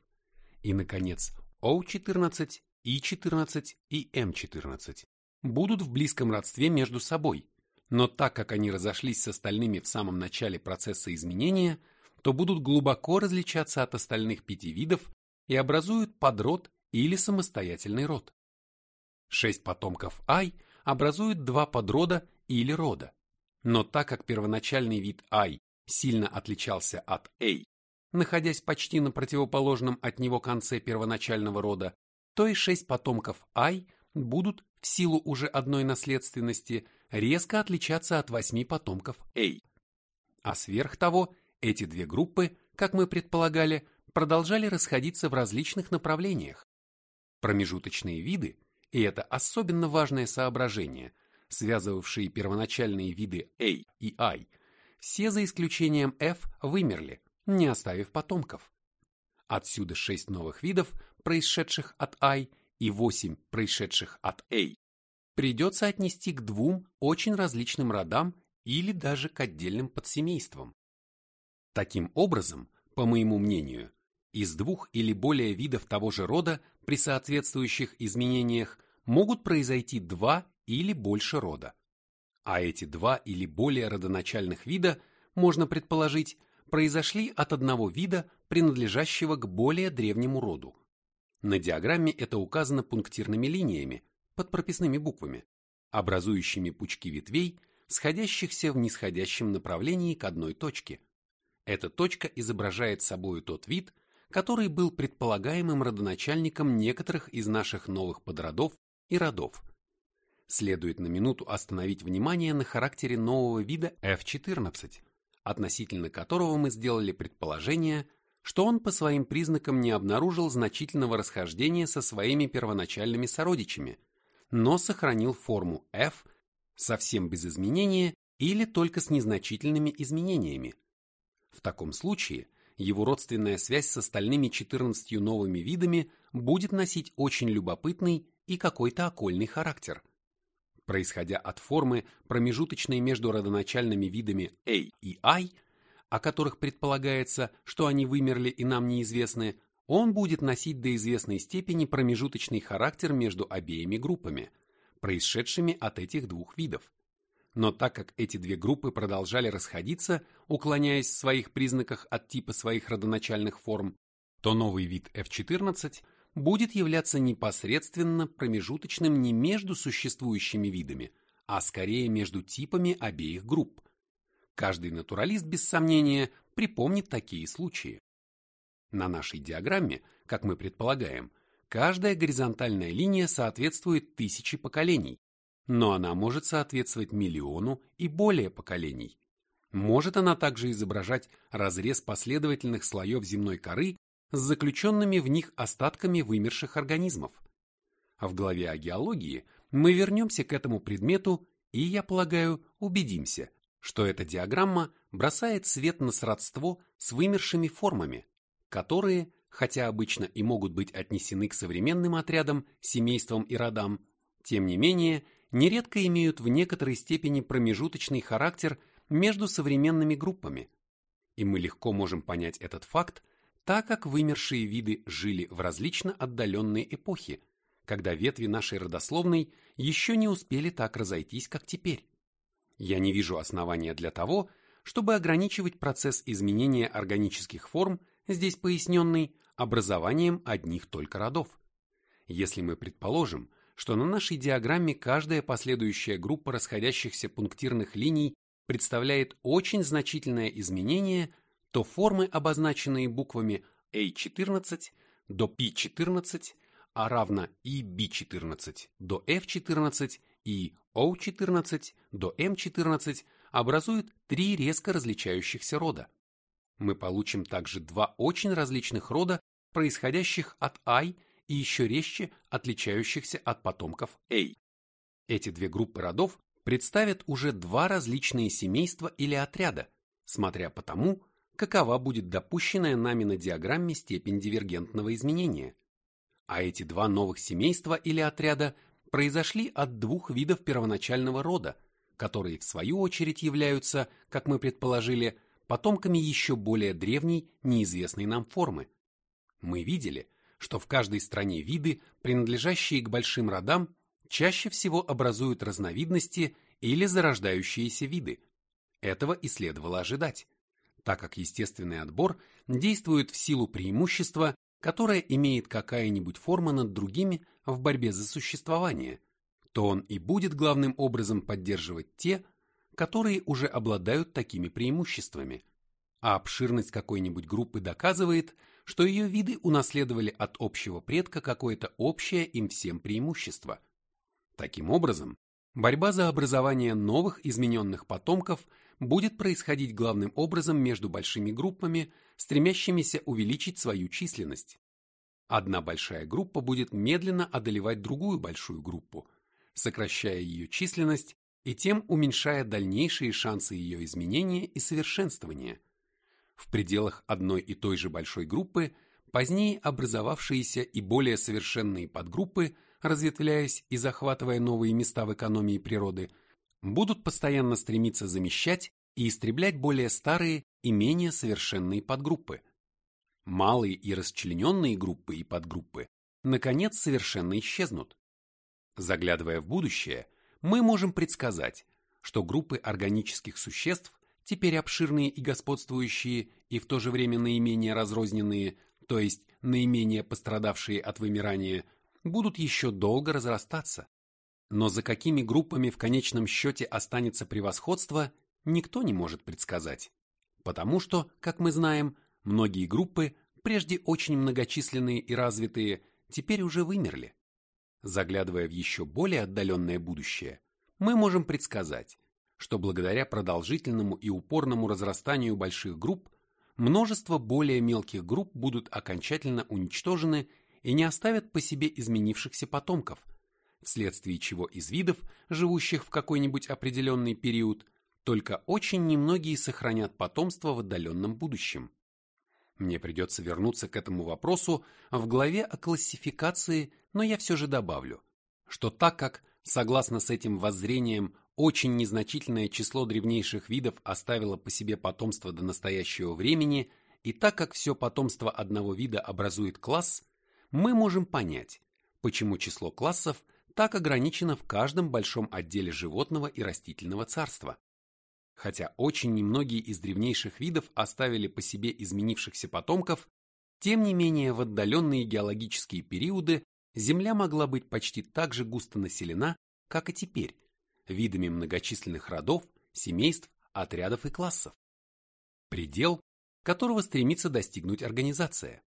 И, наконец, O14, И14 и М14 будут в близком родстве между собой, но так как они разошлись с остальными в самом начале процесса изменения, то будут глубоко различаться от остальных пяти видов и образуют подрод или самостоятельный род. Шесть потомков I образуют два подрода или рода. Но так как первоначальный вид I сильно отличался от A, находясь почти на противоположном от него конце первоначального рода, то и шесть потомков I будут в силу уже одной наследственности резко отличаться от восьми потомков A. А сверх того, эти две группы, как мы предполагали, продолжали расходиться в различных направлениях. Промежуточные виды, и это особенно важное соображение, связывавшие первоначальные виды A и I, все за исключением F вымерли, не оставив потомков. Отсюда шесть новых видов, происшедших от I, и восемь, происшедших от A, придется отнести к двум очень различным родам или даже к отдельным подсемействам. Таким образом, по моему мнению, из двух или более видов того же рода при соответствующих изменениях могут произойти два или больше рода а эти два или более родоначальных вида, можно предположить, произошли от одного вида, принадлежащего к более древнему роду. На диаграмме это указано пунктирными линиями, под прописными буквами, образующими пучки ветвей, сходящихся в нисходящем направлении к одной точке. Эта точка изображает собой тот вид, который был предполагаемым родоначальником некоторых из наших новых подродов и родов – следует на минуту остановить внимание на характере нового вида F14, относительно которого мы сделали предположение, что он по своим признакам не обнаружил значительного расхождения со своими первоначальными сородичами, но сохранил форму F совсем без изменения или только с незначительными изменениями. В таком случае его родственная связь с остальными 14 новыми видами будет носить очень любопытный и какой-то окольный характер – происходя от формы, промежуточной между родоначальными видами A и I, о которых предполагается, что они вымерли и нам неизвестны, он будет носить до известной степени промежуточный характер между обеими группами, происшедшими от этих двух видов. Но так как эти две группы продолжали расходиться, уклоняясь в своих признаках от типа своих родоначальных форм, то новый вид F14 – будет являться непосредственно промежуточным не между существующими видами, а скорее между типами обеих групп. Каждый натуралист, без сомнения, припомнит такие случаи. На нашей диаграмме, как мы предполагаем, каждая горизонтальная линия соответствует тысяче поколений, но она может соответствовать миллиону и более поколений. Может она также изображать разрез последовательных слоев земной коры с заключенными в них остатками вымерших организмов. А в главе о геологии мы вернемся к этому предмету и, я полагаю, убедимся, что эта диаграмма бросает свет на сродство с вымершими формами, которые, хотя обычно и могут быть отнесены к современным отрядам, семействам и родам, тем не менее, нередко имеют в некоторой степени промежуточный характер между современными группами. И мы легко можем понять этот факт, так как вымершие виды жили в различно отдаленные эпохи, когда ветви нашей родословной еще не успели так разойтись, как теперь. Я не вижу основания для того, чтобы ограничивать процесс изменения органических форм, здесь поясненный, образованием одних только родов. Если мы предположим, что на нашей диаграмме каждая последующая группа расходящихся пунктирных линий представляет очень значительное изменение – то формы, обозначенные буквами A14 до P14, А равно и B14 до F14 и O14 до M14 образуют три резко различающихся рода. Мы получим также два очень различных рода, происходящих от I и еще резче отличающихся от потомков A. Эти две группы родов представят уже два различные семейства или отряда, смотря по тому, какова будет допущенная нами на диаграмме степень дивергентного изменения. А эти два новых семейства или отряда произошли от двух видов первоначального рода, которые в свою очередь являются, как мы предположили, потомками еще более древней, неизвестной нам формы. Мы видели, что в каждой стране виды, принадлежащие к большим родам, чаще всего образуют разновидности или зарождающиеся виды. Этого и следовало ожидать, так как естественный отбор действует в силу преимущества, которое имеет какая-нибудь форма над другими в борьбе за существование, то он и будет главным образом поддерживать те, которые уже обладают такими преимуществами. А обширность какой-нибудь группы доказывает, что ее виды унаследовали от общего предка какое-то общее им всем преимущество. Таким образом, борьба за образование новых измененных потомков будет происходить главным образом между большими группами, стремящимися увеличить свою численность. Одна большая группа будет медленно одолевать другую большую группу, сокращая ее численность и тем уменьшая дальнейшие шансы ее изменения и совершенствования. В пределах одной и той же большой группы позднее образовавшиеся и более совершенные подгруппы разветвляясь и захватывая новые места в экономии природы, будут постоянно стремиться замещать и истреблять более старые и менее совершенные подгруппы. Малые и расчлененные группы и подгруппы, наконец, совершенно исчезнут. Заглядывая в будущее, мы можем предсказать, что группы органических существ, теперь обширные и господствующие, и в то же время наименее разрозненные, то есть наименее пострадавшие от вымирания, будут еще долго разрастаться. Но за какими группами в конечном счете останется превосходство, никто не может предсказать. Потому что, как мы знаем, многие группы, прежде очень многочисленные и развитые, теперь уже вымерли. Заглядывая в еще более отдаленное будущее, мы можем предсказать, что благодаря продолжительному и упорному разрастанию больших групп, множество более мелких групп будут окончательно уничтожены и не оставят по себе изменившихся потомков, вследствие чего из видов, живущих в какой-нибудь определенный период, только очень немногие сохранят потомство в отдаленном будущем. Мне придется вернуться к этому вопросу в главе о классификации, но я все же добавлю, что так как, согласно с этим воззрением, очень незначительное число древнейших видов оставило по себе потомство до настоящего времени, и так как все потомство одного вида образует класс, мы можем понять, почему число классов так ограничено в каждом большом отделе животного и растительного царства. Хотя очень немногие из древнейших видов оставили по себе изменившихся потомков, тем не менее в отдаленные геологические периоды Земля могла быть почти так же густо населена, как и теперь, видами многочисленных родов, семейств, отрядов и классов. Предел, которого стремится достигнуть организация.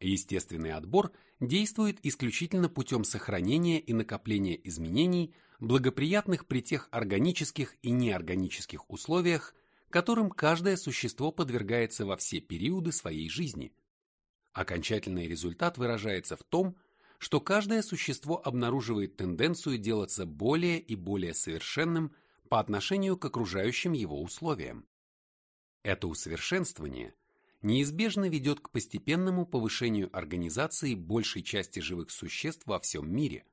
Естественный отбор действует исключительно путем сохранения и накопления изменений, благоприятных при тех органических и неорганических условиях, которым каждое существо подвергается во все периоды своей жизни. Окончательный результат выражается в том, что каждое существо обнаруживает тенденцию делаться более и более совершенным по отношению к окружающим его условиям. Это усовершенствование неизбежно ведет к постепенному повышению организации большей части живых существ во всем мире.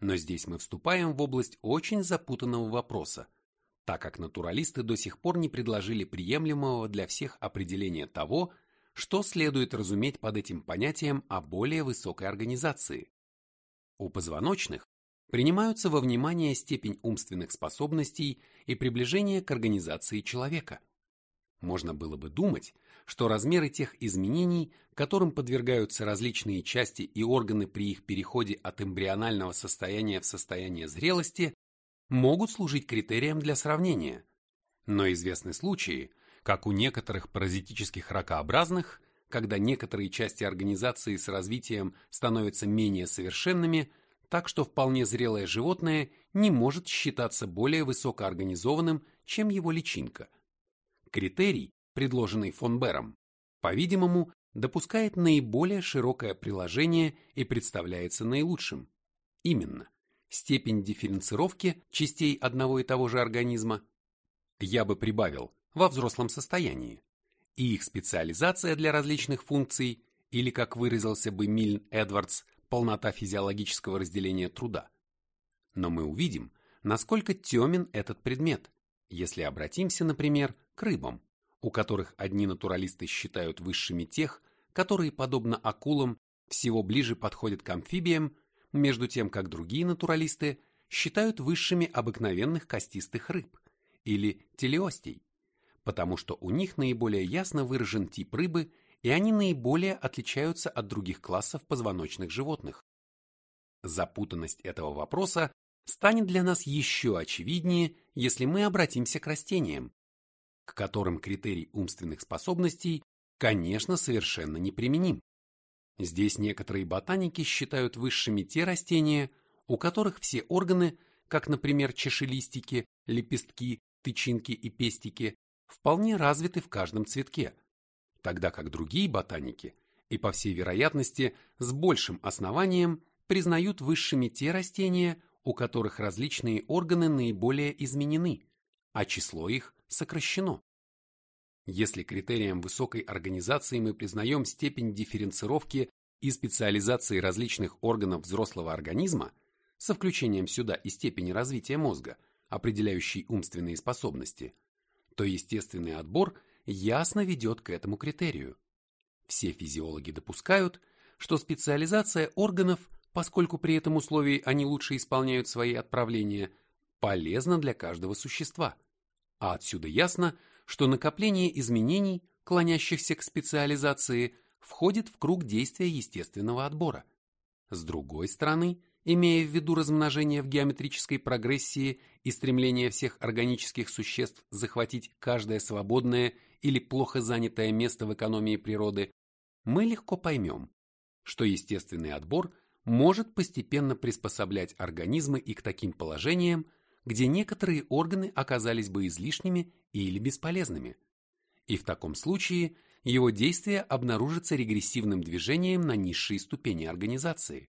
Но здесь мы вступаем в область очень запутанного вопроса, так как натуралисты до сих пор не предложили приемлемого для всех определения того, что следует разуметь под этим понятием о более высокой организации. У позвоночных принимаются во внимание степень умственных способностей и приближение к организации человека. Можно было бы думать, что размеры тех изменений, которым подвергаются различные части и органы при их переходе от эмбрионального состояния в состояние зрелости, могут служить критерием для сравнения. Но известны случаи, как у некоторых паразитических ракообразных, когда некоторые части организации с развитием становятся менее совершенными, так что вполне зрелое животное не может считаться более высокоорганизованным, чем его личинка. Критерий, предложенный фон Бером, по-видимому, допускает наиболее широкое приложение и представляется наилучшим. Именно, степень дифференцировки частей одного и того же организма я бы прибавил во взрослом состоянии, и их специализация для различных функций, или, как выразился бы Мильн Эдвардс, полнота физиологического разделения труда. Но мы увидим, насколько темен этот предмет, если обратимся, например, к рыбам, у которых одни натуралисты считают высшими тех, которые, подобно акулам, всего ближе подходят к амфибиям, между тем как другие натуралисты считают высшими обыкновенных костистых рыб или телеостей, потому что у них наиболее ясно выражен тип рыбы и они наиболее отличаются от других классов позвоночных животных. Запутанность этого вопроса станет для нас еще очевиднее, если мы обратимся к растениям, к которым критерий умственных способностей, конечно, совершенно неприменим. Здесь некоторые ботаники считают высшими те растения, у которых все органы, как, например, чашелистики, лепестки, тычинки и пестики, вполне развиты в каждом цветке, тогда как другие ботаники, и по всей вероятности с большим основанием, признают высшими те растения, у которых различные органы наиболее изменены, а число их сокращено. Если критерием высокой организации мы признаем степень дифференцировки и специализации различных органов взрослого организма, со включением сюда и степени развития мозга, определяющей умственные способности, то естественный отбор ясно ведет к этому критерию. Все физиологи допускают, что специализация органов, поскольку при этом условии они лучше исполняют свои отправления, полезна для каждого существа. А отсюда ясно, что накопление изменений, клонящихся к специализации, входит в круг действия естественного отбора. С другой стороны, имея в виду размножение в геометрической прогрессии и стремление всех органических существ захватить каждое свободное или плохо занятое место в экономии природы, мы легко поймем, что естественный отбор может постепенно приспособлять организмы и к таким положениям, где некоторые органы оказались бы излишними или бесполезными. И в таком случае его действие обнаружится регрессивным движением на низшие ступени организации.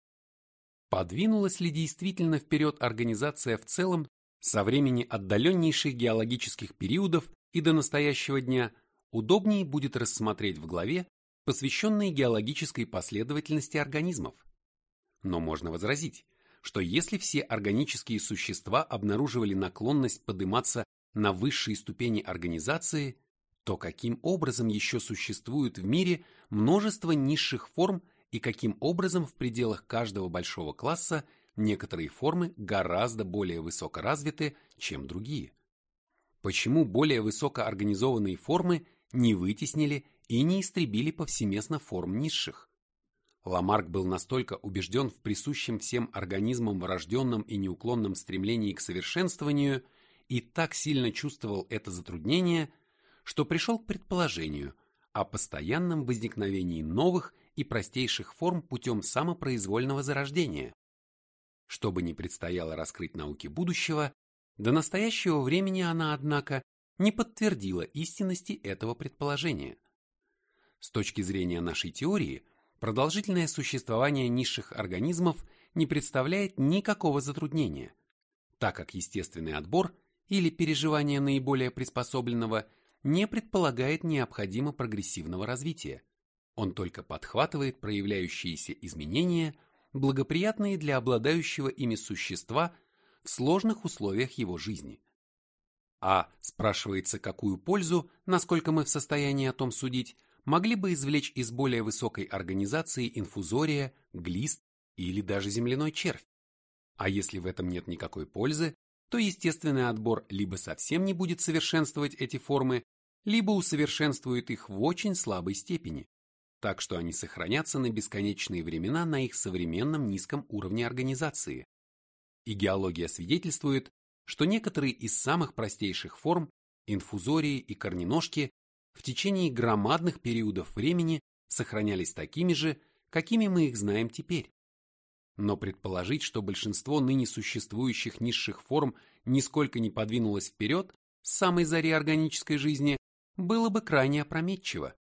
Подвинулась ли действительно вперед организация в целом со времени отдаленнейших геологических периодов и до настоящего дня, удобнее будет рассмотреть в главе, посвященной геологической последовательности организмов. Но можно возразить, что если все органические существа обнаруживали наклонность подниматься на высшие ступени организации, то каким образом еще существует в мире множество низших форм и каким образом в пределах каждого большого класса некоторые формы гораздо более высокоразвиты, чем другие? Почему более высокоорганизованные формы не вытеснили и не истребили повсеместно форм низших? Ламарк был настолько убежден в присущем всем организмам врожденном и неуклонном стремлении к совершенствованию и так сильно чувствовал это затруднение – что пришел к предположению о постоянном возникновении новых и простейших форм путем самопроизвольного зарождения. Что бы ни предстояло раскрыть науке будущего, до настоящего времени она, однако, не подтвердила истинности этого предположения. С точки зрения нашей теории, продолжительное существование низших организмов не представляет никакого затруднения, так как естественный отбор или переживание наиболее приспособленного не предполагает необходимо прогрессивного развития. Он только подхватывает проявляющиеся изменения, благоприятные для обладающего ими существа в сложных условиях его жизни. А спрашивается, какую пользу, насколько мы в состоянии о том судить, могли бы извлечь из более высокой организации инфузория, глист или даже земляной червь. А если в этом нет никакой пользы, то естественный отбор либо совсем не будет совершенствовать эти формы, либо усовершенствует их в очень слабой степени, так что они сохранятся на бесконечные времена на их современном низком уровне организации. И геология свидетельствует, что некоторые из самых простейших форм, инфузории и корненожки, в течение громадных периодов времени сохранялись такими же, какими мы их знаем теперь. Но предположить, что большинство ныне существующих низших форм нисколько не подвинулось вперед с самой зари органической жизни, было бы крайне опрометчиво,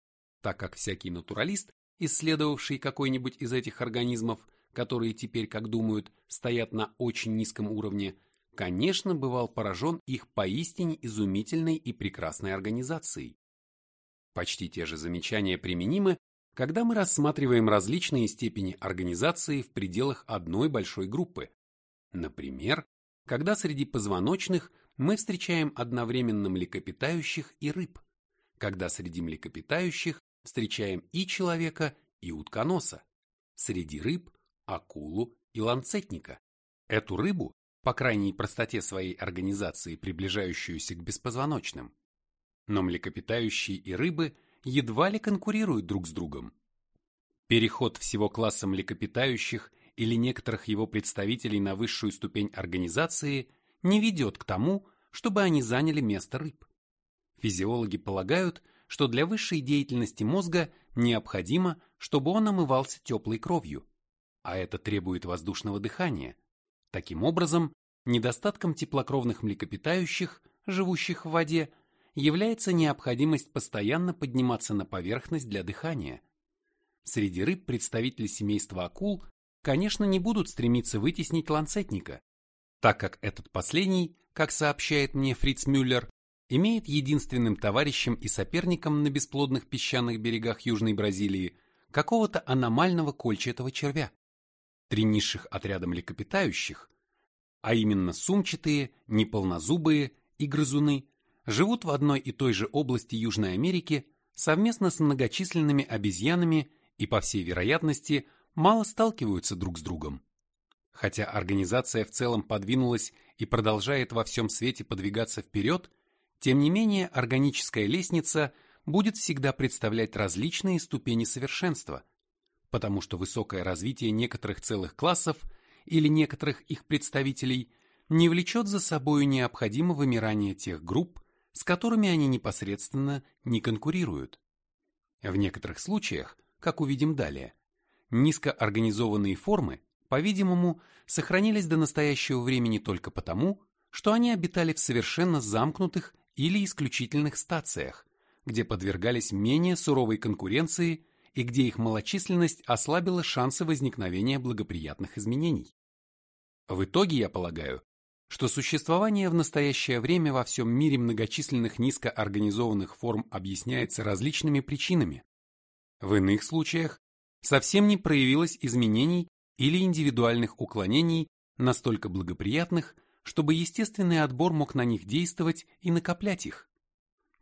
так как всякий натуралист, исследовавший какой-нибудь из этих организмов, которые теперь, как думают, стоят на очень низком уровне, конечно, бывал поражен их поистине изумительной и прекрасной организацией. Почти те же замечания применимы, когда мы рассматриваем различные степени организации в пределах одной большой группы. Например, когда среди позвоночных мы встречаем одновременно млекопитающих и рыб, когда среди млекопитающих встречаем и человека, и утконоса, среди рыб – акулу и ланцетника. Эту рыбу, по крайней простоте своей организации, приближающуюся к беспозвоночным. Но млекопитающие и рыбы едва ли конкурируют друг с другом. Переход всего класса млекопитающих или некоторых его представителей на высшую ступень организации не ведет к тому, чтобы они заняли место рыб. Физиологи полагают, что для высшей деятельности мозга необходимо, чтобы он омывался теплой кровью, а это требует воздушного дыхания. Таким образом, недостатком теплокровных млекопитающих, живущих в воде, является необходимость постоянно подниматься на поверхность для дыхания. Среди рыб представители семейства акул, конечно, не будут стремиться вытеснить ланцетника, так как этот последний, как сообщает мне Фриц Мюллер, имеет единственным товарищем и соперником на бесплодных песчаных берегах Южной Бразилии какого-то аномального кольчатого червя. Три низших отряда млекопитающих, а именно сумчатые, неполнозубые и грызуны, живут в одной и той же области Южной Америки совместно с многочисленными обезьянами и, по всей вероятности, мало сталкиваются друг с другом. Хотя организация в целом подвинулась и продолжает во всем свете подвигаться вперед, тем не менее органическая лестница будет всегда представлять различные ступени совершенства, потому что высокое развитие некоторых целых классов или некоторых их представителей не влечет за собою необходимо вымирание тех групп, с которыми они непосредственно не конкурируют. В некоторых случаях, как увидим далее, низкоорганизованные формы, по-видимому, сохранились до настоящего времени только потому, что они обитали в совершенно замкнутых или исключительных стациях, где подвергались менее суровой конкуренции и где их малочисленность ослабила шансы возникновения благоприятных изменений. В итоге, я полагаю, что существование в настоящее время во всем мире многочисленных низкоорганизованных форм объясняется различными причинами. В иных случаях совсем не проявилось изменений или индивидуальных уклонений настолько благоприятных, чтобы естественный отбор мог на них действовать и накоплять их.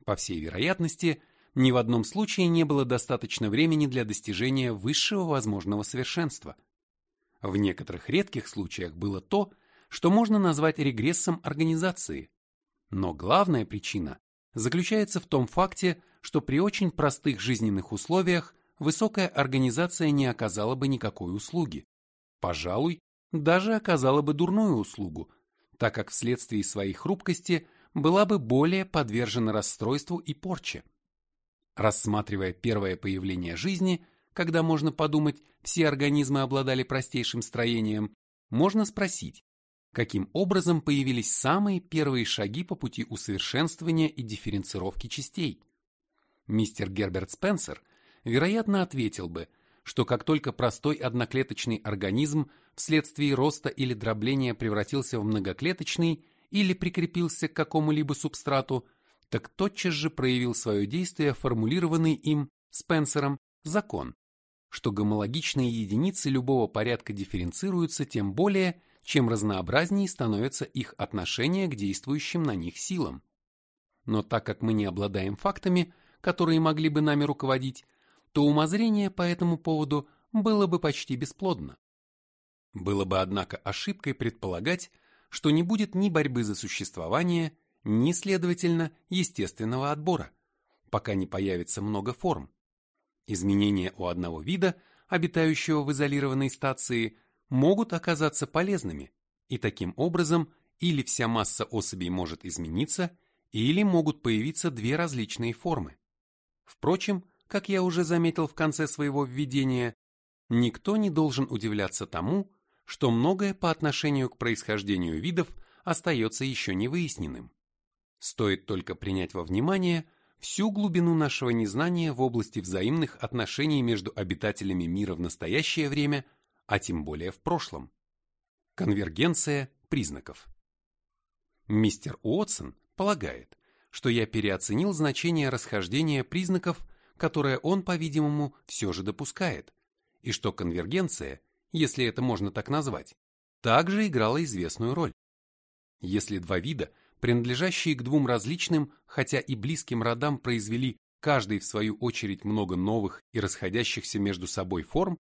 По всей вероятности, ни в одном случае не было достаточно времени для достижения высшего возможного совершенства. В некоторых редких случаях было то, что можно назвать регрессом организации. Но главная причина заключается в том факте, что при очень простых жизненных условиях высокая организация не оказала бы никакой услуги. Пожалуй, даже оказала бы дурную услугу, так как вследствие своей хрупкости была бы более подвержена расстройству и порче. Рассматривая первое появление жизни, когда можно подумать, все организмы обладали простейшим строением, можно спросить, каким образом появились самые первые шаги по пути усовершенствования и дифференцировки частей. Мистер Герберт Спенсер, вероятно, ответил бы, что как только простой одноклеточный организм вследствие роста или дробления превратился в многоклеточный или прикрепился к какому-либо субстрату, так тотчас же проявил свое действие формулированный им, Спенсером, закон, что гомологичные единицы любого порядка дифференцируются тем более, чем разнообразнее становится их отношение к действующим на них силам. Но так как мы не обладаем фактами, которые могли бы нами руководить, то умозрение по этому поводу было бы почти бесплодно. Было бы, однако, ошибкой предполагать, что не будет ни борьбы за существование, ни, следовательно, естественного отбора, пока не появится много форм. Изменения у одного вида, обитающего в изолированной стации, могут оказаться полезными, и таким образом или вся масса особей может измениться, или могут появиться две различные формы. Впрочем, как я уже заметил в конце своего введения, никто не должен удивляться тому, что многое по отношению к происхождению видов остается еще не выясненным. Стоит только принять во внимание всю глубину нашего незнания в области взаимных отношений между обитателями мира в настоящее время, а тем более в прошлом. Конвергенция признаков. Мистер Уотсон полагает, что я переоценил значение расхождения признаков, которое он, по-видимому, все же допускает, и что конвергенция, если это можно так назвать, также играла известную роль. Если два вида, принадлежащие к двум различным, хотя и близким родам, произвели каждый в свою очередь много новых и расходящихся между собой форм,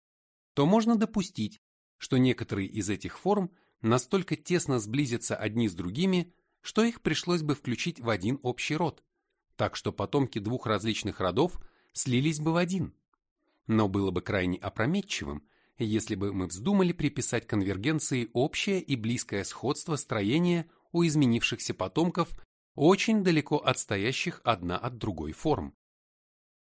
то можно допустить, что некоторые из этих форм настолько тесно сблизятся одни с другими, что их пришлось бы включить в один общий род, так что потомки двух различных родов слились бы в один. Но было бы крайне опрометчивым, если бы мы вздумали приписать конвергенции общее и близкое сходство строения у изменившихся потомков, очень далеко отстоящих одна от другой форм.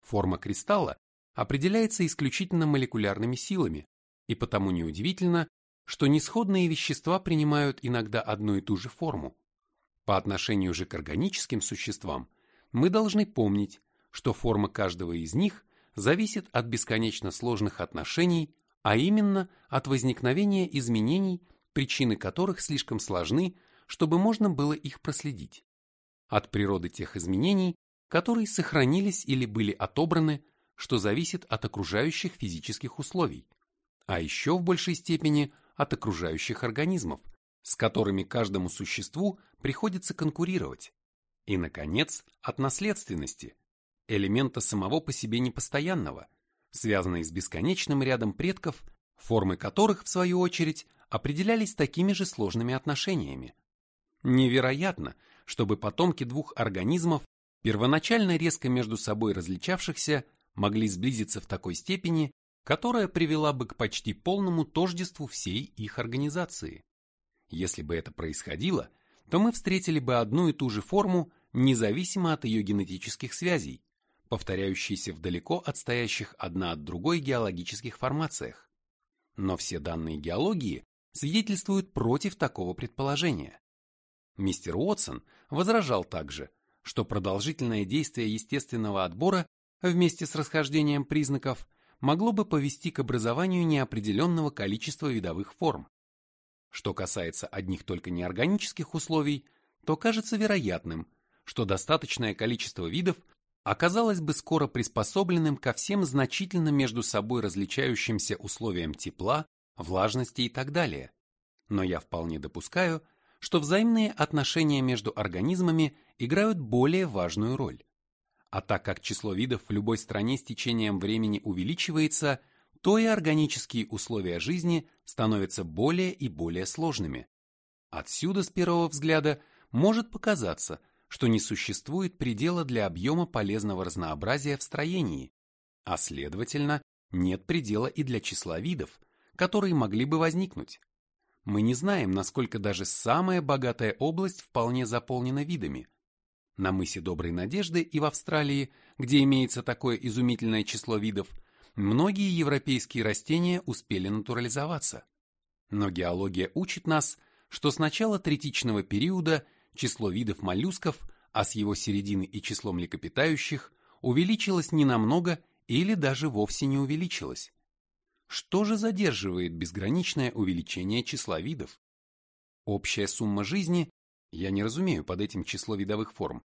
Форма кристалла определяется исключительно молекулярными силами, и потому неудивительно, что несходные вещества принимают иногда одну и ту же форму. По отношению же к органическим существам мы должны помнить, что форма каждого из них зависит от бесконечно сложных отношений, а именно от возникновения изменений, причины которых слишком сложны, чтобы можно было их проследить. От природы тех изменений, которые сохранились или были отобраны, что зависит от окружающих физических условий, а еще в большей степени от окружающих организмов, с которыми каждому существу приходится конкурировать. И, наконец, от наследственности, элемента самого по себе непостоянного, связанной с бесконечным рядом предков, формы которых, в свою очередь, определялись такими же сложными отношениями. Невероятно, чтобы потомки двух организмов, первоначально резко между собой различавшихся, могли сблизиться в такой степени, которая привела бы к почти полному тождеству всей их организации. Если бы это происходило, то мы встретили бы одну и ту же форму, независимо от ее генетических связей, повторяющиеся в далеко отстоящих одна от другой геологических формациях. Но все данные геологии свидетельствуют против такого предположения. Мистер Уотсон возражал также, что продолжительное действие естественного отбора вместе с расхождением признаков могло бы повести к образованию неопределенного количества видовых форм. Что касается одних только неорганических условий, то кажется вероятным, что достаточное количество видов оказалось бы скоро приспособленным ко всем значительно между собой различающимся условиям тепла, влажности и так далее. Но я вполне допускаю, что взаимные отношения между организмами играют более важную роль. А так как число видов в любой стране с течением времени увеличивается, то и органические условия жизни становятся более и более сложными. Отсюда, с первого взгляда, может показаться, что не существует предела для объема полезного разнообразия в строении, а следовательно, нет предела и для числа видов, которые могли бы возникнуть. Мы не знаем, насколько даже самая богатая область вполне заполнена видами, на мысе Доброй Надежды и в Австралии, где имеется такое изумительное число видов, многие европейские растения успели натурализоваться. Но геология учит нас, что с начала третичного периода число видов моллюсков, а с его середины и число млекопитающих, увеличилось ненамного или даже вовсе не увеличилось. Что же задерживает безграничное увеличение числа видов? Общая сумма жизни я не разумею под этим число видовых форм,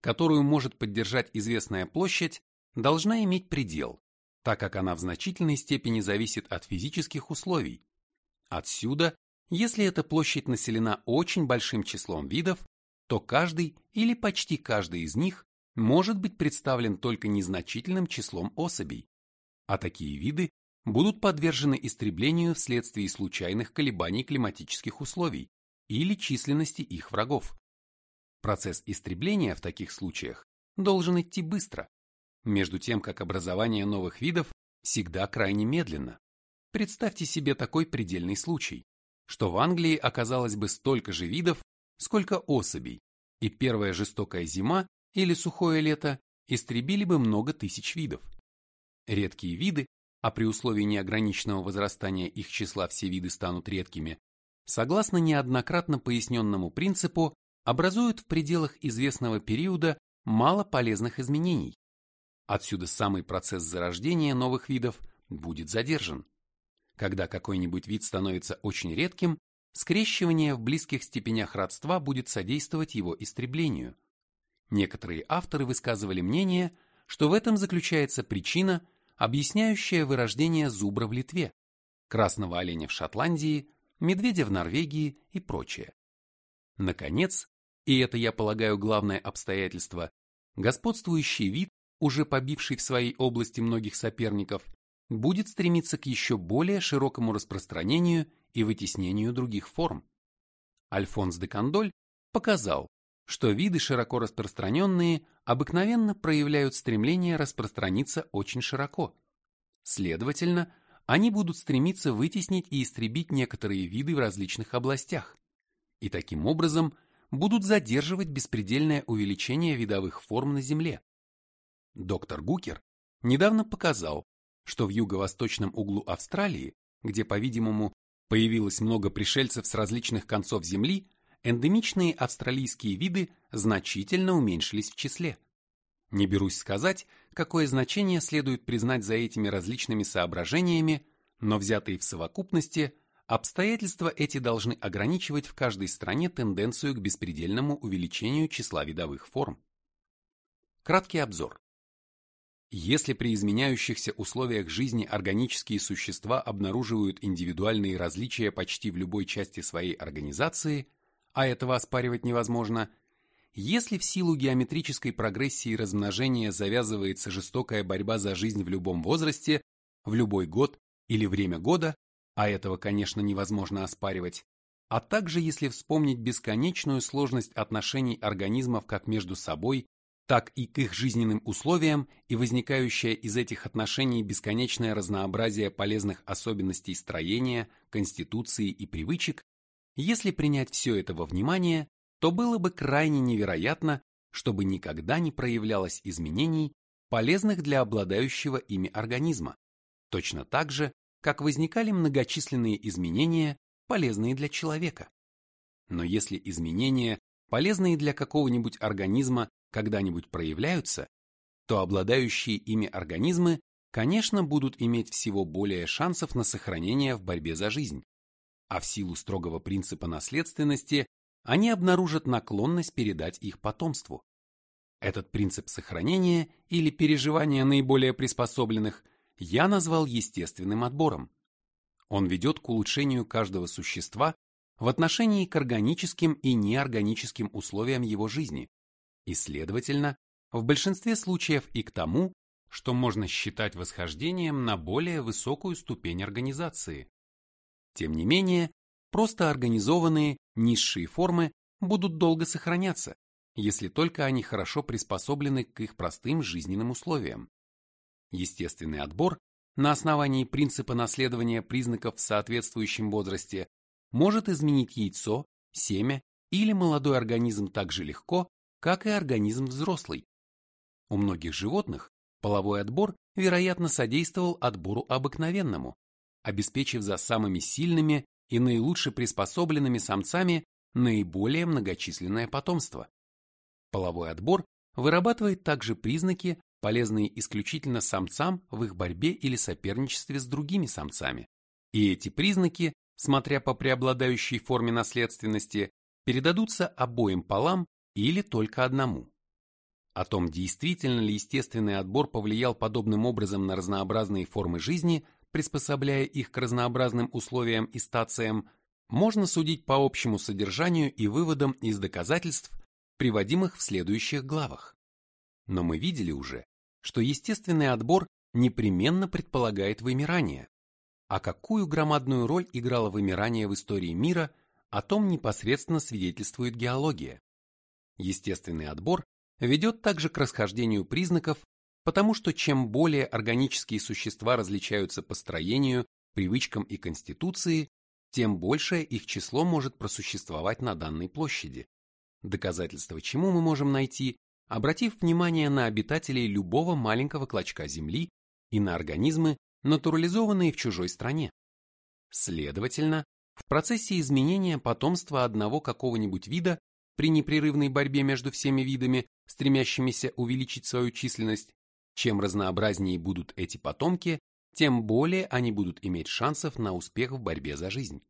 которую может поддержать известная площадь, должна иметь предел, так как она в значительной степени зависит от физических условий. Отсюда, если эта площадь населена очень большим числом видов, то каждый или почти каждый из них может быть представлен только незначительным числом особей, а такие виды будут подвержены истреблению вследствие случайных колебаний климатических условий, или численности их врагов. Процесс истребления в таких случаях должен идти быстро, между тем как образование новых видов всегда крайне медленно. Представьте себе такой предельный случай, что в Англии оказалось бы столько же видов, сколько особей, и первая жестокая зима или сухое лето истребили бы много тысяч видов. Редкие виды, а при условии неограниченного возрастания их числа все виды станут редкими, согласно неоднократно поясненному принципу, образуют в пределах известного периода мало полезных изменений. Отсюда самый процесс зарождения новых видов будет задержан. Когда какой-нибудь вид становится очень редким, скрещивание в близких степенях родства будет содействовать его истреблению. Некоторые авторы высказывали мнение, что в этом заключается причина, объясняющая вырождение зубра в Литве, красного оленя в Шотландии, медведя в Норвегии и прочее. Наконец, и это, я полагаю, главное обстоятельство, господствующий вид, уже побивший в своей области многих соперников, будет стремиться к еще более широкому распространению и вытеснению других форм. Альфонс де Кандоль показал, что виды широко распространенные обыкновенно проявляют стремление распространиться очень широко. Следовательно, они будут стремиться вытеснить и истребить некоторые виды в различных областях, и таким образом будут задерживать беспредельное увеличение видовых форм на Земле. Доктор Гукер недавно показал, что в юго-восточном углу Австралии, где, по-видимому, появилось много пришельцев с различных концов Земли, эндемичные австралийские виды значительно уменьшились в числе. Не берусь сказать, какое значение следует признать за этими различными соображениями, но взятые в совокупности, обстоятельства эти должны ограничивать в каждой стране тенденцию к беспредельному увеличению числа видовых форм. Краткий обзор. Если при изменяющихся условиях жизни органические существа обнаруживают индивидуальные различия почти в любой части своей организации, а этого оспаривать невозможно, если в силу геометрической прогрессии размножения завязывается жестокая борьба за жизнь в любом возрасте, в любой год или время года, а этого, конечно, невозможно оспаривать, а также если вспомнить бесконечную сложность отношений организмов как между собой, так и к их жизненным условиям и возникающее из этих отношений бесконечное разнообразие полезных особенностей строения, конституции и привычек, если принять все это во внимание, то было бы крайне невероятно, чтобы никогда не проявлялось изменений, полезных для обладающего ими организма, точно так же, как возникали многочисленные изменения, полезные для человека. Но если изменения, полезные для какого-нибудь организма, когда-нибудь проявляются, то обладающие ими организмы, конечно, будут иметь всего более шансов на сохранение в борьбе за жизнь. А в силу строгого принципа наследственности они обнаружат наклонность передать их потомству. Этот принцип сохранения или переживания наиболее приспособленных я назвал естественным отбором. Он ведет к улучшению каждого существа в отношении к органическим и неорганическим условиям его жизни, и, следовательно, в большинстве случаев и к тому, что можно считать восхождением на более высокую ступень организации. Тем не менее, просто организованные низшие формы будут долго сохраняться, если только они хорошо приспособлены к их простым жизненным условиям. Естественный отбор на основании принципа наследования признаков в соответствующем возрасте может изменить яйцо, семя или молодой организм так же легко, как и организм взрослый. У многих животных половой отбор, вероятно, содействовал отбору обыкновенному, обеспечив за самыми сильными и наилучше приспособленными самцами наиболее многочисленное потомство. Половой отбор вырабатывает также признаки, полезные исключительно самцам в их борьбе или соперничестве с другими самцами. И эти признаки, смотря по преобладающей форме наследственности, передадутся обоим полам или только одному. О том, действительно ли естественный отбор повлиял подобным образом на разнообразные формы жизни, приспособляя их к разнообразным условиям и стациям, можно судить по общему содержанию и выводам из доказательств, приводимых в следующих главах. Но мы видели уже, что естественный отбор непременно предполагает вымирание. А какую громадную роль играло вымирание в истории мира, о том непосредственно свидетельствует геология. Естественный отбор ведет также к расхождению признаков, потому что чем более органические существа различаются по строению, привычкам и конституции, тем большее их число может просуществовать на данной площади. Доказательство чему мы можем найти, обратив внимание на обитателей любого маленького клочка Земли, и на организмы, натурализованные в чужой стране. Следовательно, в процессе изменения потомства одного какого-нибудь вида при непрерывной борьбе между всеми видами, стремящимися увеличить свою численность, чем разнообразнее будут эти потомки, тем более они будут иметь шансов на успех в борьбе за жизнь.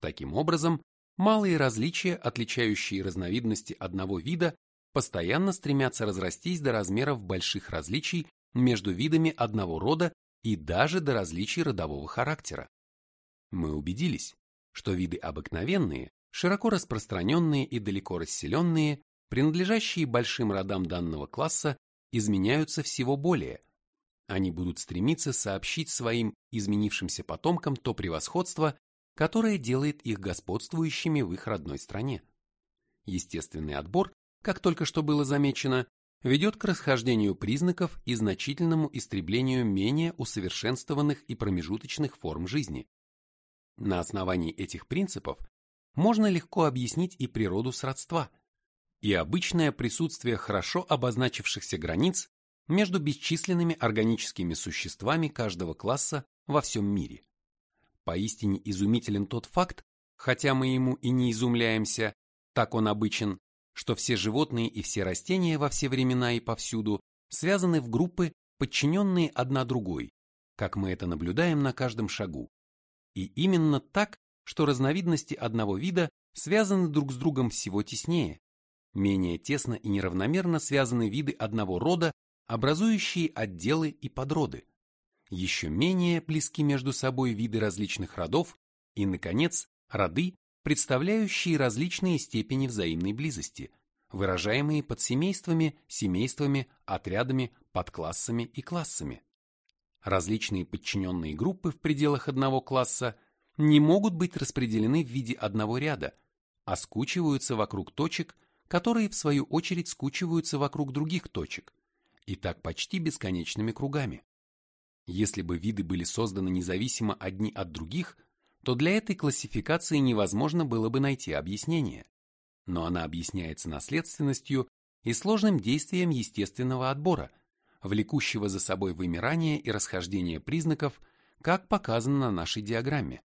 Таким образом, малые различия, отличающие разновидности одного вида, постоянно стремятся разрастись до размеров больших различий между видами одного рода и даже до различий родового характера. Мы убедились, что виды обыкновенные, широко распространенные и далеко расселенные, принадлежащие большим родам данного класса, изменяются всего более. Они будут стремиться сообщить своим изменившимся потомкам то превосходство, которое делает их господствующими в их родной стране. Естественный отбор, как только что было замечено, ведет к расхождению признаков и значительному истреблению менее усовершенствованных и промежуточных форм жизни. На основании этих принципов можно легко объяснить и природу сродства, и обычное присутствие хорошо обозначившихся границ между бесчисленными органическими существами каждого класса во всем мире. Поистине изумителен тот факт, хотя мы ему и не изумляемся, так он обычен, что все животные и все растения во все времена и повсюду связаны в группы, подчиненные одна другой, как мы это наблюдаем на каждом шагу. И именно так, что разновидности одного вида связаны друг с другом всего теснее, менее тесно и неравномерно связаны виды одного рода, образующие отделы и подроды, еще менее близки между собой виды различных родов и, наконец, роды, представляющие различные степени взаимной близости, выражаемые подсемействами, семействами, отрядами, подклассами и классами. Различные подчиненные группы в пределах одного класса не могут быть распределены в виде одного ряда, а скучиваются вокруг точек, которые в свою очередь скучиваются вокруг других точек, и так почти бесконечными кругами. Если бы виды были созданы независимо одни от других, то для этой классификации невозможно было бы найти объяснение. Но она объясняется наследственностью и сложным действием естественного отбора, влекущего за собой вымирание и расхождение признаков, как показано на нашей диаграмме.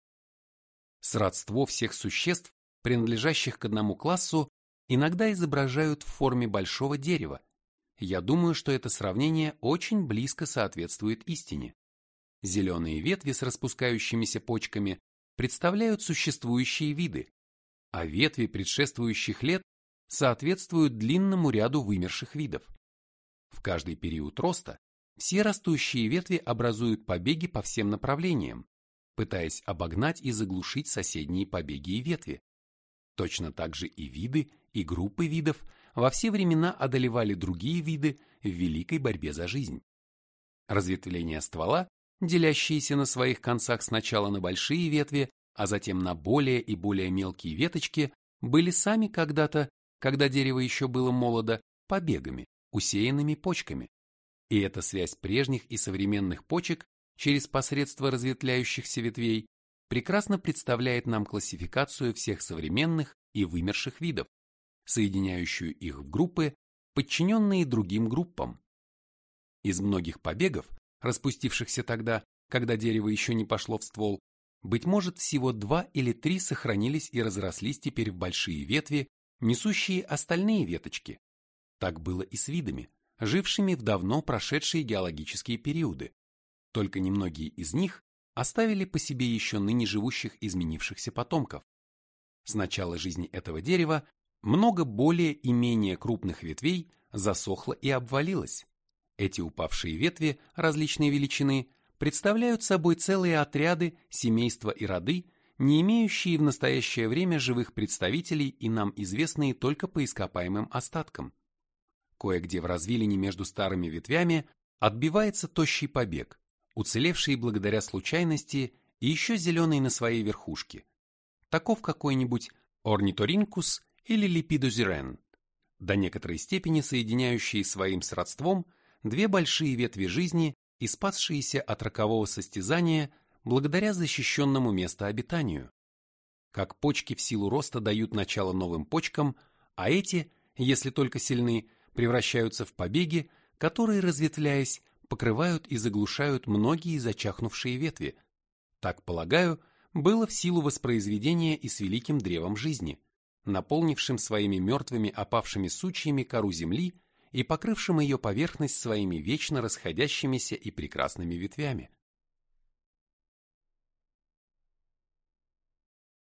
Сродство всех существ, принадлежащих к одному классу, иногда изображают в форме большого дерева. Я думаю, что это сравнение очень близко соответствует истине. Зеленые ветви с распускающимися почками представляют существующие виды, а ветви предшествующих лет соответствуют длинному ряду вымерших видов. В каждый период роста все растущие ветви образуют побеги по всем направлениям, пытаясь обогнать и заглушить соседние побеги и ветви. Точно так же и виды, и группы видов во все времена одолевали другие виды в великой борьбе за жизнь. Разветвление ствола делящиеся на своих концах сначала на большие ветви, а затем на более и более мелкие веточки, были сами когда-то, когда дерево еще было молодо, побегами, усеянными почками. И эта связь прежних и современных почек через посредство разветвляющихся ветвей прекрасно представляет нам классификацию всех современных и вымерших видов, соединяющую их в группы, подчиненные другим группам. Из многих побегов распустившихся тогда, когда дерево еще не пошло в ствол, быть может, всего два или три сохранились и разрослись теперь в большие ветви, несущие остальные веточки. Так было и с видами, жившими в давно прошедшие геологические периоды. Только немногие из них оставили по себе еще ныне живущих изменившихся потомков. С начала жизни этого дерева много более и менее крупных ветвей засохло и обвалилось, эти упавшие ветви различной величины представляют собой целые отряды, семейства и роды, не имеющие в настоящее время живых представителей и нам известные только по ископаемым остаткам. Кое-где в развилине между старыми ветвями отбивается тощий побег, уцелевший благодаря случайности и еще зеленый на своей верхушке. Таков какой-нибудь орниторинкус или липидозирен, до некоторой степени соединяющие своим сродством – две большие ветви жизни и спасшиеся от рокового состязания благодаря защищенному местообитанию. Как почки в силу роста дают начало новым почкам, а эти, если только сильны, превращаются в побеги, которые, разветвляясь, покрывают и заглушают многие зачахнувшие ветви. Так, полагаю, было в силу воспроизведения и с великим древом жизни, наполнившим своими мертвыми опавшими сучьями кору земли и покрывшим ее поверхность своими вечно расходящимися и прекрасными ветвями.